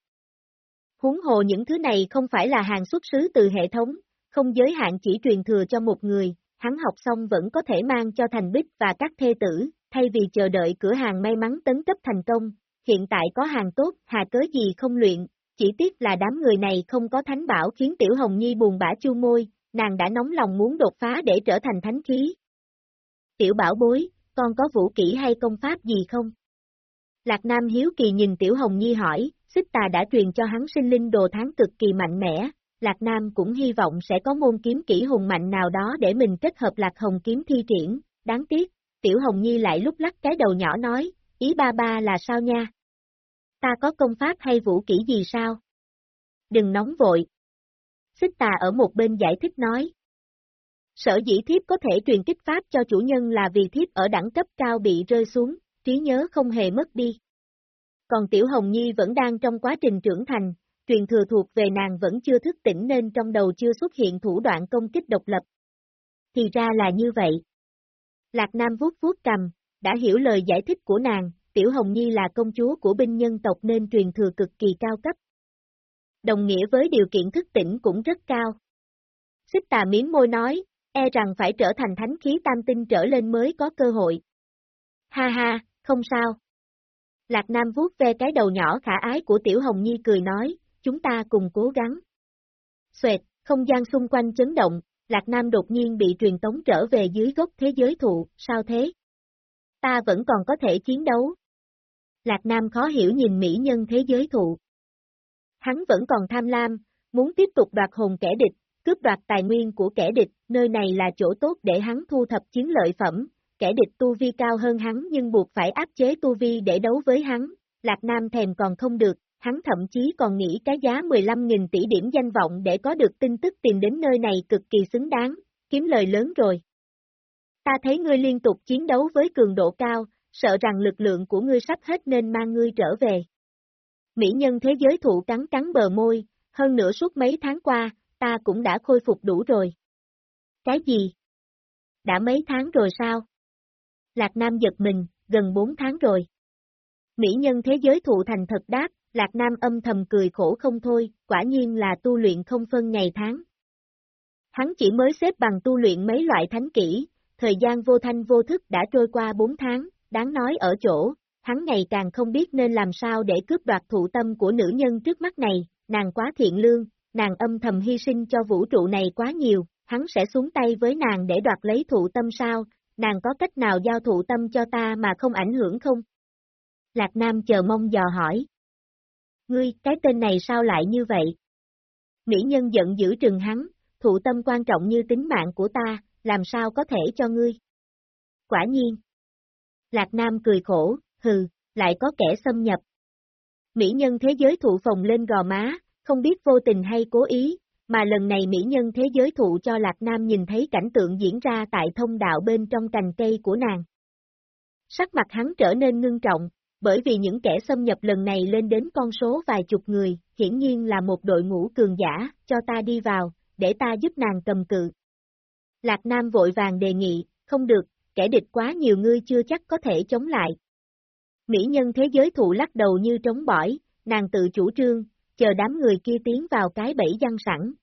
Huống hồ những thứ này không phải là hàng xuất xứ từ hệ thống, không giới hạn chỉ truyền thừa cho một người, hắn học xong vẫn có thể mang cho thành bích và các thê tử, thay vì chờ đợi cửa hàng may mắn tấn cấp thành công, hiện tại có hàng tốt, hà cớ gì không luyện, chỉ tiếc là đám người này không có thánh bảo khiến Tiểu Hồng Nhi buồn bã chu môi, nàng đã nóng lòng muốn đột phá để trở thành thánh khí. Tiểu bảo bối, con có vũ kỹ hay công pháp gì không? Lạc Nam hiếu kỳ nhìn Tiểu Hồng Nhi hỏi, xích tà đã truyền cho hắn sinh linh đồ tháng cực kỳ mạnh mẽ, Lạc Nam cũng hy vọng sẽ có môn kiếm kỹ hùng mạnh nào đó để mình kết hợp Lạc Hồng kiếm thi triển, đáng tiếc, Tiểu Hồng Nhi lại lúc lắc cái đầu nhỏ nói, ý ba ba là sao nha? Ta có công pháp hay vũ kỹ gì sao? Đừng nóng vội. Xích tà ở một bên giải thích nói. Sở dĩ thiếp có thể truyền kích pháp cho chủ nhân là vì thiếp ở đẳng cấp cao bị rơi xuống, trí nhớ không hề mất đi. Còn Tiểu Hồng Nhi vẫn đang trong quá trình trưởng thành, truyền thừa thuộc về nàng vẫn chưa thức tỉnh nên trong đầu chưa xuất hiện thủ đoạn công kích độc lập. Thì ra là như vậy. Lạc Nam vuốt vuốt cầm, đã hiểu lời giải thích của nàng, Tiểu Hồng Nhi là công chúa của binh nhân tộc nên truyền thừa cực kỳ cao cấp. Đồng nghĩa với điều kiện thức tỉnh cũng rất cao. Xích tà miếng môi nói, e rằng phải trở thành thánh khí tam tinh trở lên mới có cơ hội. Ha ha, không sao. Lạc Nam vuốt ve cái đầu nhỏ khả ái của Tiểu Hồng Nhi cười nói, chúng ta cùng cố gắng. Xoẹt, không gian xung quanh chấn động, Lạc Nam đột nhiên bị truyền tống trở về dưới gốc thế giới thụ, sao thế? Ta vẫn còn có thể chiến đấu. Lạc Nam khó hiểu nhìn mỹ nhân thế giới thụ. Hắn vẫn còn tham lam, muốn tiếp tục đoạt hồn kẻ địch, cướp đoạt tài nguyên của kẻ địch, nơi này là chỗ tốt để hắn thu thập chiến lợi phẩm, kẻ địch tu vi cao hơn hắn nhưng buộc phải áp chế tu vi để đấu với hắn, Lạc Nam thèm còn không được, hắn thậm chí còn nghĩ cái giá 15.000 tỷ điểm danh vọng để có được tin tức tìm đến nơi này cực kỳ xứng đáng, kiếm lời lớn rồi. Ta thấy ngươi liên tục chiến đấu với cường độ cao, sợ rằng lực lượng của ngươi sắp hết nên mang ngươi trở về. Mỹ nhân thế giới thụ cắn cắn bờ môi, hơn nữa suốt mấy tháng qua, ta cũng đã khôi phục đủ rồi. Cái gì? Đã mấy tháng rồi sao? Lạc Nam giật mình, gần 4 tháng rồi. Mỹ nhân thế giới thụ thành thật đáp, Lạc Nam âm thầm cười khổ không thôi, quả nhiên là tu luyện không phân ngày tháng. Hắn chỉ mới xếp bằng tu luyện mấy loại thánh kỹ, thời gian vô thanh vô thức đã trôi qua 4 tháng, đáng nói ở chỗ, hắn ngày càng không biết nên làm sao để cướp đoạt thụ tâm của nữ nhân trước mắt này, nàng quá thiện lương, nàng âm thầm hy sinh cho vũ trụ này quá nhiều, hắn sẽ xuống tay với nàng để đoạt lấy thụ tâm sao, nàng có cách nào giao thụ tâm cho ta mà không ảnh hưởng không? Lạc Nam chờ mong dò hỏi. Ngươi, cái tên này sao lại như vậy? Mỹ nhân giận dữ trừng hắn, thụ tâm quan trọng như tính mạng của ta, làm sao có thể cho ngươi? Quả nhiên. Lạc Nam cười khổ, hừ, lại có kẻ xâm nhập. Mỹ nhân thế giới thụ phòng lên gò má, không biết vô tình hay cố ý, mà lần này Mỹ nhân thế giới thụ cho Lạc Nam nhìn thấy cảnh tượng diễn ra tại thông đạo bên trong cành cây của nàng. Sắc mặt hắn trở nên ngưng trọng, bởi vì những kẻ xâm nhập lần này lên đến con số vài chục người, hiển nhiên là một đội ngũ cường giả, cho ta đi vào, để ta giúp nàng cầm cự. Lạc Nam vội vàng đề nghị, không được, kẻ địch quá nhiều ngươi chưa chắc có thể chống lại. Mỹ nhân thế giới thụ lắc đầu như trống bỏi, nàng tự chủ trương, chờ đám người kia tiến vào cái bẫy văn sẵn.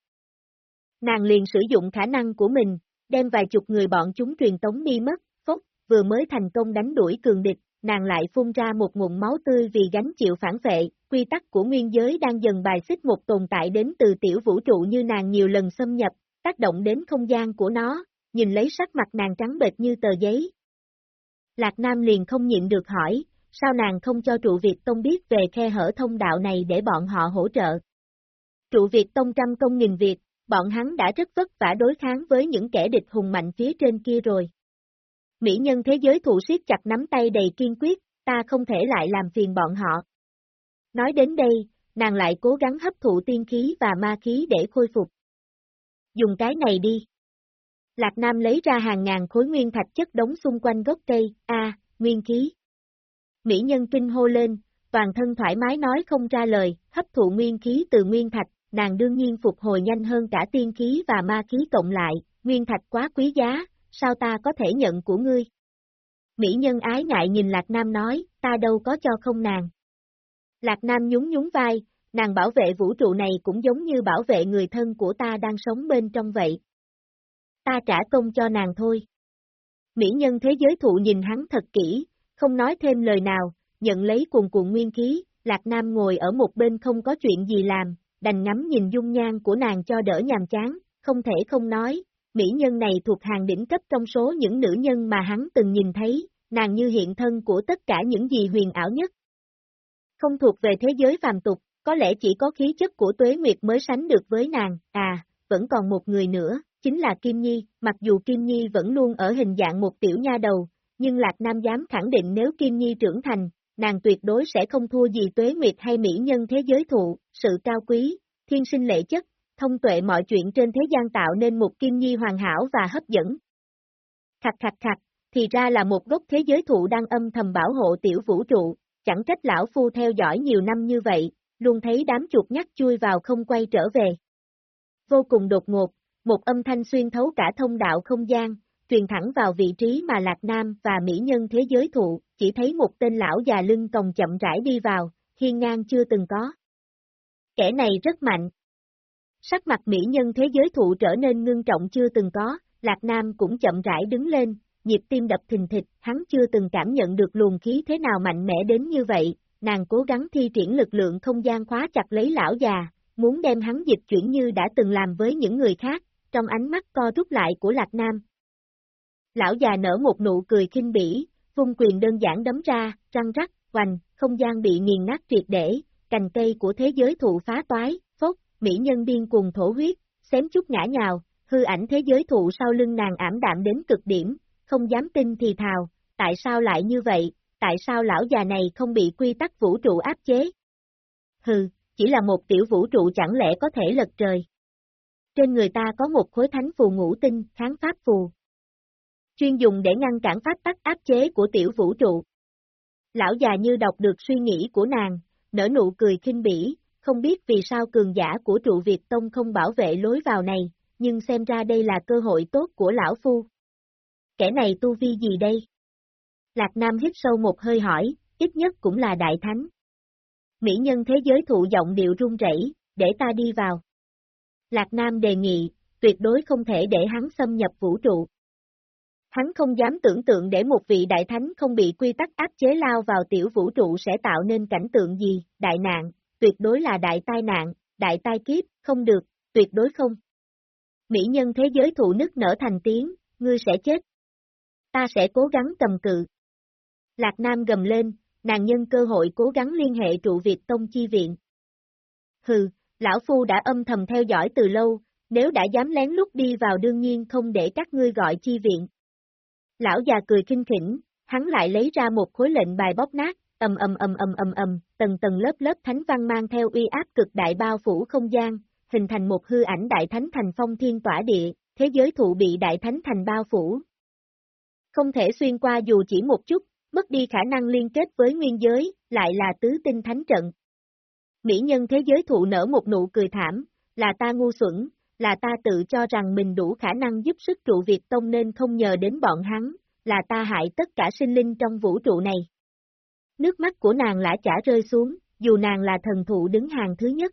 Nàng liền sử dụng khả năng của mình, đem vài chục người bọn chúng truyền tống đi mất, phốc, vừa mới thành công đánh đuổi cường địch, nàng lại phun ra một nguồn máu tươi vì gánh chịu phản vệ, quy tắc của nguyên giới đang dần bài xích một tồn tại đến từ tiểu vũ trụ như nàng nhiều lần xâm nhập, tác động đến không gian của nó, nhìn lấy sắc mặt nàng trắng bệch như tờ giấy. Lạc Nam liền không nhịn được hỏi, sao nàng không cho trụ Việt Tông biết về khe hở thông đạo này để bọn họ hỗ trợ? Trụ Việt Tông trăm công nghìn việc, bọn hắn đã rất vất vả đối kháng với những kẻ địch hùng mạnh phía trên kia rồi. Mỹ nhân thế giới thủ siết chặt nắm tay đầy kiên quyết, ta không thể lại làm phiền bọn họ. Nói đến đây, nàng lại cố gắng hấp thụ tiên khí và ma khí để khôi phục. Dùng cái này đi. Lạc Nam lấy ra hàng ngàn khối nguyên thạch chất đống xung quanh gốc cây, a, nguyên khí. Mỹ nhân kinh hô lên, toàn thân thoải mái nói không ra lời, hấp thụ nguyên khí từ nguyên thạch, nàng đương nhiên phục hồi nhanh hơn cả tiên khí và ma khí cộng lại, nguyên thạch quá quý giá, sao ta có thể nhận của ngươi? Mỹ nhân ái ngại nhìn Lạc Nam nói, ta đâu có cho không nàng. Lạc Nam nhún nhún vai, nàng bảo vệ vũ trụ này cũng giống như bảo vệ người thân của ta đang sống bên trong vậy. Ta trả công cho nàng thôi. Mỹ nhân thế giới thụ nhìn hắn thật kỹ, không nói thêm lời nào, nhận lấy cuồng cuộn nguyên khí, Lạc Nam ngồi ở một bên không có chuyện gì làm, đành ngắm nhìn dung nhan của nàng cho đỡ nhàm chán, không thể không nói, mỹ nhân này thuộc hàng đỉnh cấp trong số những nữ nhân mà hắn từng nhìn thấy, nàng như hiện thân của tất cả những gì huyền ảo nhất. Không thuộc về thế giới phàm tục, có lẽ chỉ có khí chất của Tuế Nguyệt mới sánh được với nàng, à, vẫn còn một người nữa, chính là Kim Nhi, mặc dù Kim Nhi vẫn luôn ở hình dạng một tiểu nha đầu, nhưng Lạc Nam dám khẳng định nếu Kim Nhi trưởng thành, nàng tuyệt đối sẽ không thua gì Tuế Nguyệt hay mỹ nhân thế giới thụ, sự cao quý, thiên sinh lệ chất, thông tuệ mọi chuyện trên thế gian tạo nên một Kim Nhi hoàn hảo và hấp dẫn. Khạch khạch khạch, thì ra là một gốc thế giới thụ đang âm thầm bảo hộ tiểu vũ trụ, chẳng trách lão phu theo dõi nhiều năm như vậy, luôn thấy đám chuột nhắt chui vào không quay trở về. Vô cùng đột ngột, một âm thanh xuyên thấu cả thông đạo không gian, truyền thẳng vào vị trí mà Lạc Nam và mỹ nhân thế giới thụ, chỉ thấy một tên lão già lưng còng chậm rãi đi vào, hiên ngang chưa từng có. Kẻ này rất mạnh. Sắc mặt mỹ nhân thế giới thụ trở nên ngưng trọng chưa từng có, Lạc Nam cũng chậm rãi đứng lên, nhịp tim đập thình thịch, hắn chưa từng cảm nhận được luồng khí thế nào mạnh mẽ đến như vậy, nàng cố gắng thi triển lực lượng không gian khóa chặt lấy lão già, muốn đem hắn dịch chuyển như đã từng làm với những người khác, trong ánh mắt co rút lại của Lạc Nam. Lão già nở một nụ cười kinh bỉ, vung quyền đơn giản đấm ra, răng rắc, hoành, không gian bị nghiền nát triệt để, cành cây của thế giới thụ phá toái, mỹ nhân điên cuồng thổ huyết, xém chút ngã nhào, hư ảnh thế giới thụ sau lưng nàng ảm đạm đến cực điểm, không dám tin thì thào, tại sao lại như vậy, tại sao lão già này không bị quy tắc vũ trụ áp chế? Hừ, chỉ là một tiểu vũ trụ chẳng lẽ có thể lật trời. Trên người ta có một khối thánh phù ngũ tinh, kháng pháp phù. Chuyên dùng để ngăn cản pháp tắc áp chế của tiểu vũ trụ. Lão già như đọc được suy nghĩ của nàng, nở nụ cười khinh bỉ, không biết vì sao cường giả của trụ Việt Tông không bảo vệ lối vào này, nhưng xem ra đây là cơ hội tốt của lão phu. Kẻ này tu vi gì đây? Lạc Nam hít sâu một hơi hỏi, ít nhất cũng là đại thánh. Mỹ nhân thế giới thụ giọng điệu run rẩy, để ta đi vào. Lạc Nam đề nghị, tuyệt đối không thể để hắn xâm nhập vũ trụ. Hắn không dám tưởng tượng để một vị đại thánh không bị quy tắc áp chế lao vào tiểu vũ trụ sẽ tạo nên cảnh tượng gì, đại nạn, tuyệt đối là đại tai nạn, đại tai kiếp, không được, tuyệt đối không. Mỹ nhân thế giới thụ nức nở thành tiếng, ngươi sẽ chết. Ta sẽ cố gắng cầm cự. Lạc Nam gầm lên, nàng nhân cơ hội cố gắng liên hệ trụ Việt Tông chi viện. Hừ, lão phu đã âm thầm theo dõi từ lâu, nếu đã dám lén lút đi vào đương nhiên không để các ngươi gọi chi viện. Lão già cười kinh khỉnh, hắn lại lấy ra một khối lệnh bài bóp nát, ầm ầm ầm ầm ầm ầm, tầng tầng lớp lớp thánh văn mang theo uy áp cực đại bao phủ không gian, hình thành một hư ảnh đại thánh thành phong thiên tỏa địa, thế giới thụ bị đại thánh thành bao phủ. Không thể xuyên qua dù chỉ một chút, mất đi khả năng liên kết với nguyên giới, lại là tứ tinh thánh trận. Mỹ nhân thế giới thụ nở một nụ cười thảm, là ta ngu xuẩn, là ta tự cho rằng mình đủ khả năng giúp sức trụ Việt Tông nên không nhờ đến bọn hắn, là ta hại tất cả sinh linh trong vũ trụ này. Nước mắt của nàng lã chả rơi xuống, dù nàng là thần thụ đứng hàng thứ nhất.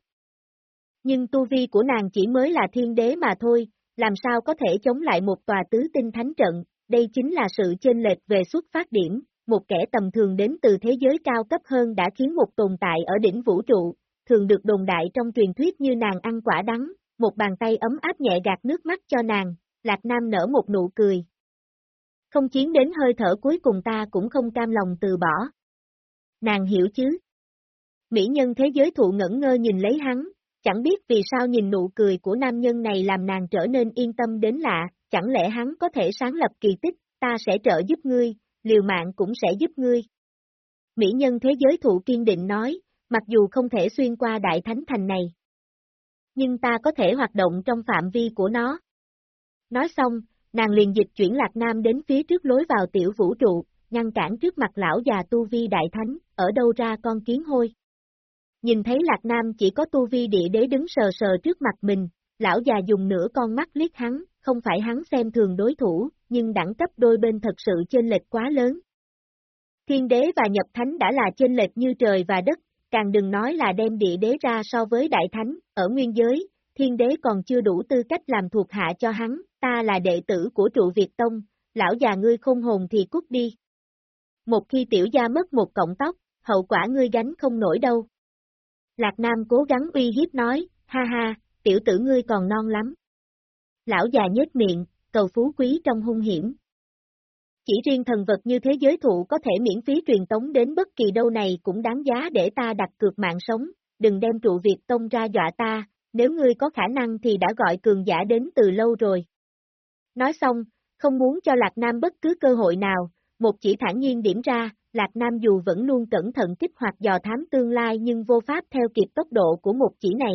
Nhưng tu vi của nàng chỉ mới là thiên đế mà thôi, làm sao có thể chống lại một tòa tứ tinh thánh trận, đây chính là sự chênh lệch về xuất phát điểm, một kẻ tầm thường đến từ thế giới cao cấp hơn đã khiến một tồn tại ở đỉnh vũ trụ, thường được đồn đại trong truyền thuyết như nàng ăn quả đắng, một bàn tay ấm áp nhẹ gạt nước mắt cho nàng, Lạc Nam nở một nụ cười. Không chiến đến hơi thở cuối cùng ta cũng không cam lòng từ bỏ. Nàng hiểu chứ? Mỹ nhân thế giới thụ ngẩn ngơ nhìn lấy hắn, chẳng biết vì sao nhìn nụ cười của nam nhân này làm nàng trở nên yên tâm đến lạ, chẳng lẽ hắn có thể sáng lập kỳ tích, ta sẽ trợ giúp ngươi, liều mạng cũng sẽ giúp ngươi. Mỹ nhân thế giới thụ kiên định nói, mặc dù không thể xuyên qua đại thánh thành này. Nhưng ta có thể hoạt động trong phạm vi của nó. Nói xong, nàng liền dịch chuyển Lạc Nam đến phía trước lối vào tiểu vũ trụ, ngăn cản trước mặt lão già tu vi đại thánh, ở đâu ra con kiến hôi. Nhìn thấy Lạc Nam chỉ có tu vi địa đế đứng sờ sờ trước mặt mình, lão già dùng nửa con mắt liếc hắn, không phải hắn xem thường đối thủ, nhưng đẳng cấp đôi bên thật sự chênh lệch quá lớn. Thiên đế và nhập thánh đã là chênh lệch như trời và đất, càng đừng nói là đem địa đế ra so với đại thánh, ở nguyên giới, thiên đế còn chưa đủ tư cách làm thuộc hạ cho hắn, ta là đệ tử của trụ Việt Tông, lão già ngươi không hồn thì cút đi. Một khi tiểu gia mất một cọng tóc, hậu quả ngươi gánh không nổi đâu. Lạc Nam cố gắng uy hiếp nói, ha ha, tiểu tử ngươi còn non lắm. Lão già nhếch miệng, cầu phú quý trong hung hiểm. Chỉ riêng thần vật như thế giới thụ có thể miễn phí truyền tống đến bất kỳ đâu này cũng đáng giá để ta đặt cược mạng sống, đừng đem trụ Việt Tông ra dọa ta, nếu ngươi có khả năng thì đã gọi cường giả đến từ lâu rồi. Nói xong, không muốn cho Lạc Nam bất cứ cơ hội nào, một chỉ thản nhiên điểm ra, Lạc Nam dù vẫn luôn cẩn thận kích hoạt dò thám tương lai nhưng vô pháp theo kịp tốc độ của một chỉ này.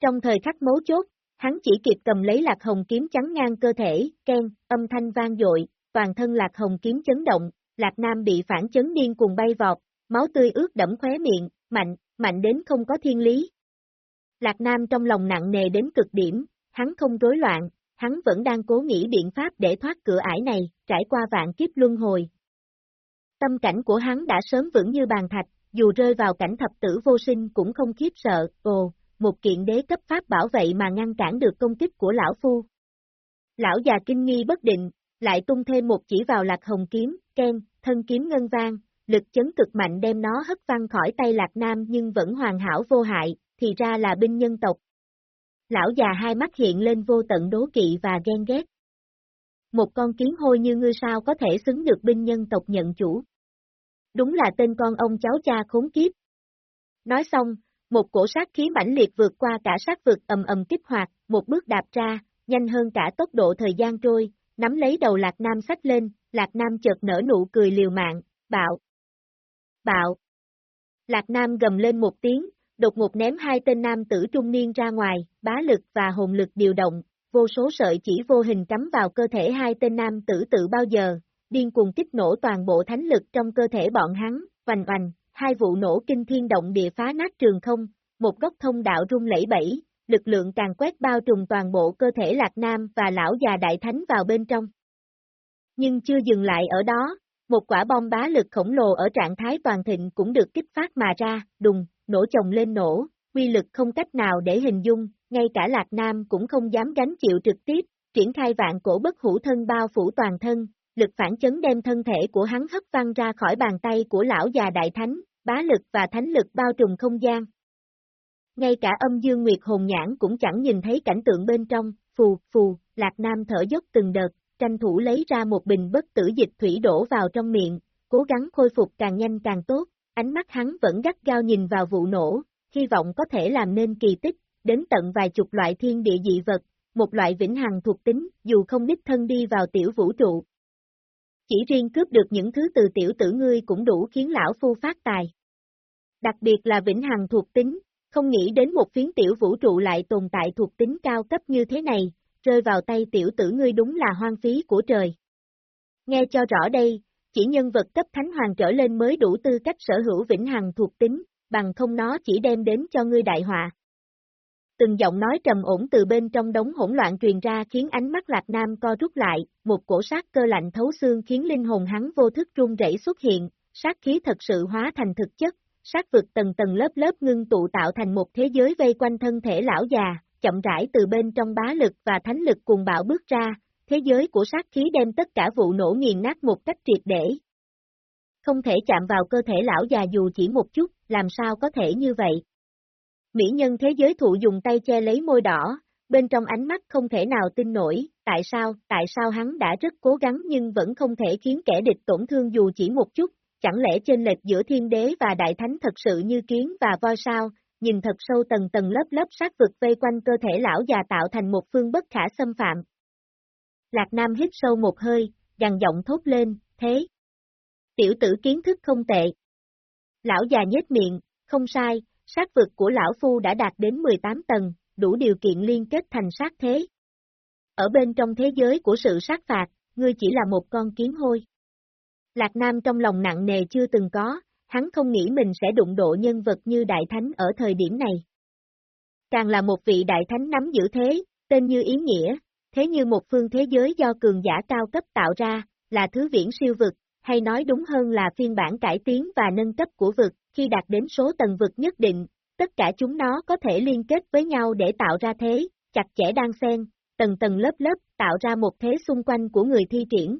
Trong thời khắc mấu chốt, hắn chỉ kịp cầm lấy Lạc Hồng kiếm chắn ngang cơ thể, ken, âm thanh vang dội, toàn thân Lạc Hồng kiếm chấn động, Lạc Nam bị phản chấn điên cùng bay vọt, máu tươi ướt đẫm khóe miệng, mạnh, mạnh đến không có thiên lý. Lạc Nam trong lòng nặng nề đến cực điểm, hắn không rối loạn, hắn vẫn đang cố nghĩ biện pháp để thoát cửa ải này, trải qua vạn kiếp luân hồi. Tâm cảnh của hắn đã sớm vững như bàn thạch, dù rơi vào cảnh thập tử vô sinh cũng không khiếp sợ, ồ, một kiện đế cấp pháp bảo vệ mà ngăn cản được công kích của lão phu. Lão già kinh nghi bất định, lại tung thêm một chỉ vào lạc hồng kiếm, ken, thân kiếm ngân vang, lực chấn cực mạnh đem nó hất văng khỏi tay lạc nam nhưng vẫn hoàn hảo vô hại, thì ra là binh nhân tộc. Lão già hai mắt hiện lên vô tận đố kỵ và ghen ghét. Một con kiến hôi như ngươi sao có thể xứng được binh nhân tộc nhận chủ. Đúng là tên con ông cháu cha khốn kiếp. Nói xong, một cổ sát khí mãnh liệt vượt qua cả sát vực ầm ầm kích hoạt, một bước đạp ra, nhanh hơn cả tốc độ thời gian trôi, nắm lấy đầu Lạc Nam sách lên, Lạc Nam chợt nở nụ cười liều mạng, bạo. Bạo. Lạc Nam gầm lên một tiếng, đột ngột ném hai tên nam tử trung niên ra ngoài, bá lực và hồn lực điều động, vô số sợi chỉ vô hình cắm vào cơ thể hai tên nam tử tự bao giờ, điên cuồng kích nổ toàn bộ thánh lực trong cơ thể bọn hắn, vành vành, hai vụ nổ kinh thiên động địa phá nát trường không, một góc thông đạo rung lẫy bẫy, lực lượng càng quét bao trùm toàn bộ cơ thể Lạc Nam và lão già đại thánh vào bên trong. Nhưng chưa dừng lại ở đó, một quả bom bá lực khổng lồ ở trạng thái toàn thịnh cũng được kích phát mà ra, đùng, nổ chồng lên nổ, quy lực không cách nào để hình dung, ngay cả Lạc Nam cũng không dám gánh chịu trực tiếp, triển khai vạn cổ bất hủ thân bao phủ toàn thân, lực phản chấn đem thân thể của hắn hất văng ra khỏi bàn tay của lão già đại thánh, bá lực và thánh lực bao trùm không gian. Ngay cả âm dương nguyệt hồn nhãn cũng chẳng nhìn thấy cảnh tượng bên trong, phù, phù, Lạc Nam thở dốc từng đợt, tranh thủ lấy ra một bình bất tử dịch thủy đổ vào trong miệng, cố gắng khôi phục càng nhanh càng tốt, ánh mắt hắn vẫn gắt gao nhìn vào vụ nổ, hy vọng có thể làm nên kỳ tích, đến tận vài chục loại thiên địa dị vật, một loại vĩnh hằng thuộc tính, dù không đích thân đi vào tiểu vũ trụ. Chỉ riêng cướp được những thứ từ tiểu tử ngươi cũng đủ khiến lão phu phát tài. Đặc biệt là vĩnh hằng thuộc tính, không nghĩ đến một phiến tiểu vũ trụ lại tồn tại thuộc tính cao cấp như thế này, rơi vào tay tiểu tử ngươi đúng là hoang phí của trời. Nghe cho rõ đây, chỉ nhân vật cấp thánh hoàng trở lên mới đủ tư cách sở hữu vĩnh hằng thuộc tính, bằng không nó chỉ đem đến cho ngươi đại họa. Từng giọng nói trầm ổn từ bên trong đống hỗn loạn truyền ra khiến ánh mắt Lạc Nam co rút lại, một cổ sát cơ lạnh thấu xương khiến linh hồn hắn vô thức run rẩy xuất hiện, sát khí thật sự hóa thành thực chất, sát vực tầng tầng lớp lớp ngưng tụ tạo thành một thế giới vây quanh thân thể lão già, chậm rãi từ bên trong bá lực và thánh lực cùng bạo bước ra, thế giới của sát khí đem tất cả vụ nổ nghiền nát một cách triệt để. Không thể chạm vào cơ thể lão già dù chỉ một chút, làm sao có thể như vậy? Mỹ nhân thế giới thụ dùng tay che lấy môi đỏ, bên trong ánh mắt không thể nào tin nổi, tại sao, tại sao hắn đã rất cố gắng nhưng vẫn không thể khiến kẻ địch tổn thương dù chỉ một chút, chẳng lẽ trên lệch giữa thiên đế và đại thánh thật sự như kiến và voi sao, nhìn thật sâu tầng tầng lớp lớp sát vực vây quanh cơ thể lão già tạo thành một phương bất khả xâm phạm. Lạc Nam hít sâu một hơi, dằn giọng thốt lên, thế. Tiểu tử kiến thức không tệ. Lão già nhếch miệng, không sai, sát vực của lão phu đã đạt đến 18 tầng, đủ điều kiện liên kết thành sát thế. Ở bên trong thế giới của sự sát phạt, ngươi chỉ là một con kiến hôi. Lạc Nam trong lòng nặng nề chưa từng có, hắn không nghĩ mình sẽ đụng độ nhân vật như Đại Thánh ở thời điểm này. Càng là một vị Đại Thánh nắm giữ thế, tên như ý nghĩa, thế như một phương thế giới do cường giả cao cấp tạo ra, là thứ viễn siêu vực, hay nói đúng hơn là phiên bản cải tiến và nâng cấp của vực, khi đạt đến số tầng vực nhất định, tất cả chúng nó có thể liên kết với nhau để tạo ra thế, chặt chẽ đan xen, tầng tầng lớp lớp, tạo ra một thế xung quanh của người thi triển.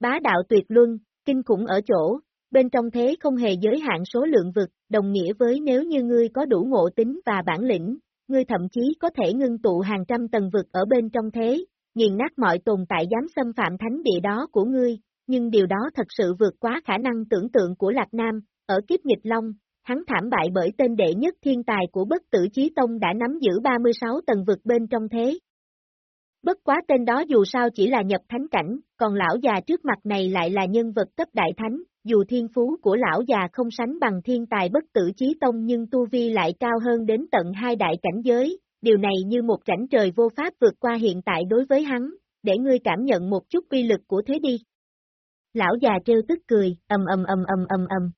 Bá đạo tuyệt luân, kinh khủng ở chỗ, bên trong thế không hề giới hạn số lượng vực, đồng nghĩa với nếu như ngươi có đủ ngộ tính và bản lĩnh, ngươi thậm chí có thể ngưng tụ hàng trăm tầng vực ở bên trong thế, nghiền nát mọi tồn tại dám xâm phạm thánh địa đó của ngươi, nhưng điều đó thật sự vượt quá khả năng tưởng tượng của Lạc Nam, ở kiếp nghịch long, hắn thảm bại bởi tên đệ nhất thiên tài của bất tử chí tông đã nắm giữ 36 tầng vực bên trong thế. Bất quá tên đó dù sao chỉ là nhập thánh cảnh, còn lão già trước mặt này lại là nhân vật cấp đại thánh, dù thiên phú của lão già không sánh bằng thiên tài bất tử chí tông nhưng tu vi lại cao hơn đến tận hai đại cảnh giới, điều này như một rảnh trời vô pháp vượt qua hiện tại đối với hắn, để ngươi cảm nhận một chút uy lực của thế đi. Lão già trêu tức cười, ầm ầm ầm ầm ầm ầm.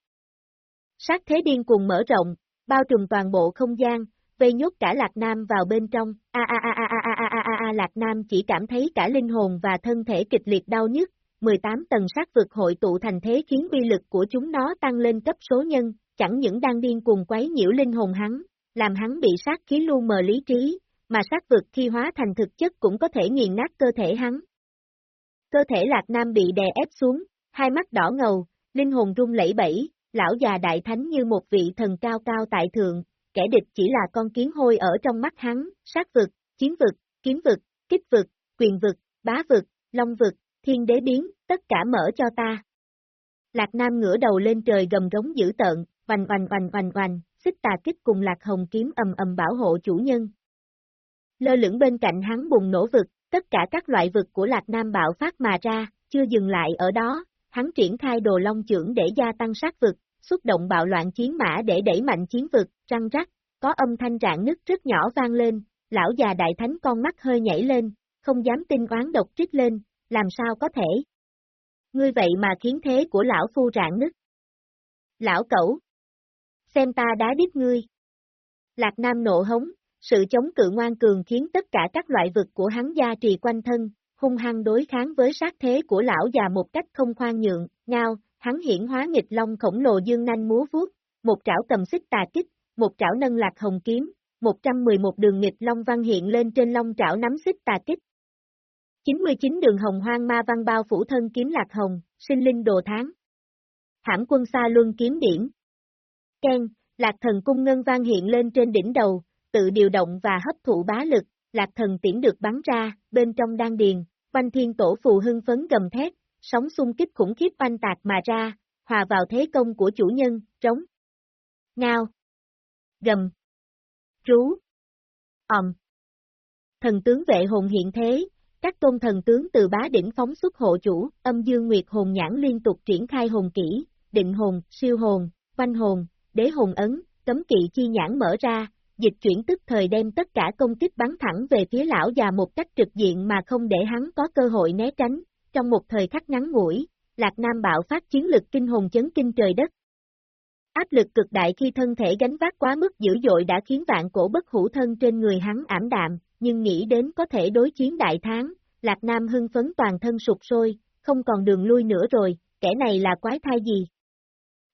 Sát thế điên cuồng mở rộng, bao trùm toàn bộ không gian, vây nhốt cả Lạc Nam vào bên trong, a a a a a a a a a Lạc Nam chỉ cảm thấy cả linh hồn và thân thể kịch liệt đau nhức, 18 tầng sát vực hội tụ thành thế khiến uy lực của chúng nó tăng lên cấp số nhân, chẳng những đang điên cuồng quấy nhiễu linh hồn hắn, làm hắn bị sát khí lu mờ lý trí, mà sát vực khi hóa thành thực chất cũng có thể nghiền nát cơ thể hắn. Cơ thể Lạc Nam bị đè ép xuống, hai mắt đỏ ngầu, linh hồn rung lẫy bẫy, lão già đại thánh như một vị thần cao cao tại thượng, kẻ địch chỉ là con kiến hôi ở trong mắt hắn, sát vực, chiến vực, kiếm vực, kích vực, quyền vực, bá vực, long vực, thiên đế biến, tất cả mở cho ta. Lạc Nam ngửa đầu lên trời gầm rống dữ tợn, oanh oanh oanh oanh oanh, xích tà kích cùng Lạc Hồng kiếm ầm ầm bảo hộ chủ nhân. Lơ lửng bên cạnh hắn bùng nổ vực, tất cả các loại vực của Lạc Nam bạo phát mà ra, chưa dừng lại ở đó, hắn triển khai đồ long trưởng để gia tăng sát vực, xúc động bạo loạn chiến mã để đẩy mạnh chiến vực, răng rắc, có âm thanh rạn nứt rất nhỏ vang lên, lão già đại thánh con mắt hơi nhảy lên, không dám tin oán độc trích lên, làm sao có thể? Ngươi vậy mà khiến thế của lão phu rạn nứt. Lão cẩu! Xem ta đá đít ngươi! Lạc Nam nộ hống, sự chống cự ngoan cường khiến tất cả các loại vực của hắn gia trì quanh thân, hung hăng đối kháng với sát thế của lão già một cách không khoan nhượng, ngao, hắn hiển hóa nghịch long khổng lồ dương nanh múa vuốt, một trảo cầm xích tà kích, một trảo nâng lạc hồng kiếm, 111 đường nghịch long văn hiện lên trên long trảo nắm xích tà kích. 99 đường hồng hoang ma văn bao phủ thân kiếm lạc hồng, sinh linh đồ tháng. Hãm quân xa luân kiếm điển. Ken, lạc thần cung ngân vang hiện lên trên đỉnh đầu, tự điều động và hấp thụ bá lực, lạc thần tiễn được bắn ra, bên trong đan điền, quanh thiên tổ phù hưng phấn gầm thét, sóng xung kích khủng khiếp oanh tạc mà ra, hòa vào thế công của chủ nhân, trống. Ngao. Gầm. Rú. Ẩm. Thần tướng vệ hồn hiện thế, các tôn thần tướng từ bá đỉnh phóng xuất hộ chủ, âm dương nguyệt hồn nhãn liên tục triển khai hồn kỹ, định hồn, siêu hồn, quanh hồn, đế hồn ấn, cấm kỵ chi nhãn mở ra, dịch chuyển tức thời đem tất cả công kích bắn thẳng về phía lão già một cách trực diện mà không để hắn có cơ hội né tránh, trong một thời khắc ngắn ngủi, Lạc Nam bạo phát chiến lực kinh hồn chấn kinh trời đất. Áp lực cực đại khi thân thể gánh vác quá mức dữ dội đã khiến vạn cổ bất hủ thân trên người hắn ảm đạm, nhưng nghĩ đến có thể đối chiến đại tháng, Lạc Nam hưng phấn toàn thân sụp sôi, không còn đường lui nữa rồi, kẻ này là quái thai gì?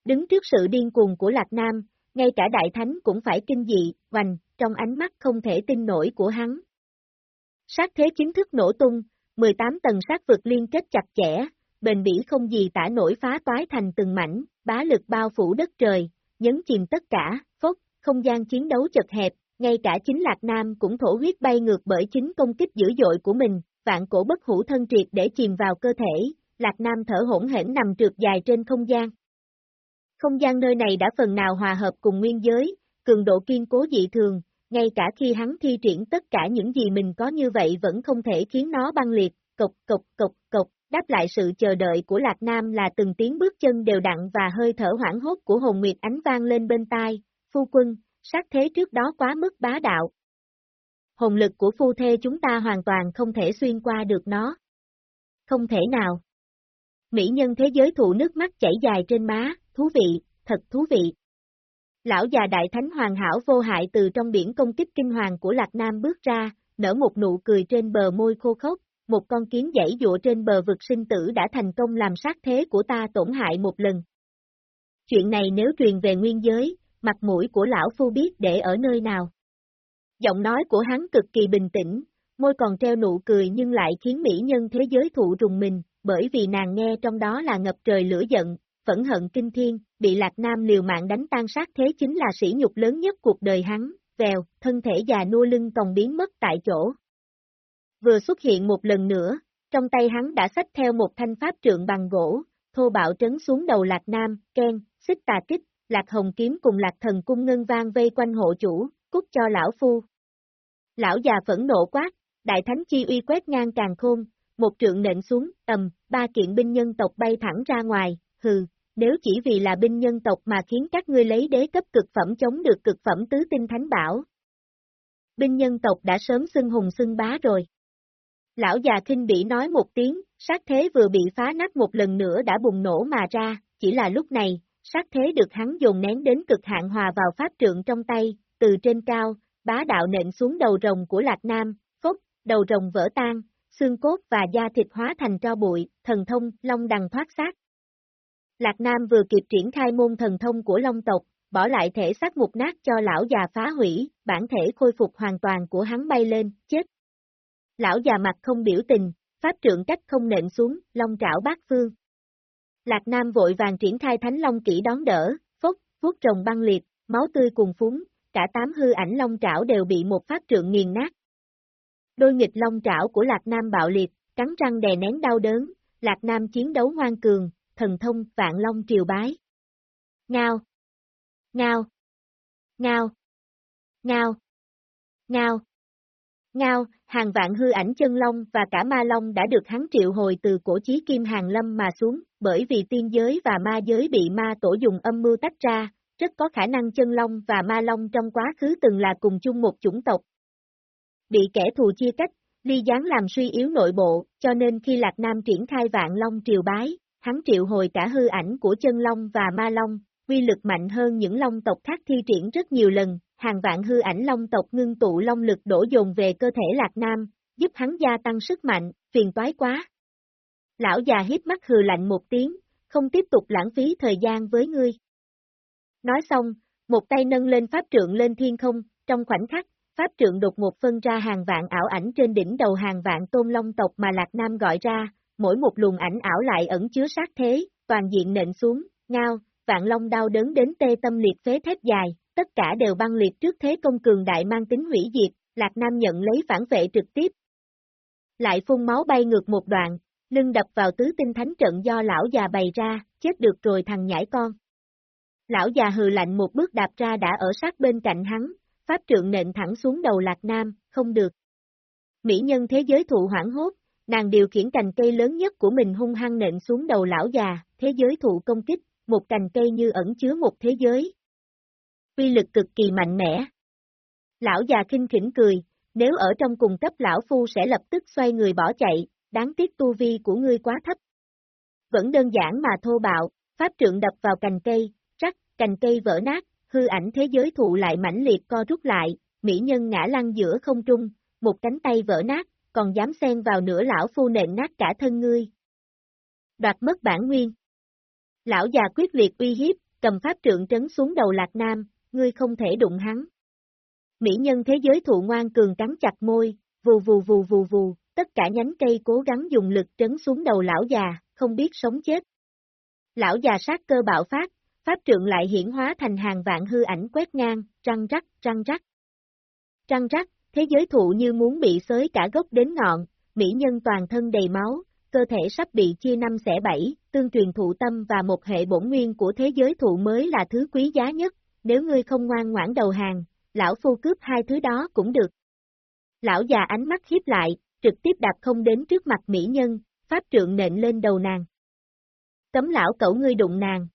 Đứng trước sự điên cuồng của Lạc Nam, ngay cả đại thánh cũng phải kinh dị, hoành, trong ánh mắt không thể tin nổi của hắn. Sát thế chính thức nổ tung, 18 tầng sát vực liên kết chặt chẽ, bền bỉ không gì tả nổi phá toái thành từng mảnh, bá lực bao phủ đất trời, nhấn chìm tất cả, phốc, không gian chiến đấu chật hẹp, ngay cả chính Lạc Nam cũng thổ huyết bay ngược bởi chính công kích dữ dội của mình, vạn cổ bất hủ thân triệt để chìm vào cơ thể, Lạc Nam thở hỗn hển nằm trượt dài trên không gian. Không gian nơi này đã phần nào hòa hợp cùng nguyên giới, cường độ kiên cố dị thường, ngay cả khi hắn thi triển tất cả những gì mình có như vậy vẫn không thể khiến nó băng liệt, cộc cộc cộc cộc, đáp lại sự chờ đợi của Lạc Nam là từng tiếng bước chân đều đặn và hơi thở hoảng hốt của Hồng nguyệt ánh vang lên bên tai, phu quân, sát thế trước đó quá mức bá đạo. Hồn lực của phu thê chúng ta hoàn toàn không thể xuyên qua được nó. Không thể nào. Mỹ nhân thế giới thụ nước mắt chảy dài trên má, thú vị, thật thú vị. Lão già đại thánh hoàn hảo vô hại từ trong biển công kích kinh hoàng của Lạc Nam bước ra, nở một nụ cười trên bờ môi khô khốc, một con kiến dãy dụa trên bờ vực sinh tử đã thành công làm sát thế của ta tổn hại một lần. Chuyện này nếu truyền về nguyên giới, mặt mũi của lão phu biết để ở nơi nào. Giọng nói của hắn cực kỳ bình tĩnh, môi còn treo nụ cười nhưng lại khiến mỹ nhân thế giới thụ rùng mình, bởi vì nàng nghe trong đó là ngập trời lửa giận, phẫn hận kinh thiên, bị Lạc Nam liều mạng đánh tan sát thế chính là sỉ nhục lớn nhất cuộc đời hắn, vèo, thân thể già nua lưng còng biến mất tại chỗ. Vừa xuất hiện một lần nữa, trong tay hắn đã xách theo một thanh pháp trượng bằng gỗ, thô bạo trấn xuống đầu Lạc Nam, ken, xích tà kích, Lạc Hồng Kiếm cùng Lạc Thần Cung ngân vang vây quanh hộ chủ, cút cho lão phu. Lão già phẫn nộ quát, đại thánh chi uy quét ngang càng khôn, một trượng nện xuống, ầm, ba kiện binh nhân tộc bay thẳng ra ngoài, hừ, nếu chỉ vì là binh nhân tộc mà khiến các ngươi lấy đế cấp cực phẩm chống được cực phẩm tứ tinh thánh bảo. Binh nhân tộc đã sớm xưng hùng xưng bá rồi. Lão già kinh bỉ nói một tiếng, sát thế vừa bị phá nát một lần nữa đã bùng nổ mà ra, chỉ là lúc này, sát thế được hắn dồn nén đến cực hạn hòa vào pháp trượng trong tay, từ trên cao, bá đạo nện xuống đầu rồng của Lạc Nam, phốc, đầu rồng vỡ tan, xương cốt và da thịt hóa thành tro bụi, thần thông, long đằng thoát xác. Lạc Nam vừa kịp triển khai môn thần thông của long tộc, bỏ lại thể xác mục nát cho lão già phá hủy, bản thể khôi phục hoàn toàn của hắn bay lên, chết. Lão già mặt không biểu tình, pháp trượng cách không nện xuống, long trảo bát phương. Lạc Nam vội vàng triển khai thánh long kỹ đón đỡ, phốc, vuốt rồng băng liệt, máu tươi cùng phúng, cả tám hư ảnh long trảo đều bị một pháp trượng nghiền nát. Đôi nghịch long trảo của Lạc Nam bạo liệt, cắn răng đè nén đau đớn, Lạc Nam chiến đấu ngoan cường, thần thông vạn long triều bái. Ngao! Ngao! Ngao! Ngao! Ngao! Ngao, hàng vạn hư ảnh chân long và cả ma long đã được hắn triệu hồi từ cổ chí kim hàng lâm mà xuống, bởi vì tiên giới và ma giới bị ma tổ dùng âm mưu tách ra, rất có khả năng chân long và ma long trong quá khứ từng là cùng chung một chủng tộc. Bị kẻ thù chia cách, ly gián làm suy yếu nội bộ, cho nên khi Lạc Nam triển khai vạn long triều bái, hắn triệu hồi cả hư ảnh của chân long và ma long, quy lực mạnh hơn những long tộc khác thi triển rất nhiều lần, hàng vạn hư ảnh long tộc ngưng tụ long lực đổ dồn về cơ thể Lạc Nam, giúp hắn gia tăng sức mạnh, phiền toái quá. Lão già hiếp mắt hừ lạnh một tiếng, không tiếp tục lãng phí thời gian với ngươi. Nói xong, một tay nâng lên pháp trượng lên thiên không, trong khoảnh khắc, pháp trượng đột ngột phân ra hàng vạn ảo ảnh trên đỉnh đầu hàng vạn tôn long tộc mà Lạc Nam gọi ra, mỗi một luồng ảnh ảo lại ẩn chứa sát thế, toàn diện nện xuống, ngao, vạn long đau đớn đến tê tâm liệt phế thép dài, tất cả đều băng liệt trước thế công cường đại mang tính hủy diệt, Lạc Nam nhận lấy phản vệ trực tiếp. Lại phun máu bay ngược một đoạn, lưng đập vào tứ tinh thánh trận do lão già bày ra, chết được rồi thằng nhãi con. Lão già hừ lạnh một bước đạp ra đã ở sát bên cạnh hắn, pháp trượng nện thẳng xuống đầu Lạc Nam, không được. Mỹ nhân thế giới thụ hoảng hốt, nàng điều khiển cành cây lớn nhất của mình hung hăng nện xuống đầu lão già, thế giới thụ công kích, một cành cây như ẩn chứa một thế giới. Uy lực cực kỳ mạnh mẽ. Lão già kinh khỉnh cười, nếu ở trong cùng cấp lão phu sẽ lập tức xoay người bỏ chạy, đáng tiếc tu vi của ngươi quá thấp. Vẫn đơn giản mà thô bạo, pháp trượng đập vào cành cây, rắc, cành cây vỡ nát, hư ảnh thế giới thụ lại mãnh liệt co rút lại, mỹ nhân ngã lăn giữa không trung, một cánh tay vỡ nát, còn dám xen vào nửa lão phu nện nát cả thân ngươi. Đoạt mất bản nguyên. Lão già quyết liệt uy hiếp, cầm pháp trượng trấn xuống đầu Lạc Nam, ngươi không thể đụng hắn. Mỹ nhân thế giới thụ ngoan cường cắn chặt môi, vù vù vù vù vù, tất cả nhánh cây cố gắng dùng lực trấn xuống đầu lão già, không biết sống chết. Lão già sát cơ bạo phát, pháp trượng lại hiển hóa thành hàng vạn hư ảnh quét ngang, răng rắc, răng rắc. Răng rắc, thế giới thụ như muốn bị xới cả gốc đến ngọn, mỹ nhân toàn thân đầy máu, cơ thể sắp bị chia năm xẻ bảy, tương truyền thụ tâm và một hệ bổn nguyên của thế giới thụ mới là thứ quý giá nhất, nếu ngươi không ngoan ngoãn đầu hàng, lão phu cướp hai thứ đó cũng được. Lão già ánh mắt hiếp lại, trực tiếp đạp không đến trước mặt mỹ nhân, pháp trượng nện lên đầu nàng. Cấm lão cẩu ngươi đụng nàng.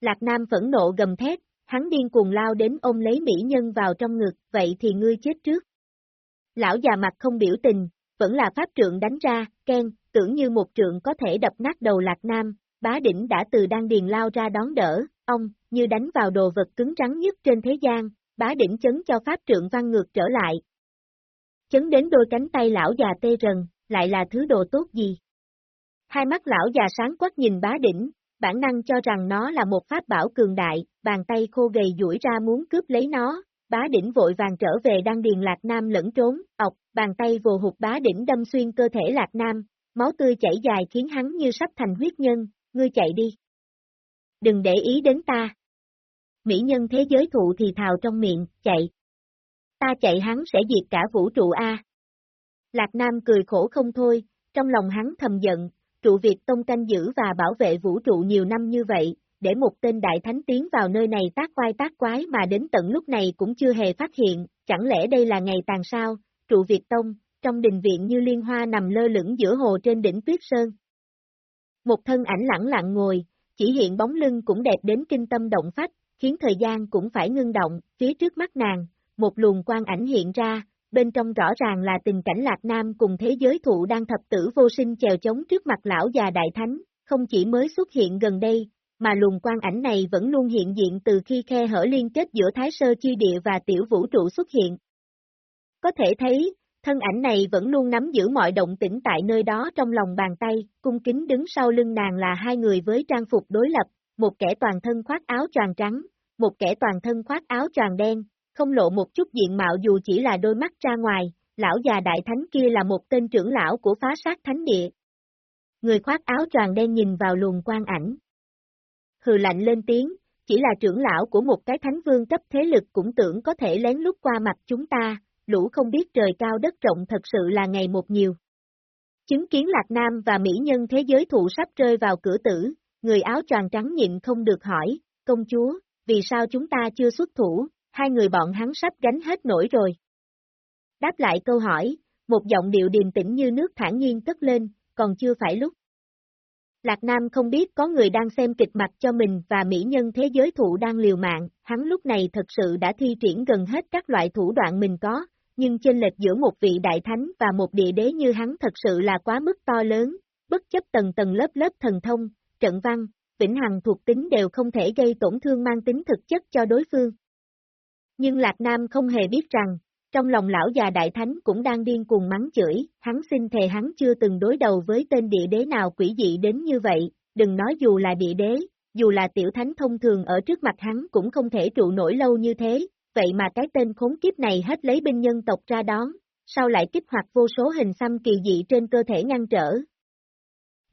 Lạc Nam phẫn nộ gầm thét, hắn điên cuồng lao đến ôm lấy mỹ nhân vào trong ngực, vậy thì ngươi chết trước. Lão già mặt không biểu tình, vẫn là pháp trượng đánh ra, khen, tưởng như một trượng có thể đập nát đầu Lạc Nam, bá đỉnh đã từ đan điền lao ra đón đỡ, ông, như đánh vào đồ vật cứng rắn nhất trên thế gian, bá đỉnh chấn cho pháp trượng văn ngược trở lại. Chấn đến đôi cánh tay lão già tê rần, lại là thứ đồ tốt gì? Hai mắt lão già sáng quắc nhìn bá đỉnh, bản năng cho rằng nó là một pháp bảo cường đại, bàn tay khô gầy duỗi ra muốn cướp lấy nó, bá đỉnh vội vàng trở về đăng điền lạc nam lẫn trốn, ọc, bàn tay vồ hụt bá đỉnh đâm xuyên cơ thể lạc nam, máu tươi chảy dài khiến hắn như sắp thành huyết nhân, ngươi chạy đi. Đừng để ý đến ta. Mỹ nhân thế giới thụ thì thào trong miệng, chạy. Ta chạy hắn sẽ diệt cả vũ trụ A. Lạc Nam cười khổ không thôi, trong lòng hắn thầm giận, trụ Việt tông canh giữ và bảo vệ vũ trụ nhiều năm như vậy, để một tên đại thánh tiến vào nơi này tác quai tác quái mà đến tận lúc này cũng chưa hề phát hiện, chẳng lẽ đây là ngày tàn sao, trụ Việt Tông, trong đình viện như liên hoa nằm lơ lửng giữa hồ trên đỉnh tuyết sơn. Một thân ảnh lẳng lặng ngồi, chỉ hiện bóng lưng cũng đẹp đến kinh tâm động phách, khiến thời gian cũng phải ngưng động, phía trước mắt nàng, một luồng quang ảnh hiện ra, bên trong rõ ràng là tình cảnh Lạc Nam cùng thế giới thụ đang thập tử vô sinh chèo chống trước mặt lão già đại thánh, không chỉ mới xuất hiện gần đây, mà luồng quan ảnh này vẫn luôn hiện diện từ khi khe hở liên kết giữa Thái Sơ Chi Địa và Tiểu Vũ Trụ xuất hiện. Có thể thấy, thân ảnh này vẫn luôn nắm giữ mọi động tĩnh tại nơi đó trong lòng bàn tay, cung kính đứng sau lưng nàng là hai người với trang phục đối lập, một kẻ toàn thân khoác áo tràn trắng, một kẻ toàn thân khoác áo tràn đen, không lộ một chút diện mạo dù chỉ là đôi mắt ra ngoài, lão già đại thánh kia là một tên trưởng lão của phá sát thánh địa. Người khoác áo tròn đen nhìn vào luồng quang ảnh. Hừ lạnh lên tiếng, chỉ là trưởng lão của một cái thánh vương cấp thế lực cũng tưởng có thể lén lút qua mặt chúng ta, lũ không biết trời cao đất rộng thật sự là ngày một nhiều. Chứng kiến Lạc Nam và Mỹ nhân thế giới thụ sắp rơi vào cửa tử, người áo tròn trắng nhịn không được hỏi, công chúa, vì sao chúng ta chưa xuất thủ, hai người bọn hắn sắp gánh hết nổi rồi. Đáp lại câu hỏi, một giọng điệu điềm tĩnh như nước thản nhiên cất lên, còn chưa phải lúc. Lạc Nam không biết có người đang xem kịch mặt cho mình và mỹ nhân thế giới thụ đang liều mạng, hắn lúc này thật sự đã thi triển gần hết các loại thủ đoạn mình có, nhưng chênh lệch giữa một vị đại thánh và một địa đế như hắn thật sự là quá mức to lớn, bất chấp tầng tầng lớp lớp thần thông, trận văn, vĩnh hằng thuộc tính đều không thể gây tổn thương mang tính thực chất cho đối phương. Nhưng Lạc Nam không hề biết rằng, trong lòng lão già đại thánh cũng đang điên cuồng mắng chửi, hắn xin thề hắn chưa từng đối đầu với tên địa đế nào quỷ dị đến như vậy, đừng nói dù là địa đế, dù là tiểu thánh thông thường ở trước mặt hắn cũng không thể trụ nổi lâu như thế, vậy mà cái tên khốn kiếp này hết lấy binh nhân tộc ra đón, sao lại kích hoạt vô số hình xăm kỳ dị trên cơ thể ngăn trở.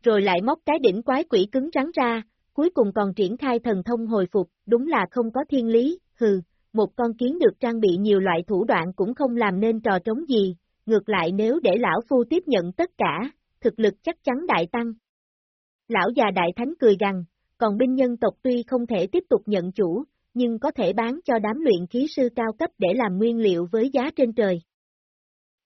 Rồi lại móc cái đỉnh quái quỷ cứng rắn ra, cuối cùng còn triển khai thần thông hồi phục, đúng là không có thiên lý, hừ, một con kiến được trang bị nhiều loại thủ đoạn cũng không làm nên trò trống gì, ngược lại nếu để lão phu tiếp nhận tất cả, thực lực chắc chắn đại tăng. Lão già đại thánh cười rằng, còn binh nhân tộc tuy không thể tiếp tục nhận chủ, nhưng có thể bán cho đám luyện khí sư cao cấp để làm nguyên liệu với giá trên trời.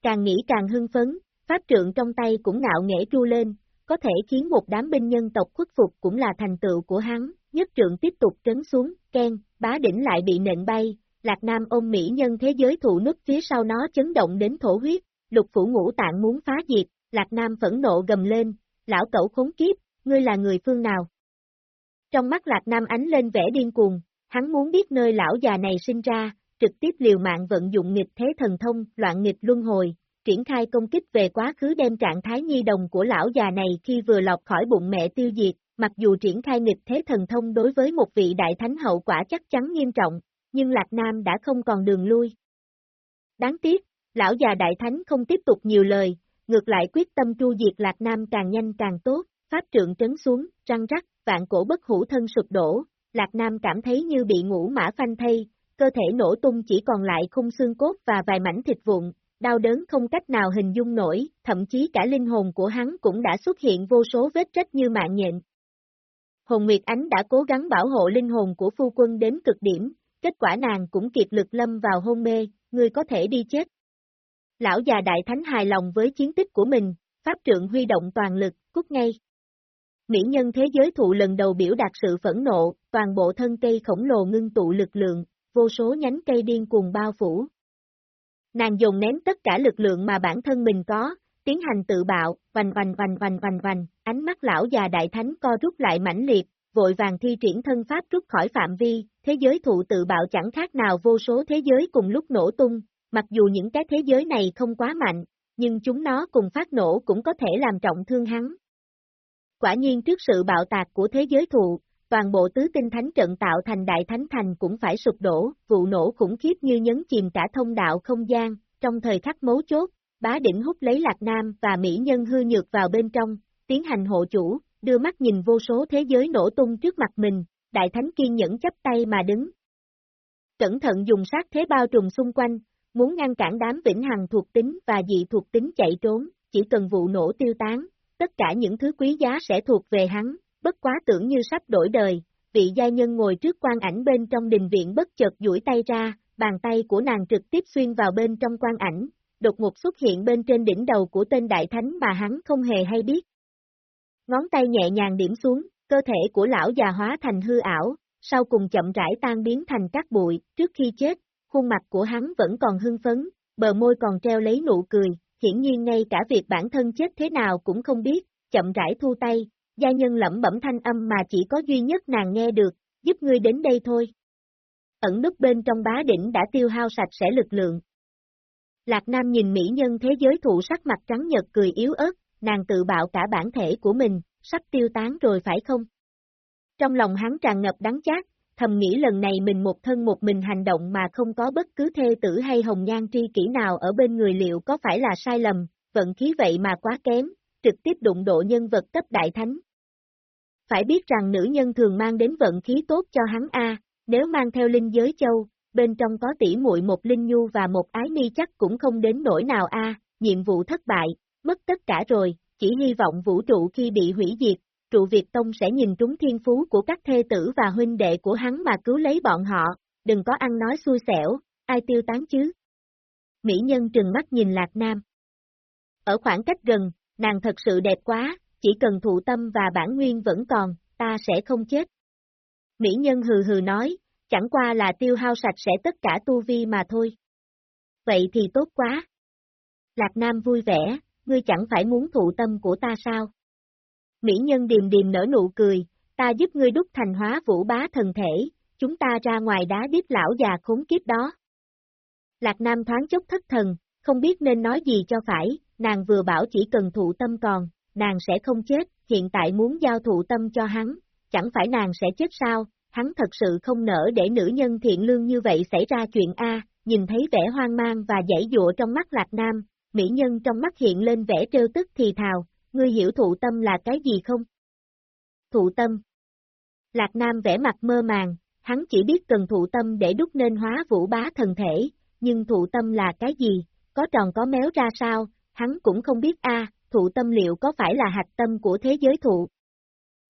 Càng nghĩ càng hưng phấn, pháp trượng trong tay cũng ngạo nghễ tru lên, có thể khiến một đám binh nhân tộc khuất phục cũng là thành tựu của hắn, nhất trượng tiếp tục trấn xuống, khen, bá đỉnh lại bị nện bay, Lạc Nam ôm mỹ nhân thế giới thụ nứt phía sau nó chấn động đến thổ huyết, lục phủ ngũ tạng muốn phá diệt, Lạc Nam phẫn nộ gầm lên, lão cẩu khốn kiếp, ngươi là người phương nào? Trong mắt Lạc Nam ánh lên vẻ điên cuồng, hắn muốn biết nơi lão già này sinh ra, trực tiếp liều mạng vận dụng nghịch thế thần thông, loạn nghịch luân hồi, triển khai công kích về quá khứ đem trạng thái nhi đồng của lão già này khi vừa lọc khỏi bụng mẹ tiêu diệt, mặc dù triển khai nghịch thế thần thông đối với một vị đại thánh hậu quả chắc chắn nghiêm trọng, nhưng Lạc Nam đã không còn đường lui. Đáng tiếc, lão già đại thánh không tiếp tục nhiều lời, ngược lại quyết tâm tru diệt Lạc Nam càng nhanh càng tốt, pháp trượng trấn xuống, răng rắc, vạn cổ bất hủ thân sụp đổ, Lạc Nam cảm thấy như bị ngủ mã phanh thây, cơ thể nổ tung chỉ còn lại khung xương cốt và vài mảnh thịt vụn, đau đớn không cách nào hình dung nổi, thậm chí cả linh hồn của hắn cũng đã xuất hiện vô số vết rách như mạng nhện. Hồn Nguyệt Ánh đã cố gắng bảo hộ linh hồn của phu quân đến cực điểm, kết quả nàng cũng kiệt lực lâm vào hôn mê, người có thể đi chết. Lão già đại thánh hài lòng với chiến tích của mình, pháp trượng huy động toàn lực, cút ngay. Mỹ nhân thế giới thụ lần đầu biểu đạt sự phẫn nộ, toàn bộ thân cây khổng lồ ngưng tụ lực lượng, vô số nhánh cây điên cuồng bao phủ. Nàng dùng ném tất cả lực lượng mà bản thân mình có, tiến hành tự bạo, vành vành vành vành vành vành, ánh mắt lão già đại thánh co rút lại mãnh liệt, vội vàng thi triển thân pháp rút khỏi phạm vi, thế giới thụ tự bạo chẳng khác nào vô số thế giới cùng lúc nổ tung, mặc dù những cái thế giới này không quá mạnh, nhưng chúng nó cùng phát nổ cũng có thể làm trọng thương hắn. Quả nhiên trước sự bạo tạc của thế giới thụ, toàn bộ tứ tinh thánh trận tạo thành đại thánh thành cũng phải sụp đổ, vụ nổ khủng khiếp như nhấn chìm cả thông đạo không gian, trong thời khắc mấu chốt, bá đỉnh hút lấy Lạc Nam và Mỹ Nhân hư nhược vào bên trong, tiến hành hộ chủ, đưa mắt nhìn vô số thế giới nổ tung trước mặt mình, đại thánh kiên nhẫn chấp tay mà đứng. Cẩn thận dùng sát thế bao trùm xung quanh, muốn ngăn cản đám vĩnh hằng thuộc tính và dị thuộc tính chạy trốn, chỉ cần vụ nổ tiêu tán, tất cả những thứ quý giá sẽ thuộc về hắn, bất quá tưởng như sắp đổi đời, vị gia nhân ngồi trước quan ảnh bên trong đình viện bất chợt duỗi tay ra, bàn tay của nàng trực tiếp xuyên vào bên trong quan ảnh, đột ngột xuất hiện bên trên đỉnh đầu của tên đại thánh mà hắn không hề hay biết. Ngón tay nhẹ nhàng điểm xuống, cơ thể của lão già hóa thành hư ảo, sau cùng chậm rãi tan biến thành các bụi, trước khi chết, khuôn mặt của hắn vẫn còn hưng phấn, bờ môi còn treo lấy nụ cười, hiển nhiên ngay cả việc bản thân chết thế nào cũng không biết, chậm rãi thu tay, gia nhân lẩm bẩm thanh âm mà chỉ có duy nhất nàng nghe được, giúp ngươi đến đây thôi. Ẩn núp bên trong bá đỉnh đã tiêu hao sạch sẽ lực lượng. Lạc Nam nhìn mỹ nhân thế giới thụ sắc mặt trắng nhật cười yếu ớt, nàng tự bạo cả bản thể của mình, sắp tiêu tán rồi phải không? Trong lòng hắn tràn ngập đắng chát, thầm nghĩ lần này mình một thân một mình hành động mà không có bất cứ thê tử hay hồng nhan tri kỷ nào ở bên người liệu có phải là sai lầm, vận khí vậy mà quá kém, trực tiếp đụng độ nhân vật cấp đại thánh. Phải biết rằng nữ nhân thường mang đến vận khí tốt cho hắn A, nếu mang theo linh giới châu, bên trong có tỷ muội một linh nhu và một ái ni chắc cũng không đến nỗi nào A, nhiệm vụ thất bại, mất tất cả rồi, chỉ hy vọng vũ trụ khi bị hủy diệt, trụ Việt Tông sẽ nhìn trúng thiên phú của các thê tử và huynh đệ của hắn mà cứu lấy bọn họ, đừng có ăn nói xui xẻo, ai tiêu tán chứ. Mỹ nhân trừng mắt nhìn Lạc Nam. Ở khoảng cách gần, nàng thật sự đẹp quá, chỉ cần thụ tâm và bản nguyên vẫn còn, ta sẽ không chết. Mỹ nhân hừ hừ nói, chẳng qua là tiêu hao sạch sẽ tất cả tu vi mà thôi. Vậy thì tốt quá. Lạc Nam vui vẻ, ngươi chẳng phải muốn thụ tâm của ta sao? Mỹ nhân điềm điềm nở nụ cười, ta giúp ngươi đúc thành hóa vũ bá thần thể, chúng ta ra ngoài đá điếp lão già khốn kiếp đó. Lạc Nam thoáng chốc thất thần, không biết nên nói gì cho phải, nàng vừa bảo chỉ cần thụ tâm còn, nàng sẽ không chết, hiện tại muốn giao thụ tâm cho hắn, chẳng phải nàng sẽ chết sao, hắn thật sự không nỡ để nữ nhân thiện lương như vậy xảy ra chuyện A, nhìn thấy vẻ hoang mang và giải dụa trong mắt Lạc Nam, mỹ nhân trong mắt hiện lên vẻ trêu tức thì thào, ngươi hiểu thụ tâm là cái gì không? Thụ tâm Lạc Nam vẽ mặt mơ màng, hắn chỉ biết cần thụ tâm để đúc nên hóa vũ bá thần thể, nhưng thụ tâm là cái gì, có tròn có méo ra sao, hắn cũng không biết a, thụ tâm liệu có phải là hạch tâm của thế giới thụ?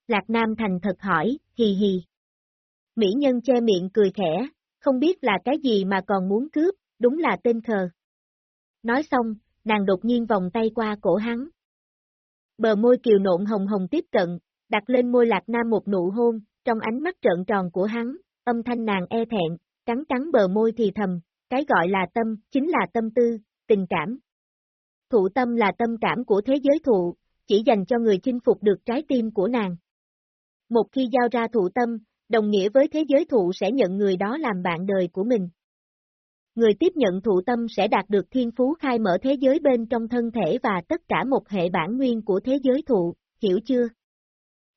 Lạc Nam thành thật hỏi, hì hì. Mỹ nhân che miệng cười khẽ, không biết là cái gì mà còn muốn cướp, đúng là tên khờ. Nói xong, nàng đột nhiên vòng tay qua cổ hắn. Bờ môi kiều nộn hồng hồng tiếp cận, đặt lên môi lạc nam một nụ hôn, trong ánh mắt trợn tròn của hắn, âm thanh nàng e thẹn, cắn cắn bờ môi thì thầm, cái gọi là tâm, chính là tâm tư, tình cảm. Thụ tâm là tâm cảm của thế giới thụ, chỉ dành cho người chinh phục được trái tim của nàng. Một khi giao ra thụ tâm, đồng nghĩa với thế giới thụ sẽ nhận người đó làm bạn đời của mình. Người tiếp nhận thụ tâm sẽ đạt được thiên phú khai mở thế giới bên trong thân thể và tất cả một hệ bản nguyên của thế giới thụ, hiểu chưa?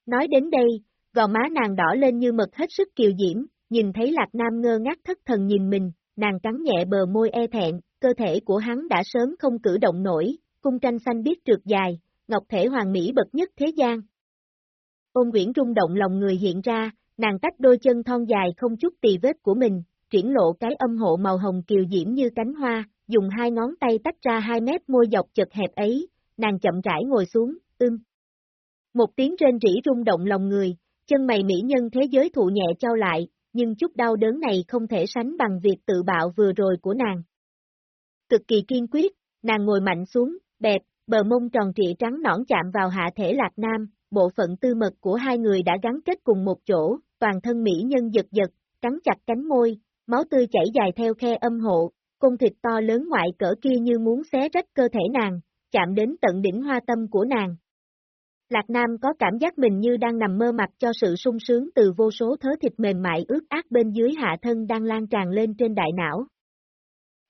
Nói đến đây, gò má nàng đỏ lên như mật hết sức kiều diễm, nhìn thấy Lạc Nam ngơ ngác thất thần nhìn mình, nàng cắn nhẹ bờ môi e thẹn, cơ thể của hắn đã sớm không cử động nổi, cung tranh xanh biết trượt dài, ngọc thể hoàng mỹ bậc nhất thế gian. Ôn Nguyễn rung động lòng người hiện ra, nàng tách đôi chân thon dài không chút tì vết của mình, triển lộ cái âm hộ màu hồng kiều diễm như cánh hoa, dùng hai ngón tay tách ra hai mét môi dọc chật hẹp ấy, nàng chậm rãi ngồi xuống, ưm. Một tiếng rên rỉ rung động lòng người, chân mày mỹ nhân thế giới thụ nhẹ trao lại, nhưng chút đau đớn này không thể sánh bằng việc tự bạo vừa rồi của nàng. Cực kỳ kiên quyết, nàng ngồi mạnh xuống, bẹp, bờ mông tròn trịa trắng nõn chạm vào hạ thể lạc nam, bộ phận tư mật của hai người đã gắn kết cùng một chỗ, toàn thân mỹ nhân giật giật, cắn chặt cánh môi, máu tươi chảy dài theo khe âm hộ, cung thịt to lớn ngoại cỡ kia như muốn xé rách cơ thể nàng, chạm đến tận đỉnh hoa tâm của nàng. Lạc Nam có cảm giác mình như đang nằm mơ mặt cho sự sung sướng từ vô số thớ thịt mềm mại ướt át bên dưới hạ thân đang lan tràn lên trên đại não.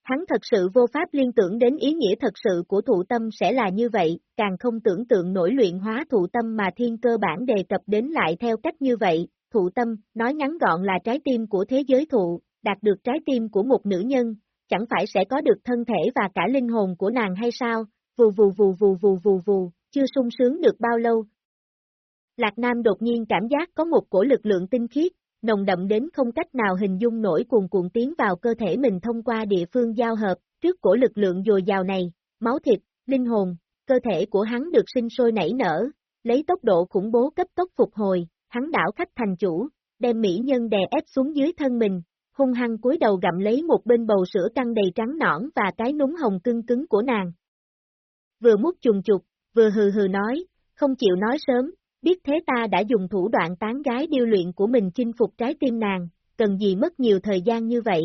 Hắn thật sự vô pháp liên tưởng đến ý nghĩa thật sự của thụ tâm sẽ là như vậy, càng không tưởng tượng nổi luyện hóa thụ tâm mà thiên cơ bản đề cập đến lại theo cách như vậy, thụ tâm, nói ngắn gọn là trái tim của thế giới thụ, đạt được trái tim của một nữ nhân, chẳng phải sẽ có được thân thể và cả linh hồn của nàng hay sao, vù vù vù vù vù vù vù, chưa sung sướng được bao lâu. Lạc Nam đột nhiên cảm giác có một cổ lực lượng tinh khiết, nồng đậm đến không cách nào hình dung nổi cuồn cuộn tiến vào cơ thể mình thông qua địa phương giao hợp, trước cổ lực lượng dồi dào này, máu thịt, linh hồn, cơ thể của hắn được sinh sôi nảy nở, lấy tốc độ khủng bố cấp tốc phục hồi, hắn đảo khách thành chủ, đem mỹ nhân đè ép xuống dưới thân mình, hung hăng cúi đầu gặm lấy một bên bầu sữa căng đầy trắng nõn và cái núng hồng cưng cứng của nàng. Vừa mút trùng trục, vừa hừ hừ nói, không chịu nói sớm, biết thế ta đã dùng thủ đoạn tán gái điêu luyện của mình chinh phục trái tim nàng, cần gì mất nhiều thời gian như vậy.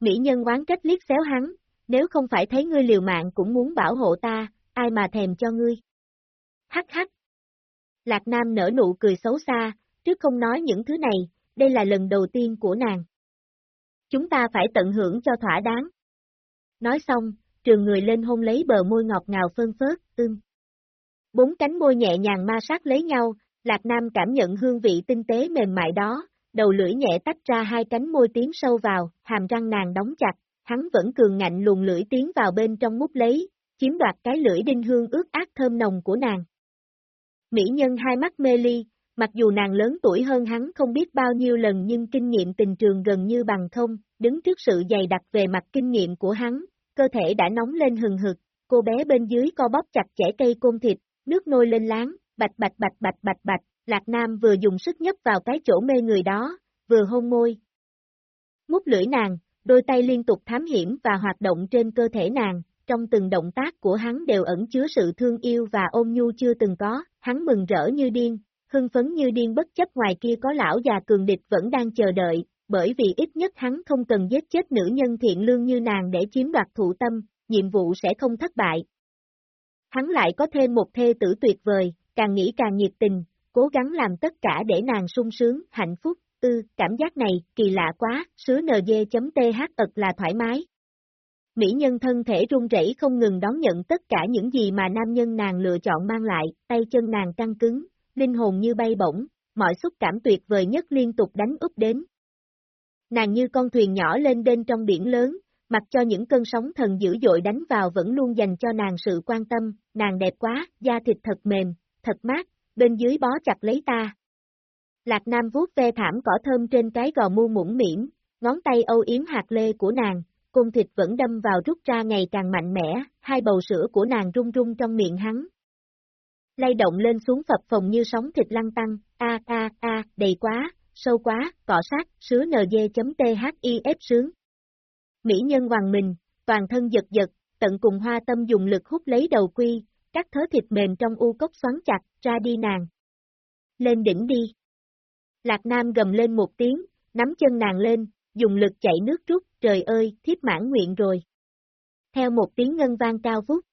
Mỹ nhân oán trách liếc xéo hắn, nếu không phải thấy ngươi liều mạng cũng muốn bảo hộ ta, ai mà thèm cho ngươi. Hắc hắc. Lạc Nam nở nụ cười xấu xa, trước không nói những thứ này, đây là lần đầu tiên của nàng. Chúng ta phải tận hưởng cho thỏa đáng. Nói xong, trường người lên hôn lấy bờ môi ngọt ngào phơn phớt, ưm. Bốn cánh môi nhẹ nhàng ma sát lấy nhau, Lạc Nam cảm nhận hương vị tinh tế mềm mại đó, đầu lưỡi nhẹ tách ra hai cánh môi tiến sâu vào, hàm răng nàng đóng chặt, hắn vẫn cường ngạnh luồn lưỡi tiến vào bên trong mút lấy, chiếm đoạt cái lưỡi đinh hương ướt át thơm nồng của nàng. Mỹ nhân hai mắt mê ly, mặc dù nàng lớn tuổi hơn hắn không biết bao nhiêu lần nhưng kinh nghiệm tình trường gần như bằng không, đứng trước sự dày đặc về mặt kinh nghiệm của hắn, cơ thể đã nóng lên hừng hực, cô bé bên dưới co bóp chặt chẽ cây côn thịt, nước nôi lên láng, bạch bạch bạch bạch bạch bạch, Lạc Nam vừa dùng sức nhấp vào cái chỗ mê người đó, vừa hôn môi. Mút lưỡi nàng, đôi tay liên tục thám hiểm và hoạt động trên cơ thể nàng, trong từng động tác của hắn đều ẩn chứa sự thương yêu và ôm nhu chưa từng có, hắn mừng rỡ như điên, hưng phấn như điên bất chấp ngoài kia có lão già cường địch vẫn đang chờ đợi, bởi vì ít nhất hắn không cần giết chết nữ nhân thiện lương như nàng để chiếm đoạt thụ tâm, nhiệm vụ sẽ không thất bại. Hắn lại có thêm một thê tử tuyệt vời, càng nghĩ càng nhiệt tình, cố gắng làm tất cả để nàng sung sướng, hạnh phúc, ư, cảm giác này, kỳ lạ quá, sứ nd.th ật là thoải mái. Mỹ nhân thân thể run rẩy không ngừng đón nhận tất cả những gì mà nam nhân nàng lựa chọn mang lại, tay chân nàng căng cứng, linh hồn như bay bổng, mọi xúc cảm tuyệt vời nhất liên tục đánh úp đến. Nàng như con thuyền nhỏ lên bên trong biển lớn, mặc cho những cơn sóng thần dữ dội đánh vào vẫn luôn dành cho nàng sự quan tâm, nàng đẹp quá, da thịt thật mềm, thật mát, bên dưới bó chặt lấy ta. Lạc Nam vuốt ve thảm cỏ thơm trên cái gò mu mũm mỉm, ngón tay âu yếm hạt lê của nàng, cung thịt vẫn đâm vào rút ra ngày càng mạnh mẽ, hai bầu sữa của nàng rung rung trong miệng hắn. Lay động lên xuống phập phồng như sóng thịt lăng tăng, a a a, đầy quá, sâu quá, cọ sát, sứa nd.thif sướng. Mỹ nhân hoàng mình, toàn thân giật giật, tận cùng hoa tâm dùng lực hút lấy đầu quy, các thớ thịt mềm trong u cốc xoắn chặt, ra đi nàng. Lên đỉnh đi. Lạc Nam gầm lên một tiếng, nắm chân nàng lên, dùng lực chạy nước rút, trời ơi, thiếp mãn nguyện rồi. Theo một tiếng ngân vang cao vút.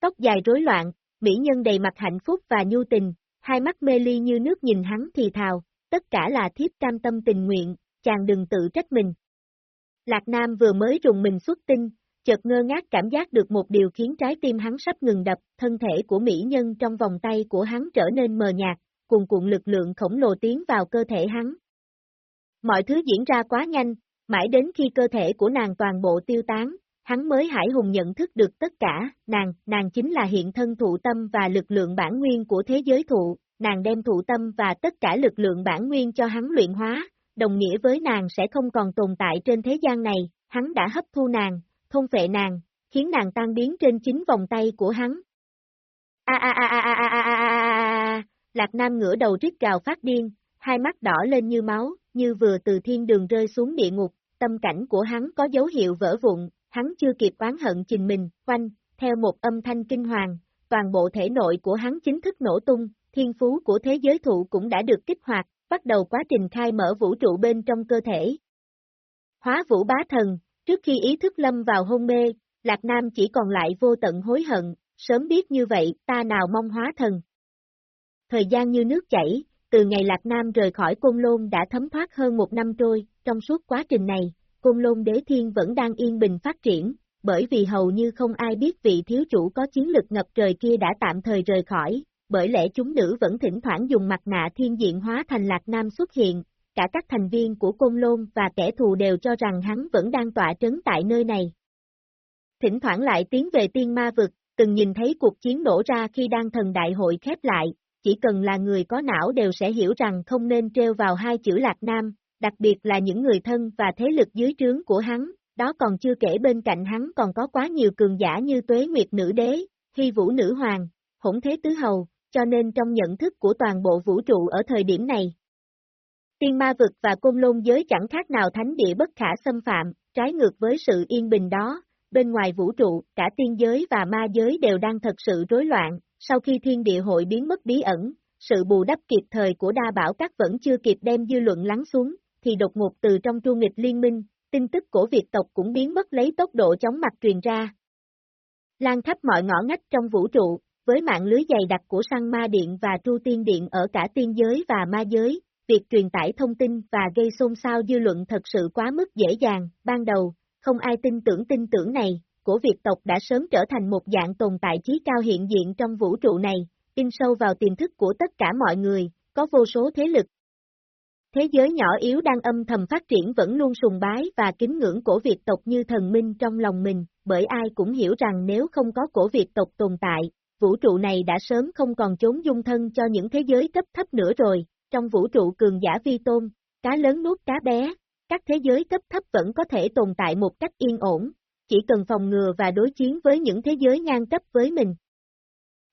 Tóc dài rối loạn, mỹ nhân đầy mặt hạnh phúc và nhu tình, hai mắt mê ly như nước nhìn hắn thì thào, tất cả là thiếp cam tâm tình nguyện, chàng đừng tự trách mình. Lạc Nam vừa mới rùng mình xuất tinh, chợt ngơ ngác cảm giác được một điều khiến trái tim hắn sắp ngừng đập, thân thể của mỹ nhân trong vòng tay của hắn trở nên mờ nhạt, cùng cuộn lực lượng khổng lồ tiến vào cơ thể hắn. Mọi thứ diễn ra quá nhanh, mãi đến khi cơ thể của nàng toàn bộ tiêu tán, hắn mới hải hùng nhận thức được tất cả, nàng, nàng chính là hiện thân thụ tâm và lực lượng bản nguyên của thế giới thụ, nàng đem thụ tâm và tất cả lực lượng bản nguyên cho hắn luyện hóa, đồng nghĩa với nàng sẽ không còn tồn tại trên thế gian này, hắn đã hấp thu nàng, thôn phệ nàng, khiến nàng tan biến trên chính vòng tay của hắn. A a a a a a a a a Lạc Nam ngửa đầu rít gào phát điên, hai mắt đỏ lên như máu, như vừa từ thiên đường rơi xuống địa ngục, tâm cảnh của hắn có dấu hiệu vỡ vụn, hắn chưa kịp oán hận trình mình, quanh, theo một âm thanh kinh hoàng, toàn bộ thể nội của hắn chính thức nổ tung, thiên phú của thế giới thụ cũng đã được kích hoạt, bắt đầu quá trình khai mở vũ trụ bên trong cơ thể. Hóa vũ bá thần, trước khi ý thức lâm vào hôn mê, Lạc Nam chỉ còn lại vô tận hối hận, sớm biết như vậy, ta nào mong hóa thần. Thời gian như nước chảy, từ ngày Lạc Nam rời khỏi Côn Lôn đã thấm thoát hơn một năm trôi, trong suốt quá trình này, Côn Lôn Đế Thiên vẫn đang yên bình phát triển, bởi vì hầu như không ai biết vị thiếu chủ có chiến lực ngập trời kia đã tạm thời rời khỏi, bởi lẽ chúng nữ vẫn thỉnh thoảng dùng mặt nạ thiên diện hóa thành Lạc Nam xuất hiện, cả các thành viên của Côn Lôn và kẻ thù đều cho rằng hắn vẫn đang tọa trấn tại nơi này. Thỉnh thoảng lại tiến về tiên ma vực, từng nhìn thấy cuộc chiến nổ ra khi đang thần đại hội khép lại, chỉ cần là người có não đều sẽ hiểu rằng không nên treo vào hai chữ Lạc Nam, đặc biệt là những người thân và thế lực dưới trướng của hắn, đó còn chưa kể bên cạnh hắn còn có quá nhiều cường giả như Tuế Nguyệt Nữ Đế, Hy Vũ Nữ Hoàng, Hỗn Thế Tứ Hầu, cho nên trong nhận thức của toàn bộ vũ trụ ở thời điểm này. Tiên ma vực và côn lôn giới chẳng khác nào thánh địa bất khả xâm phạm, trái ngược với sự yên bình đó, bên ngoài vũ trụ, cả tiên giới và ma giới đều đang thật sự rối loạn, sau khi thiên địa hội biến mất bí ẩn, sự bù đắp kịp thời của đa bảo các vẫn chưa kịp đem dư luận lắng xuống, thì đột ngột từ trong tru nghịch liên minh, tin tức của Việt tộc cũng biến mất lấy tốc độ chóng mặt truyền ra. Lan khắp mọi ngõ ngách trong vũ trụ, với mạng lưới dày đặc của săn ma điện và tru tiên điện ở cả tiên giới và ma giới, việc truyền tải thông tin và gây xôn xao dư luận thật sự quá mức dễ dàng, ban đầu, không ai tin tưởng tin tưởng này, của Việt tộc đã sớm trở thành một dạng tồn tại trí cao hiện diện trong vũ trụ này, in sâu vào tiềm thức của tất cả mọi người, có vô số thế lực. Thế giới nhỏ yếu đang âm thầm phát triển vẫn luôn sùng bái và kính ngưỡng cổ Việt tộc như thần minh trong lòng mình, bởi ai cũng hiểu rằng nếu không có cổ Việt tộc tồn tại, vũ trụ này đã sớm không còn chốn dung thân cho những thế giới cấp thấp nữa rồi, trong vũ trụ cường giả vi tôn, cá lớn nuốt cá bé, các thế giới cấp thấp vẫn có thể tồn tại một cách yên ổn, chỉ cần phòng ngừa và đối chiến với những thế giới ngang cấp với mình.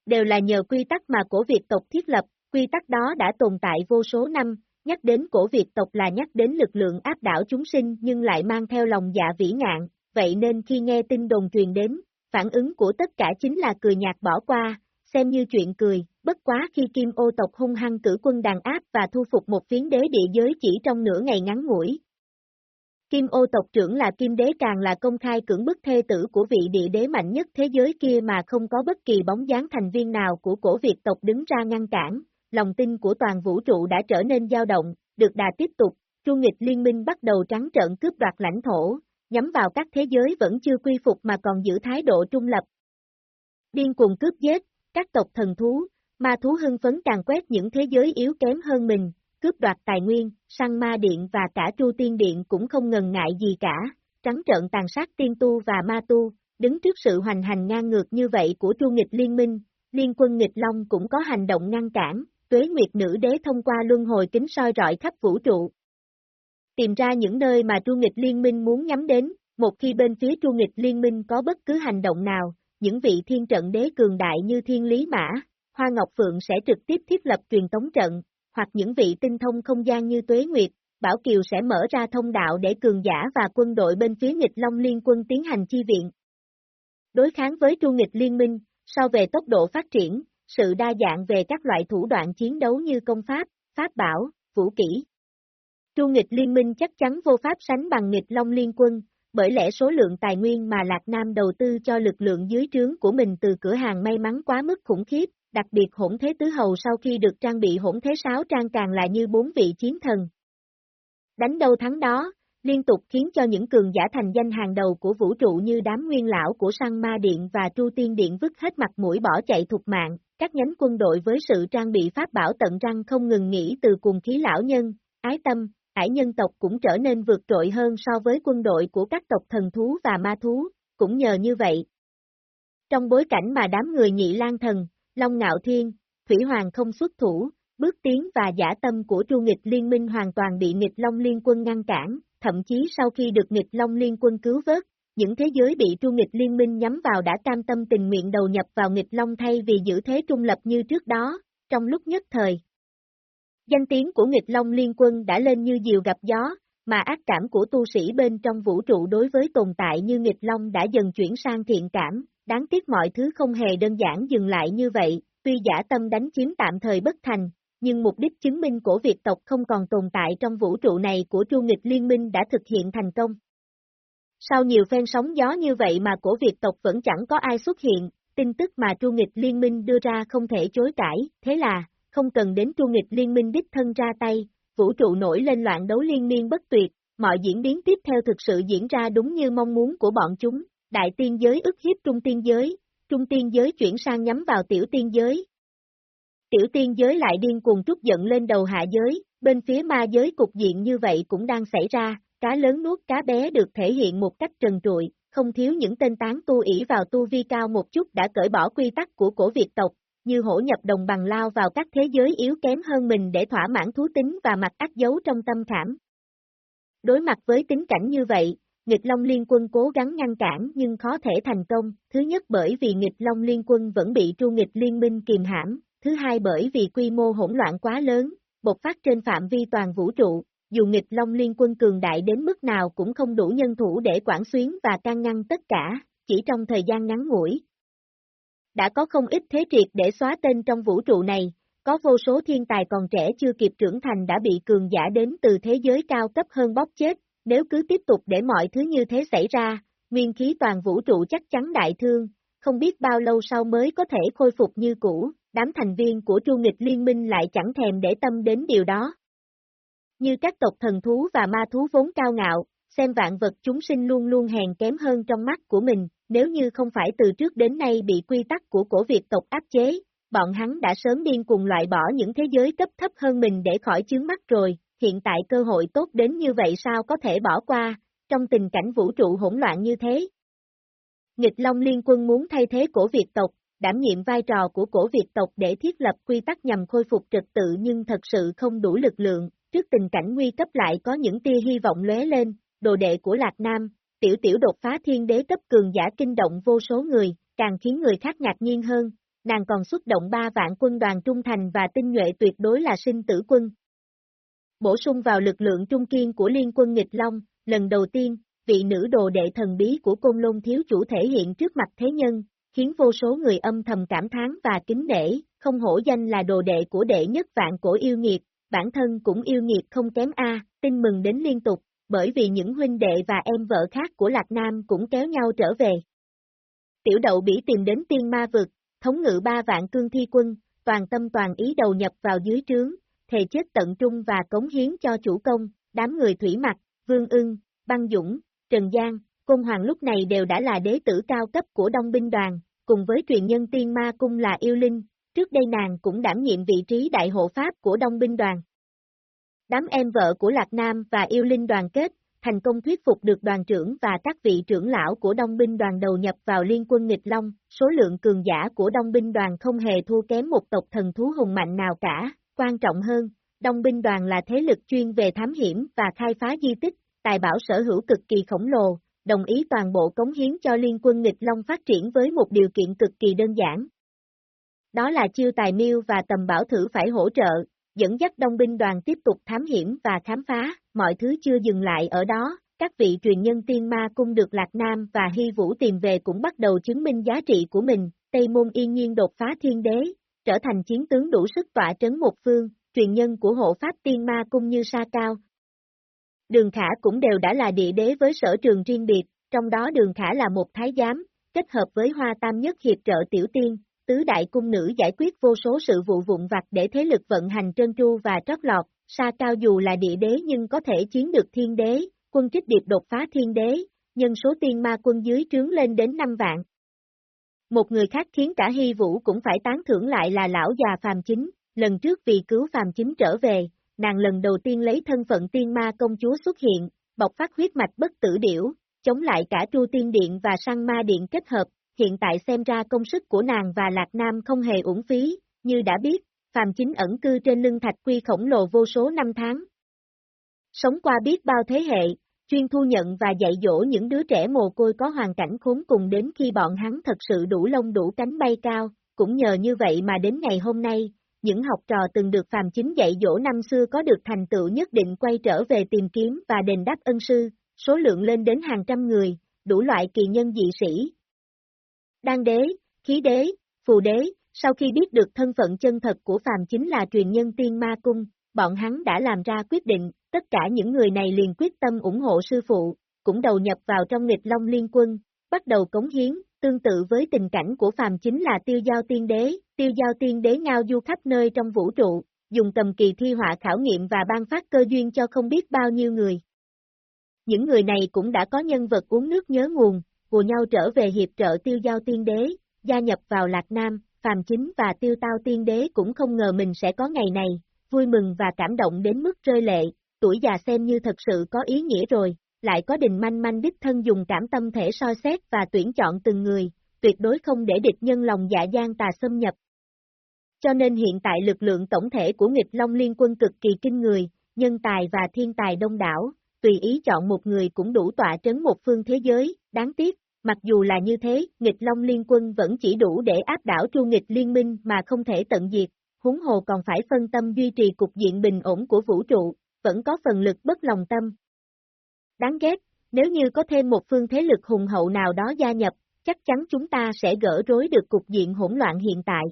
Đều là nhờ quy tắc mà cổ Việt tộc thiết lập, quy tắc đó đã tồn tại vô số năm, nhắc đến cổ Việt tộc là nhắc đến lực lượng áp đảo chúng sinh nhưng lại mang theo lòng dạ vĩ ngạn, vậy nên khi nghe tin đồn truyền đến, phản ứng của tất cả chính là cười nhạt bỏ qua, xem như chuyện cười, bất quá khi Kim ô tộc hung hăng cử quân đàn áp và thu phục một phiến đế địa giới chỉ trong nửa ngày ngắn ngủi, Kim ô tộc trưởng là Kim đế càng là công khai cưỡng bức thê tử của vị địa đế mạnh nhất thế giới kia mà không có bất kỳ bóng dáng thành viên nào của cổ Việt tộc đứng ra ngăn cản, lòng tin của toàn vũ trụ đã trở nên dao động, được đà tiếp tục, Chu nghịch liên minh bắt đầu trắng trợn cướp đoạt lãnh thổ, nhắm vào các thế giới vẫn chưa quy phục mà còn giữ thái độ trung lập. Điên cuồng cướp giết, các tộc thần thú, ma thú hưng phấn càng quét những thế giới yếu kém hơn mình, cướp đoạt tài nguyên, săn ma điện và cả chu tiên điện cũng không ngần ngại gì cả, trắng trợn tàn sát tiên tu và ma tu, đứng trước sự hoành hành ngang ngược như vậy của chu nghịch liên minh, liên quân nghịch long cũng có hành động ngăn cản, tuế nguyệt nữ đế thông qua luân hồi kính soi rọi khắp vũ trụ. Tìm ra những nơi mà chu nghịch liên minh muốn nhắm đến, một khi bên phía chu nghịch liên minh có bất cứ hành động nào, những vị thiên trận đế cường đại như thiên lý mã, Hoa Ngọc Phượng sẽ trực tiếp thiết lập truyền tống trận, hoặc những vị tinh thông không gian như Tuế Nguyệt, Bảo Kiều sẽ mở ra thông đạo để cường giả và quân đội bên phía nghịch Long Liên quân tiến hành chi viện. Đối kháng với tru nghịch liên minh, so về tốc độ phát triển, sự đa dạng về các loại thủ đoạn chiến đấu như công pháp, pháp bảo, vũ kỹ. Tru nghịch liên minh chắc chắn vô pháp sánh bằng nghịch Long Liên quân, bởi lẽ số lượng tài nguyên mà Lạc Nam đầu tư cho lực lượng dưới trướng của mình từ cửa hàng may mắn quá mức khủng khiếp, đặc biệt hỗn thế tứ hầu sau khi được trang bị hỗn thế sáu trang càng là như bốn vị chiến thần. Đánh đâu thắng đó, liên tục khiến cho những cường giả thành danh hàng đầu của vũ trụ như đám nguyên lão của săn ma điện và tru tiên điện vứt hết mặt mũi bỏ chạy thục mạng, các nhánh quân đội với sự trang bị pháp bảo tận răng không ngừng nghỉ từ cùng khí lão nhân, ái tâm, ải nhân tộc cũng trở nên vượt trội hơn so với quân đội của các tộc thần thú và ma thú, cũng nhờ như vậy. Trong bối cảnh mà đám người nhị lan thần, Long Ngạo Thiên, Thủy Hoàng không xuất thủ, bước tiến và giả tâm của Tru Nghịch Liên minh hoàn toàn bị Nghịch Long Liên quân ngăn cản, thậm chí sau khi được Nghịch Long Liên quân cứu vớt, những thế giới bị Tru Nghịch Liên minh nhắm vào đã cam tâm tình nguyện đầu nhập vào Nghịch Long thay vì giữ thế trung lập như trước đó, trong lúc nhất thời. Danh tiếng của Nghịch Long Liên quân đã lên như diều gặp gió, mà ác cảm của tu sĩ bên trong vũ trụ đối với tồn tại như Nghịch Long đã dần chuyển sang thiện cảm, đáng tiếc mọi thứ không hề đơn giản dừng lại như vậy, tuy giả tâm đánh chiếm tạm thời bất thành, nhưng mục đích chứng minh của Việt tộc không còn tồn tại trong vũ trụ này của tru nghịch liên minh đã thực hiện thành công. Sau nhiều phen sóng gió như vậy mà cổ Việt tộc vẫn chẳng có ai xuất hiện, tin tức mà Tru Nghịch Liên minh đưa ra không thể chối cãi, thế là, không cần đến Tru Nghịch Liên minh đích thân ra tay, vũ trụ nổi lên loạn đấu liên miên bất tuyệt, mọi diễn biến tiếp theo thực sự diễn ra đúng như mong muốn của bọn chúng, đại tiên giới ức hiếp trung tiên giới, trung tiên giới chuyển sang nhắm vào tiểu tiên giới. Tiểu tiên giới lại điên cuồng trút giận lên đầu hạ giới, bên phía ma giới cục diện như vậy cũng đang xảy ra, cá lớn nuốt cá bé được thể hiện một cách trần trụi, không thiếu những tên tán tu ỷ vào tu vi cao một chút đã cởi bỏ quy tắc của cổ Việt tộc, như hổ nhập đồng bằng lao vào các thế giới yếu kém hơn mình để thỏa mãn thú tính và mặt ác dấu trong tâm khảm. Đối mặt với tính cảnh như vậy, nghịch Long Liên quân cố gắng ngăn cản nhưng khó thể thành công, thứ nhất bởi vì nghịch Long Liên quân vẫn bị tru nghịch liên minh kìm hãm, thứ hai bởi vì quy mô hỗn loạn quá lớn, bộc phát trên phạm vi toàn vũ trụ, dù nghịch Long Liên quân cường đại đến mức nào cũng không đủ nhân thủ để quản xuyến và can ngăn tất cả, chỉ trong thời gian ngắn ngủi. Đã có không ít thế triệt để xóa tên trong vũ trụ này, có vô số thiên tài còn trẻ chưa kịp trưởng thành đã bị cường giả đến từ thế giới cao cấp hơn bóp chết, nếu cứ tiếp tục để mọi thứ như thế xảy ra, nguyên khí toàn vũ trụ chắc chắn đại thương, không biết bao lâu sau mới có thể khôi phục như cũ, đám thành viên của Chu Nghịch Liên minh lại chẳng thèm để tâm đến điều đó. Như các tộc thần thú và ma thú vốn cao ngạo, xem vạn vật chúng sinh luôn luôn hèn kém hơn trong mắt của mình, nếu như không phải từ trước đến nay bị quy tắc của cổ Việt tộc áp chế, bọn hắn đã sớm điên cùng loại bỏ những thế giới cấp thấp hơn mình để khỏi chướng mắt rồi, hiện tại cơ hội tốt đến như vậy sao có thể bỏ qua, trong tình cảnh vũ trụ hỗn loạn như thế. Nghịch Long Liên quân muốn thay thế cổ Việt tộc, đảm nhiệm vai trò của cổ Việt tộc để thiết lập quy tắc nhằm khôi phục trật tự nhưng thật sự không đủ lực lượng, trước tình cảnh nguy cấp lại có những tia hy vọng lóe lên, đồ đệ của Lạc Nam, tiểu tiểu đột phá thiên đế cấp cường giả kinh động vô số người, càng khiến người khác ngạc nhiên hơn, nàng còn xuất động ba vạn quân đoàn trung thành và tinh nhuệ tuyệt đối là sinh tử quân. Bổ sung vào lực lượng trung kiên của liên quân nghịch Long, lần đầu tiên, vị nữ đồ đệ thần bí của Côn Lôn thiếu chủ thể hiện trước mặt thế nhân, khiến vô số người âm thầm cảm thán và kính nể, không hổ danh là đồ đệ của đệ nhất vạn cổ yêu nghiệt, bản thân cũng yêu nghiệt không kém A, tin mừng đến liên tục, bởi vì những huynh đệ và em vợ khác của Lạc Nam cũng kéo nhau trở về. Tiểu đậu bỉ tìm đến tiên ma vực, thống ngự ba vạn cương thi quân, toàn tâm toàn ý đầu nhập vào dưới trướng, thề chết tận trung và cống hiến cho chủ công, đám người thủy mặc, vương ưng, băng dũng, trần giang, Cung Hoàng lúc này đều đã là đế tử cao cấp của Đông binh đoàn, cùng với truyền nhân tiên ma cung là yêu linh, trước đây nàng cũng đảm nhiệm vị trí đại hộ pháp của Đông binh đoàn. Đám em vợ của Lạc Nam và yêu linh đoàn kết, thành công thuyết phục được đoàn trưởng và các vị trưởng lão của Đông binh đoàn đầu nhập vào liên quân nghịch Long, số lượng cường giả của Đông binh đoàn không hề thua kém một tộc thần thú hùng mạnh nào cả, quan trọng hơn, Đông binh đoàn là thế lực chuyên về thám hiểm và khai phá di tích, tài bảo sở hữu cực kỳ khổng lồ, đồng ý toàn bộ cống hiến cho liên quân nghịch Long phát triển với một điều kiện cực kỳ đơn giản. Đó là chiêu tài miêu và tầm bảo thử phải hỗ trợ, dẫn dắt đông binh đoàn tiếp tục thám hiểm và khám phá, mọi thứ chưa dừng lại ở đó, các vị truyền nhân tiên ma cung được Lạc Nam và Hy Vũ tìm về cũng bắt đầu chứng minh giá trị của mình, Tây Môn yên nhiên đột phá thiên đế, trở thành chiến tướng đủ sức tỏa trấn một phương, truyền nhân của hộ pháp tiên ma cung như sa cao. Đường Khả cũng đều đã là địa đế với sở trường riêng biệt, trong đó Đường Khả là một thái giám, kết hợp với Hoa Tam Nhất hiệp trợ tiểu tiên, tứ đại cung nữ giải quyết vô số sự vụ vụn vặt để thế lực vận hành trơn tru và trót lọt, Sa Cao dù là địa đế nhưng có thể chiến được thiên đế, quân trích điệp đột phá thiên đế, nhân số tiên ma quân dưới trướng lên đến 5 vạn. Một người khác khiến cả hy vũ cũng phải tán thưởng lại là lão già phàm chính, lần trước vì cứu phàm chính trở về, nàng lần đầu tiên lấy thân phận tiên ma công chúa xuất hiện, bộc phát huyết mạch bất tử điểu, chống lại cả Chu tiên điện và săn ma điện kết hợp, hiện tại xem ra công sức của nàng và Lạc Nam không hề uổng phí, như đã biết, Phàm Chính ẩn cư trên lưng thạch quy khổng lồ vô số năm tháng. Sống qua biết bao thế hệ, chuyên thu nhận và dạy dỗ những đứa trẻ mồ côi có hoàn cảnh khốn cùng đến khi bọn hắn thật sự đủ lông đủ cánh bay cao, cũng nhờ như vậy mà đến ngày hôm nay, những học trò từng được Phàm Chính dạy dỗ năm xưa có được thành tựu nhất định quay trở về tìm kiếm và đền đáp ân sư, số lượng lên đến hàng trăm người, đủ loại kỳ nhân dị sĩ, Đan đế, khí đế, phù đế, sau khi biết được thân phận chân thật của phàm chính là truyền nhân tiên ma cung, bọn hắn đã làm ra quyết định, tất cả những người này liền quyết tâm ủng hộ sư phụ, cũng đầu nhập vào trong nghịch Long Liên quân, bắt đầu cống hiến, tương tự với tình cảnh của phàm chính là tiêu giao tiên đế, tiêu giao tiên đế ngao du khắp nơi trong vũ trụ, dùng tầm kỳ thi họa khảo nghiệm và ban phát cơ duyên cho không biết bao nhiêu người. Những người này cũng đã có nhân vật uống nước nhớ nguồn, hùa nhau trở về hiệp trợ tiêu giao tiên đế, gia nhập vào Lạc Nam, phàm chính và tiêu tao tiên đế cũng không ngờ mình sẽ có ngày này, vui mừng và cảm động đến mức rơi lệ, tuổi già xem như thật sự có ý nghĩa rồi, lại có đình manh manh đích thân dùng cảm tâm thể soi xét và tuyển chọn từng người, tuyệt đối không để địch nhân lòng dạ gian tà xâm nhập. Cho nên hiện tại lực lượng tổng thể của nghịch Long Liên quân cực kỳ kinh người, nhân tài và thiên tài đông đảo, tùy ý chọn một người cũng đủ tọa trấn một phương thế giới, đáng tiếc, mặc dù là như thế, nghịch Long Liên quân vẫn chỉ đủ để áp đảo tru nghịch liên minh mà không thể tận diệt, huống hồ còn phải phân tâm duy trì cục diện bình ổn của vũ trụ, vẫn có phần lực bất lòng tâm. Đáng ghét, nếu như có thêm một phương thế lực hùng hậu nào đó gia nhập, chắc chắn chúng ta sẽ gỡ rối được cục diện hỗn loạn hiện tại.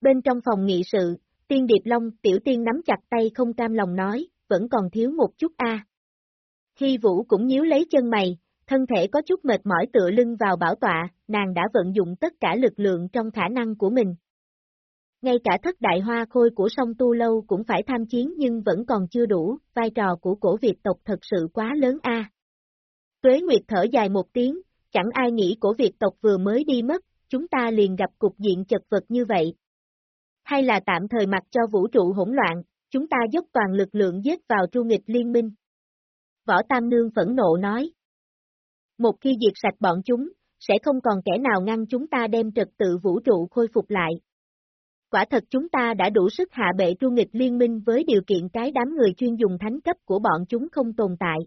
Bên trong phòng nghị sự, tiên điệp long tiểu tiên nắm chặt tay không cam lòng nói, vẫn còn thiếu một chút a. À. Hy vũ cũng nhíu lấy chân mày, thân thể có chút mệt mỏi tựa lưng vào bảo tọa, nàng đã vận dụng tất cả lực lượng trong khả năng của mình. Ngay cả thất đại hoa khôi của sông Tu Lâu cũng phải tham chiến nhưng vẫn còn chưa đủ, vai trò của cổ Việt tộc thật sự quá lớn a. Tuế Nguyệt thở dài một tiếng, chẳng ai nghĩ cổ Việt tộc vừa mới đi mất, chúng ta liền gặp cục diện chật vật như vậy. Hay là tạm thời mặc cho vũ trụ hỗn loạn, chúng ta dốc toàn lực lượng giết vào tru nghịch liên minh. Võ Tam Nương phẫn nộ nói. Một khi diệt sạch bọn chúng, sẽ không còn kẻ nào ngăn chúng ta đem trật tự vũ trụ khôi phục lại. Quả thật chúng ta đã đủ sức hạ bệ tru nghịch liên minh với điều kiện cái đám người chuyên dùng thánh cấp của bọn chúng không tồn tại.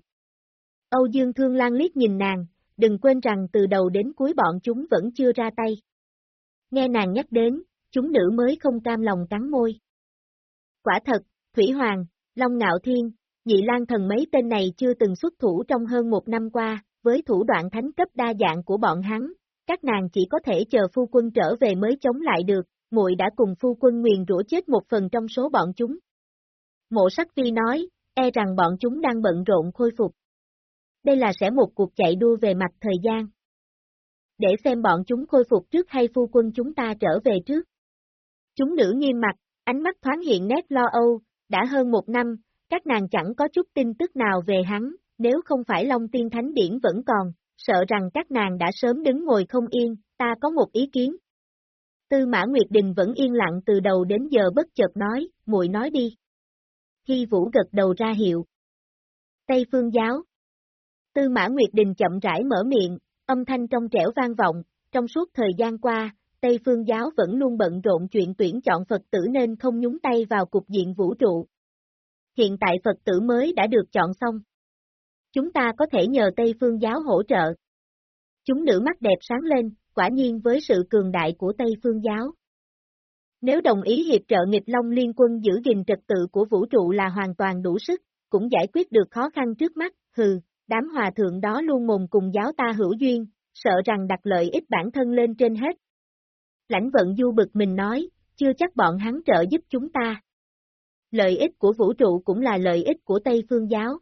Âu Dương Thương Lan liếc nhìn nàng, đừng quên rằng từ đầu đến cuối bọn chúng vẫn chưa ra tay. Nghe nàng nhắc đến, chúng nữ mới không cam lòng cắn môi. Quả thật, Thủy Hoàng, Long Ngạo Thiên, Nhị Lan Thần mấy tên này chưa từng xuất thủ trong hơn một năm qua, với thủ đoạn thánh cấp đa dạng của bọn hắn, các nàng chỉ có thể chờ phu quân trở về mới chống lại được, muội đã cùng phu quân nguyền rủa chết một phần trong số bọn chúng. Mộ sắc vi nói, e rằng bọn chúng đang bận rộn khôi phục. Đây là sẽ một cuộc chạy đua về mặt thời gian. Để xem bọn chúng khôi phục trước hay phu quân chúng ta trở về trước. Chúng nữ nghiêm mặt, ánh mắt thoáng hiện nét lo âu, đã hơn một năm, các nàng chẳng có chút tin tức nào về hắn, nếu không phải Long Tiên Thánh Điển vẫn còn, sợ rằng các nàng đã sớm đứng ngồi không yên, ta có một ý kiến. Tư Mã Nguyệt Đình vẫn yên lặng từ đầu đến giờ bất chợt nói, muội nói đi. Hy Vũ gật đầu ra hiệu. Tây Phương Giáo Tư Mã Nguyệt Đình chậm rãi mở miệng, âm thanh trong trẻo vang vọng, trong suốt thời gian qua, Tây Phương Giáo vẫn luôn bận rộn chuyện tuyển chọn Phật tử nên không nhúng tay vào cục diện vũ trụ. Hiện tại Phật tử mới đã được chọn xong. Chúng ta có thể nhờ Tây Phương Giáo hỗ trợ. Chúng nữ mắt đẹp sáng lên, quả nhiên với sự cường đại của Tây Phương Giáo. Nếu đồng ý hiệp trợ nghịch Long Liên quân giữ gìn trật tự của vũ trụ là hoàn toàn đủ sức, cũng giải quyết được khó khăn trước mắt, hừ, đám hòa thượng đó luôn mồm cùng giáo ta hữu duyên, sợ rằng đặt lợi ích bản thân lên trên hết. Lãnh vận du bực mình nói, chưa chắc bọn hắn trợ giúp chúng ta. Lợi ích của vũ trụ cũng là lợi ích của Tây Phương Giáo.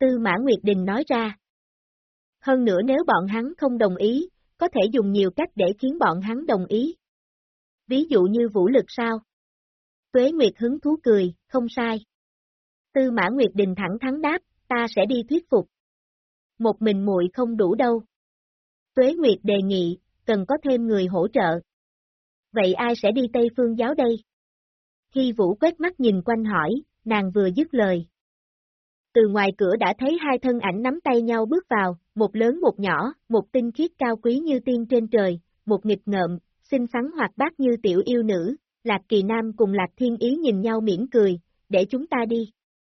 Tư Mã Nguyệt Đình nói ra. Hơn nữa nếu bọn hắn không đồng ý, có thể dùng nhiều cách để khiến bọn hắn đồng ý. Ví dụ như vũ lực sao? Tuế Nguyệt hứng thú cười, không sai. Tư Mã Nguyệt Đình thẳng thắn đáp, ta sẽ đi thuyết phục. Một mình muội không đủ đâu. Tuế Nguyệt đề nghị, cần có thêm người hỗ trợ. Vậy ai sẽ đi Tây Phương giáo đây? Khi Vũ quét mắt nhìn quanh hỏi, nàng vừa dứt lời. Từ ngoài cửa đã thấy hai thân ảnh nắm tay nhau bước vào, một lớn một nhỏ, một tinh khiết cao quý như tiên trên trời, một nghịch ngợm, xinh xắn hoạt bát như tiểu yêu nữ, Lạc Kỳ Nam cùng Lạc Thiên Ý nhìn nhau mỉm cười, để chúng ta đi.